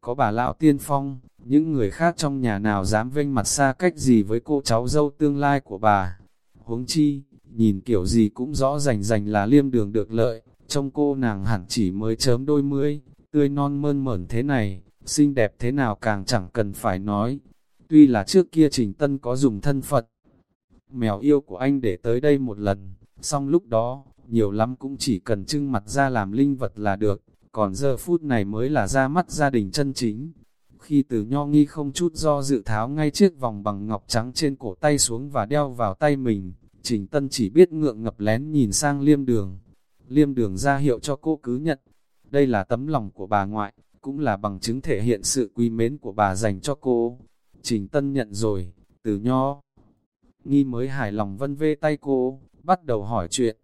Có bà lão tiên phong, những người khác trong nhà nào dám vênh mặt xa cách gì với cô cháu dâu tương lai của bà. Huống chi, nhìn kiểu gì cũng rõ rành rành là liêm đường được lợi, trong cô nàng hẳn chỉ mới chớm đôi mươi, tươi non mơn mởn thế này, xinh đẹp thế nào càng chẳng cần phải nói. Tuy là trước kia Trình Tân có dùng thân Phật, mèo yêu của anh để tới đây một lần, song lúc đó, nhiều lắm cũng chỉ cần trưng mặt ra làm linh vật là được, còn giờ phút này mới là ra mắt gia đình chân chính. Khi từ nho nghi không chút do dự tháo ngay chiếc vòng bằng ngọc trắng trên cổ tay xuống và đeo vào tay mình, Trình Tân chỉ biết ngượng ngập lén nhìn sang liêm đường. Liêm đường ra hiệu cho cô cứ nhận. Đây là tấm lòng của bà ngoại, cũng là bằng chứng thể hiện sự quý mến của bà dành cho cô. Trình Tân nhận rồi, từ nho. Nghi mới hài lòng vân vê tay cô, bắt đầu hỏi chuyện.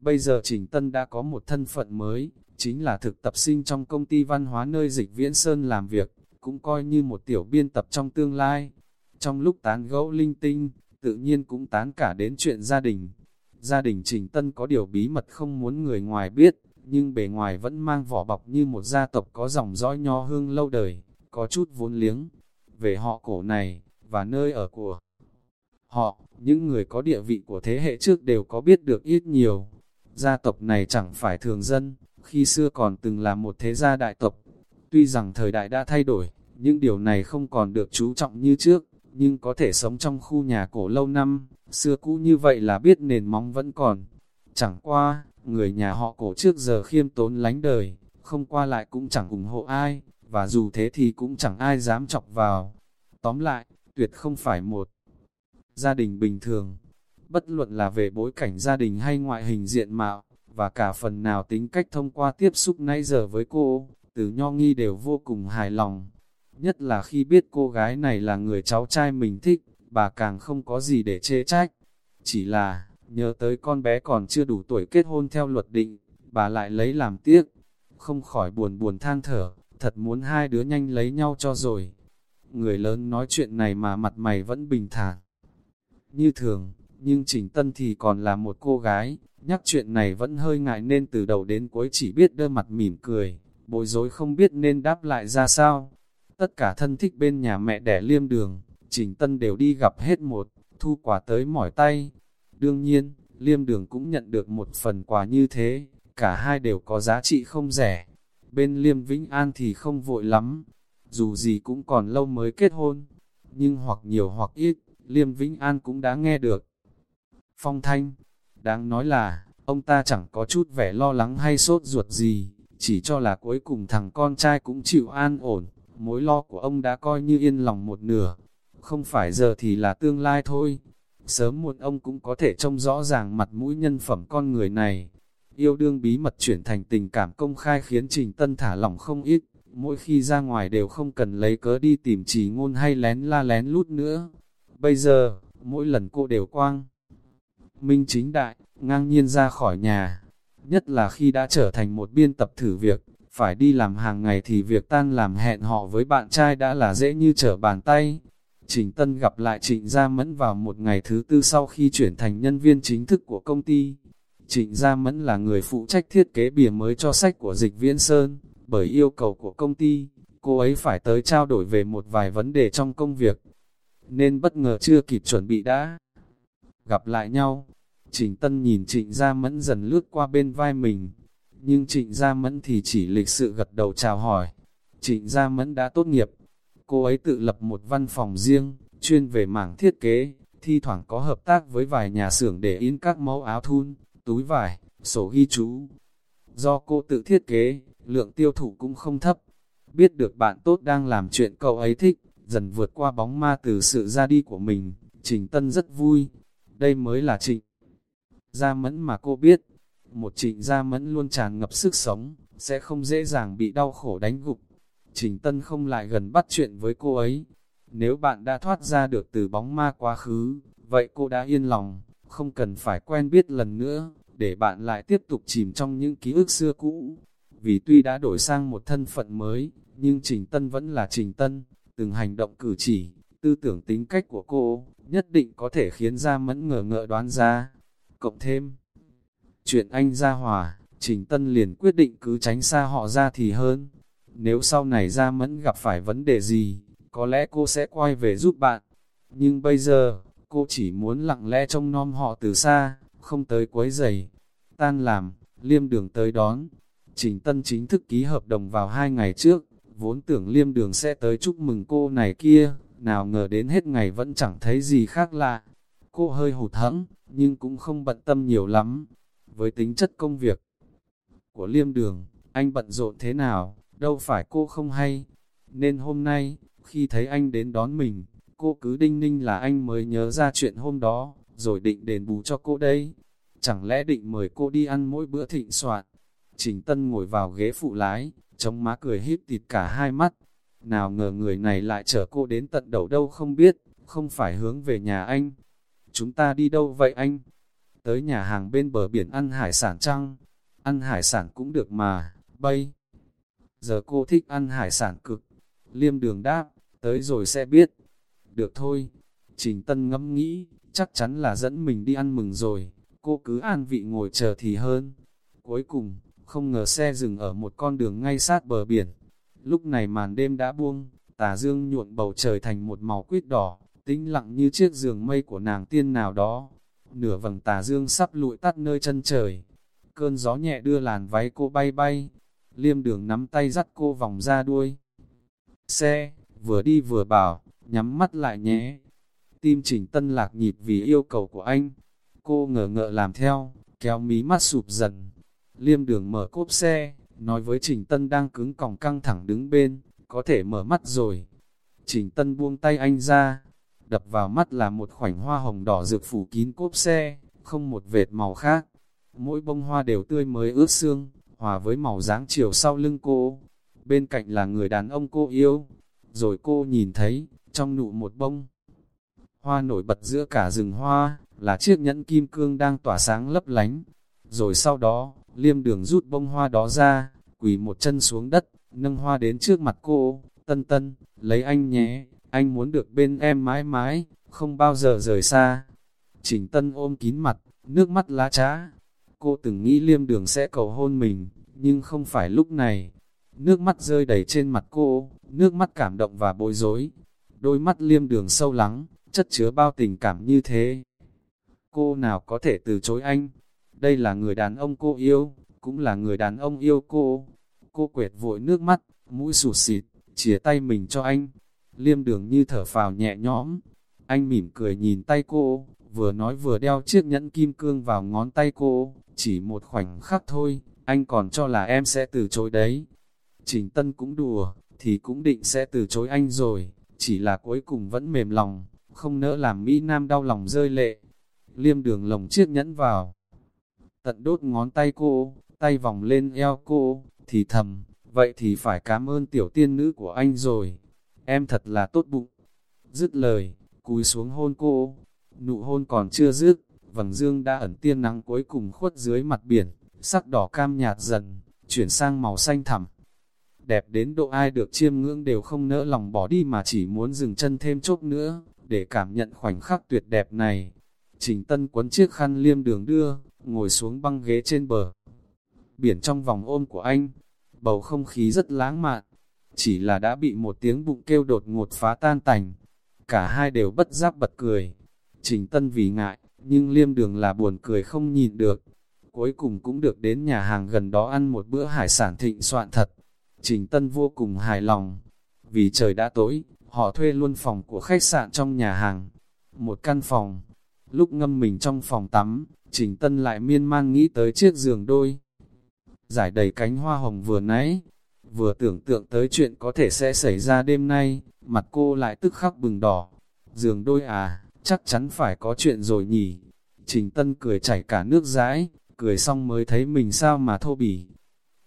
Bây giờ Trình Tân đã có một thân phận mới, chính là thực tập sinh trong công ty văn hóa nơi dịch viễn Sơn làm việc, cũng coi như một tiểu biên tập trong tương lai. Trong lúc tán gẫu linh tinh, tự nhiên cũng tán cả đến chuyện gia đình. Gia đình Trình Tân có điều bí mật không muốn người ngoài biết, nhưng bề ngoài vẫn mang vỏ bọc như một gia tộc có dòng dõi nho hương lâu đời, có chút vốn liếng. Về họ cổ này, và nơi ở của họ, những người có địa vị của thế hệ trước đều có biết được ít nhiều. Gia tộc này chẳng phải thường dân, khi xưa còn từng là một thế gia đại tộc. Tuy rằng thời đại đã thay đổi, nhưng điều này không còn được chú trọng như trước, nhưng có thể sống trong khu nhà cổ lâu năm, xưa cũ như vậy là biết nền móng vẫn còn. Chẳng qua, người nhà họ cổ trước giờ khiêm tốn lánh đời, không qua lại cũng chẳng ủng hộ ai, và dù thế thì cũng chẳng ai dám chọc vào. Tóm lại, tuyệt không phải một gia đình bình thường. Bất luận là về bối cảnh gia đình hay ngoại hình diện mạo, và cả phần nào tính cách thông qua tiếp xúc nãy giờ với cô, từ nho nghi đều vô cùng hài lòng. Nhất là khi biết cô gái này là người cháu trai mình thích, bà càng không có gì để chê trách. Chỉ là, nhớ tới con bé còn chưa đủ tuổi kết hôn theo luật định, bà lại lấy làm tiếc. Không khỏi buồn buồn than thở, thật muốn hai đứa nhanh lấy nhau cho rồi. Người lớn nói chuyện này mà mặt mày vẫn bình thản. Như thường, nhưng Trình Tân thì còn là một cô gái, nhắc chuyện này vẫn hơi ngại nên từ đầu đến cuối chỉ biết đơ mặt mỉm cười, bối rối không biết nên đáp lại ra sao. Tất cả thân thích bên nhà mẹ đẻ liêm đường, Trình Tân đều đi gặp hết một, thu quà tới mỏi tay. Đương nhiên, liêm đường cũng nhận được một phần quà như thế, cả hai đều có giá trị không rẻ. Bên liêm Vĩnh An thì không vội lắm, dù gì cũng còn lâu mới kết hôn, nhưng hoặc nhiều hoặc ít, liêm Vĩnh An cũng đã nghe được. Phong Thanh, đáng nói là, ông ta chẳng có chút vẻ lo lắng hay sốt ruột gì, chỉ cho là cuối cùng thằng con trai cũng chịu an ổn, mối lo của ông đã coi như yên lòng một nửa, không phải giờ thì là tương lai thôi. Sớm muộn ông cũng có thể trông rõ ràng mặt mũi nhân phẩm con người này. Yêu đương bí mật chuyển thành tình cảm công khai khiến Trình Tân thả lỏng không ít, mỗi khi ra ngoài đều không cần lấy cớ đi tìm trì ngôn hay lén la lén lút nữa. Bây giờ, mỗi lần cô đều quang. Minh chính đại, ngang nhiên ra khỏi nhà, nhất là khi đã trở thành một biên tập thử việc, phải đi làm hàng ngày thì việc tan làm hẹn họ với bạn trai đã là dễ như trở bàn tay. Trình Tân gặp lại Trịnh Gia Mẫn vào một ngày thứ tư sau khi chuyển thành nhân viên chính thức của công ty. Trịnh Gia Mẫn là người phụ trách thiết kế bìa mới cho sách của Dịch Viễn Sơn, bởi yêu cầu của công ty, cô ấy phải tới trao đổi về một vài vấn đề trong công việc. Nên bất ngờ chưa kịp chuẩn bị đã gặp lại nhau. Trình Tân nhìn Trịnh Gia Mẫn dần lướt qua bên vai mình, nhưng Trịnh Gia Mẫn thì chỉ lịch sự gật đầu chào hỏi. Trịnh Gia Mẫn đã tốt nghiệp, cô ấy tự lập một văn phòng riêng, chuyên về mảng thiết kế, thi thoảng có hợp tác với vài nhà xưởng để in các mẫu áo thun, túi vải, sổ ghi chú. Do cô tự thiết kế, lượng tiêu thụ cũng không thấp. Biết được bạn tốt đang làm chuyện cậu ấy thích, dần vượt qua bóng ma từ sự ra đi của mình, Trình Tân rất vui. Đây mới là Trịnh Gia Mẫn mà cô biết một trịnh gia mẫn luôn tràn ngập sức sống, sẽ không dễ dàng bị đau khổ đánh gục. Trình Tân không lại gần bắt chuyện với cô ấy. Nếu bạn đã thoát ra được từ bóng ma quá khứ, vậy cô đã yên lòng, không cần phải quen biết lần nữa, để bạn lại tiếp tục chìm trong những ký ức xưa cũ. Vì tuy đã đổi sang một thân phận mới, nhưng Trình Tân vẫn là Trình Tân, từng hành động cử chỉ, tư tưởng tính cách của cô, nhất định có thể khiến Ra Mẫn ngờ ngợ đoán ra. Cộng thêm, chuyện anh Gia Hòa, Trình Tân liền quyết định cứ tránh xa họ ra thì hơn. Nếu sau này Gia Mẫn gặp phải vấn đề gì, có lẽ cô sẽ quay về giúp bạn. Nhưng bây giờ, cô chỉ muốn lặng lẽ trông nom họ từ xa, không tới quấy giày. Tan làm, liêm đường tới đón. Trình Tân chính thức ký hợp đồng vào hai ngày trước, vốn tưởng liêm đường sẽ tới chúc mừng cô này kia, nào ngờ đến hết ngày vẫn chẳng thấy gì khác lạ. Cô hơi hụt hẫng, nhưng cũng không bận tâm nhiều lắm. Với tính chất công việc của liêm đường, anh bận rộn thế nào, đâu phải cô không hay. Nên hôm nay, khi thấy anh đến đón mình, cô cứ đinh ninh là anh mới nhớ ra chuyện hôm đó, rồi định đền bù cho cô đây. Chẳng lẽ định mời cô đi ăn mỗi bữa thịnh soạn? Trình Tân ngồi vào ghế phụ lái, chống má cười híp tịt cả hai mắt. Nào ngờ người này lại chở cô đến tận đầu đâu không biết, không phải hướng về nhà anh. Chúng ta đi đâu vậy anh? Tới nhà hàng bên bờ biển ăn hải sản trăng. Ăn hải sản cũng được mà, bây. Giờ cô thích ăn hải sản cực. Liêm đường đáp, tới rồi sẽ biết. Được thôi. Trình Tân ngẫm nghĩ, chắc chắn là dẫn mình đi ăn mừng rồi. Cô cứ an vị ngồi chờ thì hơn. Cuối cùng, không ngờ xe dừng ở một con đường ngay sát bờ biển. Lúc này màn đêm đã buông, tà dương nhuộn bầu trời thành một màu quýt đỏ, tĩnh lặng như chiếc giường mây của nàng tiên nào đó. Nửa vầng tà dương sắp lụi tắt nơi chân trời. Cơn gió nhẹ đưa làn váy cô bay bay. Liêm đường nắm tay dắt cô vòng ra đuôi. Xe, vừa đi vừa bảo, nhắm mắt lại nhé. Tim chỉnh tân lạc nhịp vì yêu cầu của anh. Cô ngờ ngợ làm theo, kéo mí mắt sụp dần. Liêm đường mở cốp xe, nói với Trình Tân đang cứng còng căng thẳng đứng bên, có thể mở mắt rồi. Trình Tân buông tay anh ra, đập vào mắt là một khoảnh hoa hồng đỏ rực phủ kín cốp xe, không một vệt màu khác. Mỗi bông hoa đều tươi mới ướt xương, hòa với màu dáng chiều sau lưng cô. Bên cạnh là người đàn ông cô yêu. Rồi cô nhìn thấy, trong nụ một bông. Hoa nổi bật giữa cả rừng hoa, là chiếc nhẫn kim cương đang tỏa sáng lấp lánh. Rồi sau đó, liêm đường rút bông hoa đó ra, quỳ một chân xuống đất, nâng hoa đến trước mặt cô, tân tân, lấy anh nhé, anh muốn được bên em mãi mãi, không bao giờ rời xa. Trình tân ôm kín mặt, nước mắt lá trá. Cô từng nghĩ liêm đường sẽ cầu hôn mình, nhưng không phải lúc này. Nước mắt rơi đầy trên mặt cô, nước mắt cảm động và bối rối. Đôi mắt liêm đường sâu lắng, chất chứa bao tình cảm như thế. Cô nào có thể từ chối anh? Đây là người đàn ông cô yêu, cũng là người đàn ông yêu cô. Cô quệt vội nước mắt, mũi sụt xịt, chia tay mình cho anh. Liêm đường như thở phào nhẹ nhõm. Anh mỉm cười nhìn tay cô, vừa nói vừa đeo chiếc nhẫn kim cương vào ngón tay cô. Chỉ một khoảnh khắc thôi, anh còn cho là em sẽ từ chối đấy. Trình Tân cũng đùa, thì cũng định sẽ từ chối anh rồi, chỉ là cuối cùng vẫn mềm lòng, không nỡ làm Mỹ Nam đau lòng rơi lệ. Liêm đường lồng chiếc nhẫn vào, tận đốt ngón tay cô, tay vòng lên eo cô, thì thầm, vậy thì phải cảm ơn tiểu tiên nữ của anh rồi, em thật là tốt bụng. Dứt lời, cúi xuống hôn cô, nụ hôn còn chưa dứt, vầng dương đã ẩn tiên nắng cuối cùng khuất dưới mặt biển, sắc đỏ cam nhạt dần, chuyển sang màu xanh thẳm. Đẹp đến độ ai được chiêm ngưỡng đều không nỡ lòng bỏ đi mà chỉ muốn dừng chân thêm chốc nữa, để cảm nhận khoảnh khắc tuyệt đẹp này. Trình Tân quấn chiếc khăn liêm đường đưa, ngồi xuống băng ghế trên bờ. Biển trong vòng ôm của anh, bầu không khí rất lãng mạn, chỉ là đã bị một tiếng bụng kêu đột ngột phá tan tành. Cả hai đều bất giác bật cười. Trình Tân vì ngại, nhưng liêm đường là buồn cười không nhìn được. Cuối cùng cũng được đến nhà hàng gần đó ăn một bữa hải sản thịnh soạn thật. Trình Tân vô cùng hài lòng. Vì trời đã tối, họ thuê luôn phòng của khách sạn trong nhà hàng. Một căn phòng. Lúc ngâm mình trong phòng tắm, Trình Tân lại miên man nghĩ tới chiếc giường đôi. Giải đầy cánh hoa hồng vừa nãy, vừa tưởng tượng tới chuyện có thể sẽ xảy ra đêm nay, mặt cô lại tức khắc bừng đỏ. Giường đôi à, chắc chắn phải có chuyện rồi nhỉ. Trình Tân cười chảy cả nước rãi, cười xong mới thấy mình sao mà thô bỉ.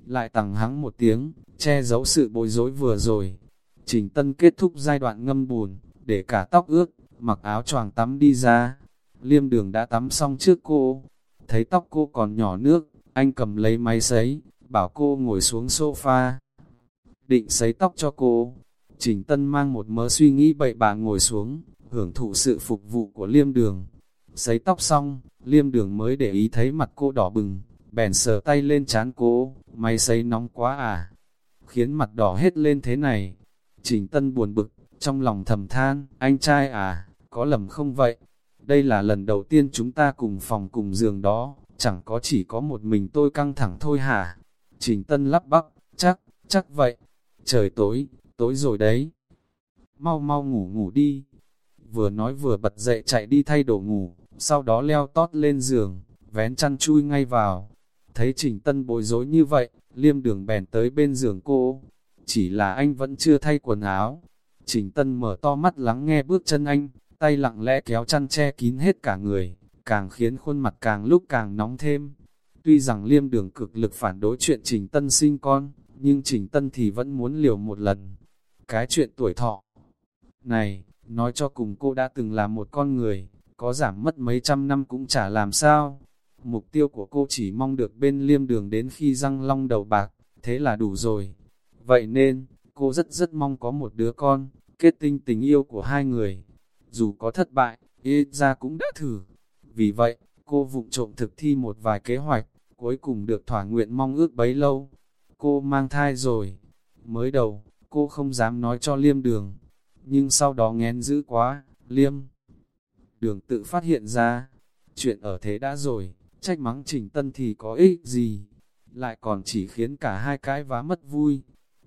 Lại tặng hắng một tiếng, che giấu sự bối rối vừa rồi. Trình Tân kết thúc giai đoạn ngâm bùn, để cả tóc ướt, mặc áo choàng tắm đi ra. Liêm đường đã tắm xong trước cô, thấy tóc cô còn nhỏ nước, anh cầm lấy máy sấy, bảo cô ngồi xuống sofa. Định sấy tóc cho cô, Trình Tân mang một mớ suy nghĩ bậy bạ ngồi xuống, hưởng thụ sự phục vụ của liêm đường. Sấy tóc xong, liêm đường mới để ý thấy mặt cô đỏ bừng, bèn sờ tay lên chán cô, máy sấy nóng quá à, khiến mặt đỏ hết lên thế này. Trình Tân buồn bực, trong lòng thầm than, anh trai à, có lầm không vậy? Đây là lần đầu tiên chúng ta cùng phòng cùng giường đó, chẳng có chỉ có một mình tôi căng thẳng thôi hả? Trình Tân lắp bắp, chắc, chắc vậy. Trời tối, tối rồi đấy. Mau mau ngủ ngủ đi. Vừa nói vừa bật dậy chạy đi thay đồ ngủ, sau đó leo tót lên giường, vén chăn chui ngay vào. Thấy Trình Tân bối rối như vậy, liêm đường bèn tới bên giường cô. Chỉ là anh vẫn chưa thay quần áo. Trình Tân mở to mắt lắng nghe bước chân anh, tay lặng lẽ kéo chăn che kín hết cả người, càng khiến khuôn mặt càng lúc càng nóng thêm. Tuy rằng liêm đường cực lực phản đối chuyện Trình Tân sinh con, nhưng Trình Tân thì vẫn muốn liều một lần. Cái chuyện tuổi thọ này, nói cho cùng cô đã từng là một con người, có giảm mất mấy trăm năm cũng chả làm sao. Mục tiêu của cô chỉ mong được bên liêm đường đến khi răng long đầu bạc, thế là đủ rồi. Vậy nên, cô rất rất mong có một đứa con, kết tinh tình yêu của hai người. Dù có thất bại, ít ra cũng đã thử. Vì vậy, cô vụng trộm thực thi một vài kế hoạch, cuối cùng được thỏa nguyện mong ước bấy lâu. Cô mang thai rồi. Mới đầu, cô không dám nói cho liêm đường. Nhưng sau đó ngén dữ quá, liêm. Đường tự phát hiện ra, chuyện ở thế đã rồi, trách mắng trình tân thì có ích gì. Lại còn chỉ khiến cả hai cái vá mất vui.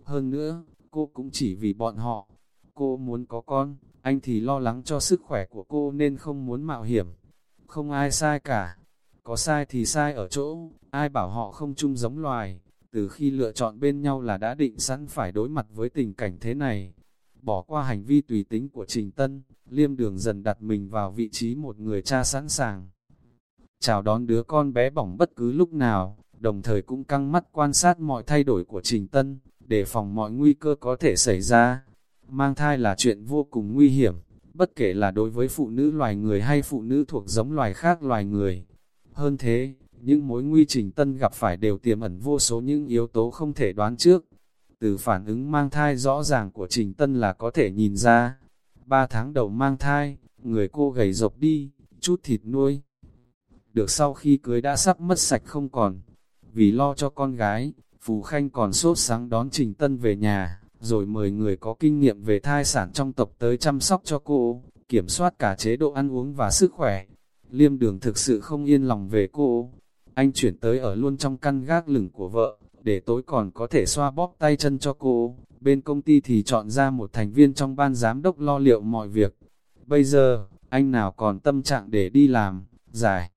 Hơn nữa, cô cũng chỉ vì bọn họ. Cô muốn có con, anh thì lo lắng cho sức khỏe của cô nên không muốn mạo hiểm. Không ai sai cả. Có sai thì sai ở chỗ, ai bảo họ không chung giống loài. Từ khi lựa chọn bên nhau là đã định sẵn phải đối mặt với tình cảnh thế này. Bỏ qua hành vi tùy tính của Trình Tân, Liêm Đường dần đặt mình vào vị trí một người cha sẵn sàng. Chào đón đứa con bé bỏng bất cứ lúc nào, đồng thời cũng căng mắt quan sát mọi thay đổi của Trình Tân, để phòng mọi nguy cơ có thể xảy ra. Mang thai là chuyện vô cùng nguy hiểm, bất kể là đối với phụ nữ loài người hay phụ nữ thuộc giống loài khác loài người. Hơn thế, những mối nguy trình tân gặp phải đều tiềm ẩn vô số những yếu tố không thể đoán trước. Từ phản ứng mang thai rõ ràng của Trình Tân là có thể nhìn ra. Ba tháng đầu mang thai, người cô gầy rộc đi, chút thịt nuôi. Được sau khi cưới đã sắp mất sạch không còn. Vì lo cho con gái, Phù Khanh còn sốt sáng đón Trình Tân về nhà, rồi mời người có kinh nghiệm về thai sản trong tộc tới chăm sóc cho cô, kiểm soát cả chế độ ăn uống và sức khỏe. Liêm đường thực sự không yên lòng về cô, anh chuyển tới ở luôn trong căn gác lửng của vợ, để tối còn có thể xoa bóp tay chân cho cô. Bên công ty thì chọn ra một thành viên trong ban giám đốc lo liệu mọi việc. Bây giờ, anh nào còn tâm trạng để đi làm, giải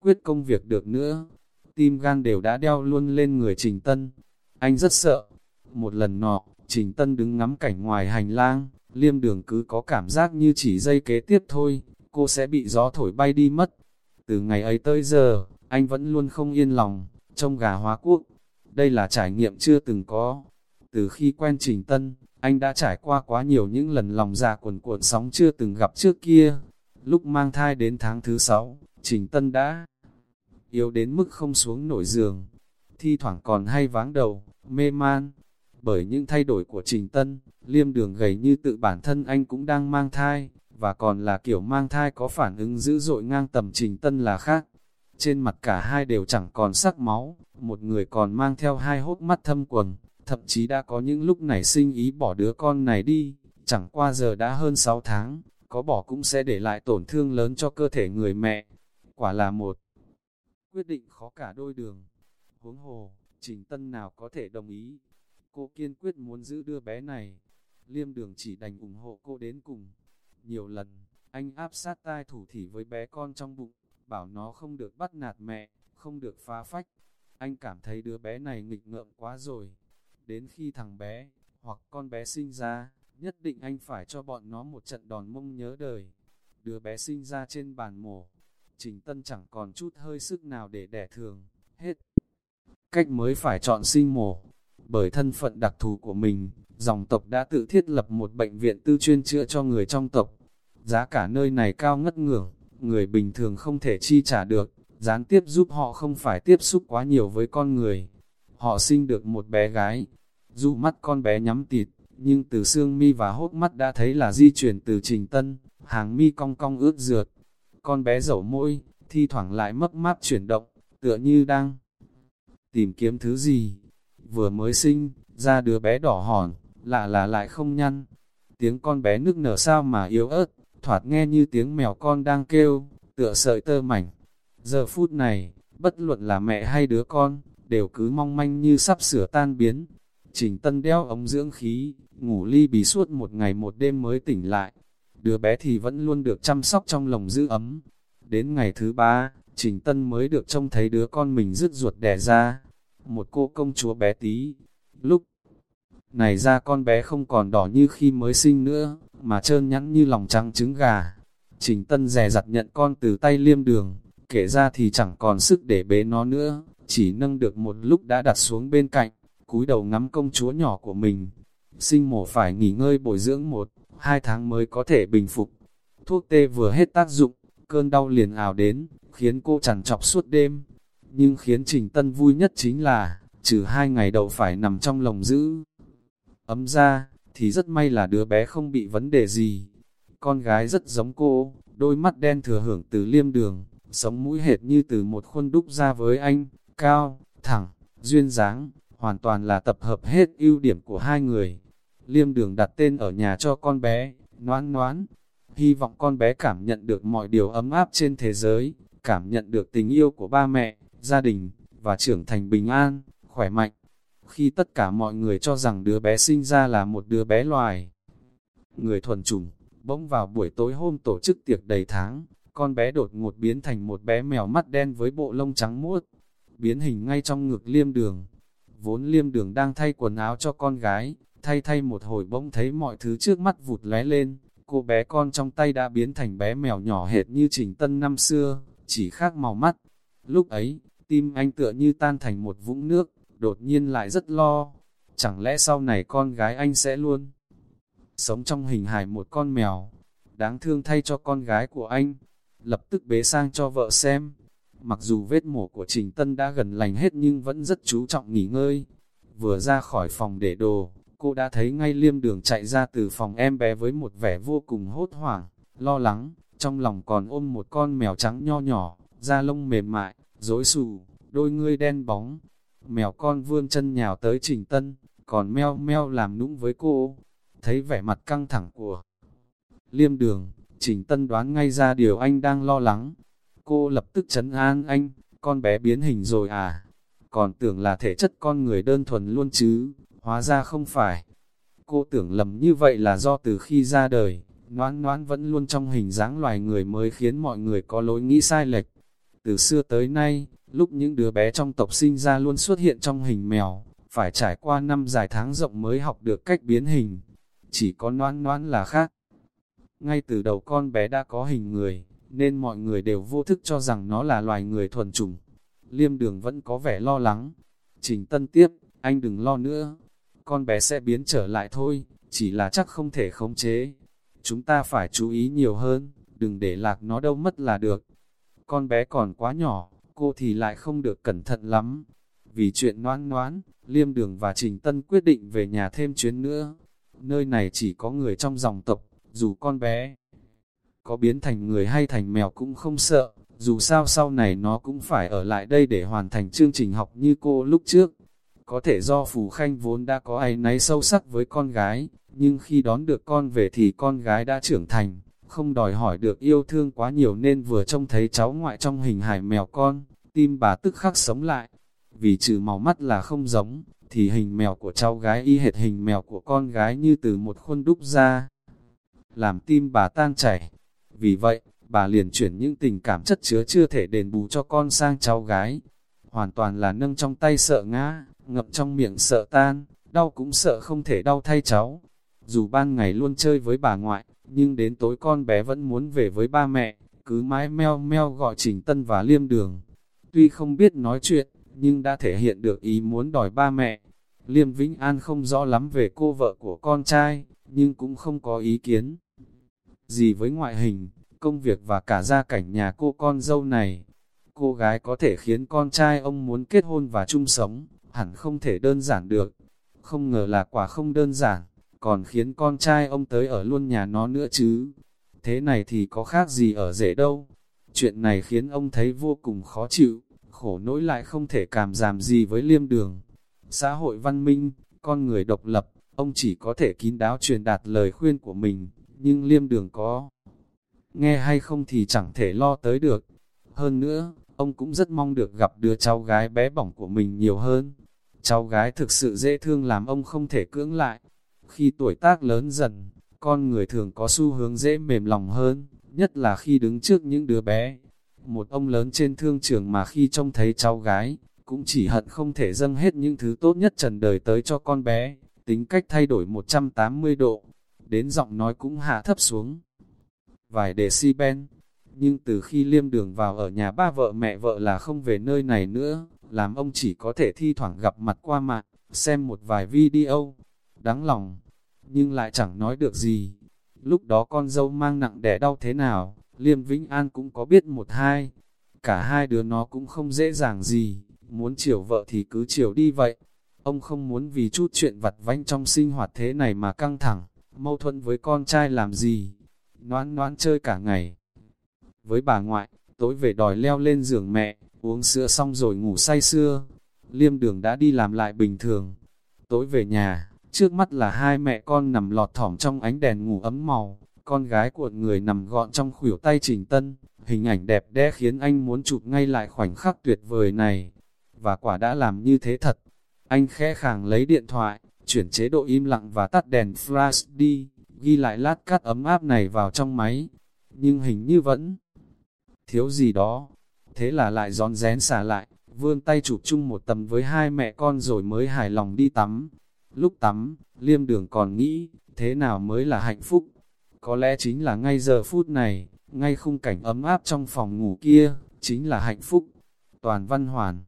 quyết công việc được nữa. Tim gan đều đã đeo luôn lên người Trình Tân. Anh rất sợ. Một lần nọ, Trình Tân đứng ngắm cảnh ngoài hành lang, liêm đường cứ có cảm giác như chỉ dây kế tiếp thôi, cô sẽ bị gió thổi bay đi mất. Từ ngày ấy tới giờ, anh vẫn luôn không yên lòng, trông gà hóa quốc. Đây là trải nghiệm chưa từng có. Từ khi quen Trình Tân, anh đã trải qua quá nhiều những lần lòng già cuồn cuộn sóng chưa từng gặp trước kia. Lúc mang thai đến tháng thứ sáu, Trình Tân đã yếu đến mức không xuống nổi giường. Thi thoảng còn hay váng đầu, mê man. Bởi những thay đổi của Trình Tân, liêm đường gầy như tự bản thân anh cũng đang mang thai, và còn là kiểu mang thai có phản ứng dữ dội ngang tầm Trình Tân là khác. Trên mặt cả hai đều chẳng còn sắc máu, một người còn mang theo hai hốt mắt thâm quần, thậm chí đã có những lúc này sinh ý bỏ đứa con này đi, chẳng qua giờ đã hơn 6 tháng, có bỏ cũng sẽ để lại tổn thương lớn cho cơ thể người mẹ. Quả là một quyết định khó cả đôi đường. Huống hồ, Trình Tân nào có thể đồng ý. Cô kiên quyết muốn giữ đứa bé này. Liêm đường chỉ đành ủng hộ cô đến cùng. Nhiều lần, anh áp sát tai thủ thỉ với bé con trong bụng, bảo nó không được bắt nạt mẹ, không được phá phách. Anh cảm thấy đứa bé này nghịch ngợm quá rồi. Đến khi thằng bé, hoặc con bé sinh ra, nhất định anh phải cho bọn nó một trận đòn mông nhớ đời. Đứa bé sinh ra trên bàn mổ, Trình Tân chẳng còn chút hơi sức nào để đẻ thường, hết. Cách mới phải chọn sinh mổ. Bởi thân phận đặc thù của mình, dòng tộc đã tự thiết lập một bệnh viện tư chuyên chữa cho người trong tộc. Giá cả nơi này cao ngất ngưỡng, người bình thường không thể chi trả được, gián tiếp giúp họ không phải tiếp xúc quá nhiều với con người. Họ sinh được một bé gái, dù mắt con bé nhắm tịt, nhưng từ xương mi và hốt mắt đã thấy là di chuyển từ trình tân, hàng mi cong cong ướt rượt. Con bé dẩu môi, thi thoảng lại mấp máp chuyển động, tựa như đang tìm kiếm thứ gì. Vừa mới sinh, ra đứa bé đỏ hòn, lạ là lại không nhăn. Tiếng con bé nức nở sao mà yếu ớt, thoạt nghe như tiếng mèo con đang kêu, tựa sợi tơ mảnh. Giờ phút này, bất luận là mẹ hay đứa con, đều cứ mong manh như sắp sửa tan biến. Trình Tân đeo ống dưỡng khí, ngủ ly bì suốt một ngày một đêm mới tỉnh lại. Đứa bé thì vẫn luôn được chăm sóc trong lồng giữ ấm. Đến ngày thứ ba, Trình Tân mới được trông thấy đứa con mình rứt ruột đẻ ra. Một cô công chúa bé tí. Lúc này ra con bé không còn đỏ như khi mới sinh nữa, mà trơn nhẵn như lòng trắng trứng gà. Trình Tân rè giặt nhận con từ tay liêm đường, kể ra thì chẳng còn sức để bế nó nữa, chỉ nâng được một lúc đã đặt xuống bên cạnh, cúi đầu ngắm công chúa nhỏ của mình. Sinh mổ phải nghỉ ngơi bồi dưỡng một, hai tháng mới có thể bình phục. Thuốc tê vừa hết tác dụng, cơn đau liền ảo đến, khiến cô chẳng chọc suốt đêm. Nhưng khiến Trình Tân vui nhất chính là, trừ hai ngày đầu phải nằm trong lồng giữ. Ấm ra, thì rất may là đứa bé không bị vấn đề gì. Con gái rất giống cô, đôi mắt đen thừa hưởng từ liêm đường, sống mũi hệt như từ một khuôn đúc ra với anh, cao, thẳng, duyên dáng, hoàn toàn là tập hợp hết ưu điểm của hai người. Liêm đường đặt tên ở nhà cho con bé, Noãn Noãn, hy vọng con bé cảm nhận được mọi điều ấm áp trên thế giới, cảm nhận được tình yêu của ba mẹ, gia đình, và trưởng thành bình an, khỏe mạnh. Khi tất cả mọi người cho rằng đứa bé sinh ra là một đứa bé loài, người thuần chủng, bỗng vào buổi tối hôm tổ chức tiệc đầy tháng, con bé đột ngột biến thành một bé mèo mắt đen với bộ lông trắng muốt, biến hình ngay trong ngực liêm đường. Vốn liêm đường đang thay quần áo cho con gái, thay thay một hồi bỗng thấy mọi thứ trước mắt vụt lé lên, cô bé con trong tay đã biến thành bé mèo nhỏ hệt như trình tân năm xưa, chỉ khác màu mắt. Lúc ấy, tim anh tựa như tan thành một vũng nước, đột nhiên lại rất lo. Chẳng lẽ sau này con gái anh sẽ luôn sống trong hình hài một con mèo, đáng thương thay cho con gái của anh, lập tức bế sang cho vợ xem. Mặc dù vết mổ của Trình Tân đã gần lành hết nhưng vẫn rất chú trọng nghỉ ngơi. Vừa ra khỏi phòng để đồ, cô đã thấy ngay liêm đường chạy ra từ phòng em bé với một vẻ vô cùng hốt hoảng, lo lắng, trong lòng còn ôm một con mèo trắng nho nhỏ, da lông mềm mại, rối xù, đôi ngươi đen bóng. Mèo con vươn chân nhào tới Trình Tân, còn meo meo làm nũng với cô. Thấy vẻ mặt căng thẳng của liêm đường, Trình Tân đoán ngay ra điều anh đang lo lắng. Cô lập tức chấn an anh, con bé biến hình rồi à? Còn tưởng là thể chất con người đơn thuần luôn chứ, hóa ra không phải. Cô tưởng lầm như vậy là do từ khi ra đời, noãn noãn vẫn luôn trong hình dáng loài người mới khiến mọi người có lối nghĩ sai lệch. Từ xưa tới nay, lúc những đứa bé trong tộc sinh ra luôn xuất hiện trong hình mèo, phải trải qua năm dài tháng rộng mới học được cách biến hình. Chỉ có noãn noãn là khác. Ngay từ đầu con bé đã có hình người, nên mọi người đều vô thức cho rằng nó là loài người thuần chủng. Liêm đường vẫn có vẻ lo lắng. Trình tân tiếp, anh đừng lo nữa. Con bé sẽ biến trở lại thôi, chỉ là chắc không thể khống chế. Chúng ta phải chú ý nhiều hơn, đừng để lạc nó đâu mất là được. Con bé còn quá nhỏ, cô thì lại không được cẩn thận lắm. Vì chuyện noan noán, Liêm Đường và Trình Tân quyết định về nhà thêm chuyến nữa. Nơi này chỉ có người trong dòng tộc, dù con bé có biến thành người hay thành mèo cũng không sợ, dù sao sau này nó cũng phải ở lại đây để hoàn thành chương trình học như cô lúc trước. Có thể do Phù Khanh vốn đã có ai náy sâu sắc với con gái, nhưng khi đón được con về thì con gái đã trưởng thành, không đòi hỏi được yêu thương quá nhiều nên vừa trông thấy cháu ngoại trong hình hài mèo con, tim bà tức khắc sống lại. Vì trừ màu mắt là không giống, thì hình mèo của cháu gái y hệt hình mèo của con gái như từ một khuôn đúc ra. Làm tim bà tan chảy. Vì vậy, bà liền chuyển những tình cảm chất chứa chưa thể đền bù cho con sang cháu gái. Hoàn toàn là nâng trong tay sợ ngã, ngậm trong miệng sợ tan, đau cũng sợ không thể đau thay cháu. Dù ban ngày luôn chơi với bà ngoại, nhưng đến tối con bé vẫn muốn về với ba mẹ, cứ mãi meo meo gọi Trình Tân và Liêm Đường. Tuy không biết nói chuyện, nhưng đã thể hiện được ý muốn đòi ba mẹ. Liêm Vĩnh An không rõ lắm về cô vợ của con trai, nhưng cũng không có ý kiến. Gì với ngoại hình, công việc và cả gia cảnh nhà cô con dâu này, cô gái có thể khiến con trai ông muốn kết hôn và chung sống, hẳn không thể đơn giản được. Không ngờ là quả không đơn giản, còn khiến con trai ông tới ở luôn nhà nó nữa chứ. Thế này thì có khác gì ở rể đâu. Chuyện này khiến ông thấy vô cùng khó chịu, khổ nỗi lại không thể cảm giảm gì với liêm đường. Xã hội văn minh, con người độc lập, ông chỉ có thể kín đáo truyền đạt lời khuyên của mình, nhưng liêm đường có. Nghe hay không thì chẳng thể lo tới được. Hơn nữa, ông cũng rất mong được gặp đứa cháu gái bé bỏng của mình nhiều hơn. Cháu gái thực sự dễ thương làm ông không thể cưỡng lại. Khi tuổi tác lớn dần, con người thường có xu hướng dễ mềm lòng hơn, nhất là khi đứng trước những đứa bé. Một ông lớn trên thương trường mà khi trông thấy cháu gái, cũng chỉ hận không thể dâng hết những thứ tốt nhất trần đời tới cho con bé, tính cách thay đổi 180 độ, đến giọng nói cũng hạ thấp xuống. Vài decibel, nhưng từ khi liêm đường vào ở nhà ba vợ mẹ vợ là không về nơi này nữa, làm ông chỉ có thể thi thoảng gặp mặt qua mạng, xem một vài video, đáng lòng, nhưng lại chẳng nói được gì. Lúc đó con dâu mang nặng đẻ đau thế nào, Liêm Vĩnh An cũng có biết một hai. Cả hai đứa nó cũng không dễ dàng gì, muốn chiều vợ thì cứ chiều đi vậy. Ông không muốn vì chút chuyện vặt vãnh trong sinh hoạt thế này mà căng thẳng, mâu thuẫn với con trai làm gì. Noãn noãn chơi cả ngày. Với bà ngoại, tối về đòi leo lên giường mẹ, uống sữa xong rồi ngủ say sưa. Liêm đường đã đi làm lại bình thường. Tối về nhà, trước mắt là hai mẹ con nằm lọt thỏm trong ánh đèn ngủ ấm màu. Con gái của người nằm gọn trong khuỷu tay trình tân, hình ảnh đẹp đẽ khiến anh muốn chụp ngay lại khoảnh khắc tuyệt vời này. Và quả đã làm như thế thật. Anh khẽ khàng lấy điện thoại, chuyển chế độ im lặng và tắt đèn flash đi, ghi lại lát cắt ấm áp này vào trong máy. Nhưng hình như vẫn thiếu gì đó. Thế là lại gión rén xả lại, vươn tay chụp chung một tầm với hai mẹ con rồi mới hài lòng đi tắm. Lúc tắm, liêm đường còn nghĩ, thế nào mới là hạnh phúc? Có lẽ chính là ngay giờ phút này, ngay khung cảnh ấm áp trong phòng ngủ kia, chính là hạnh phúc. Toàn văn hoàn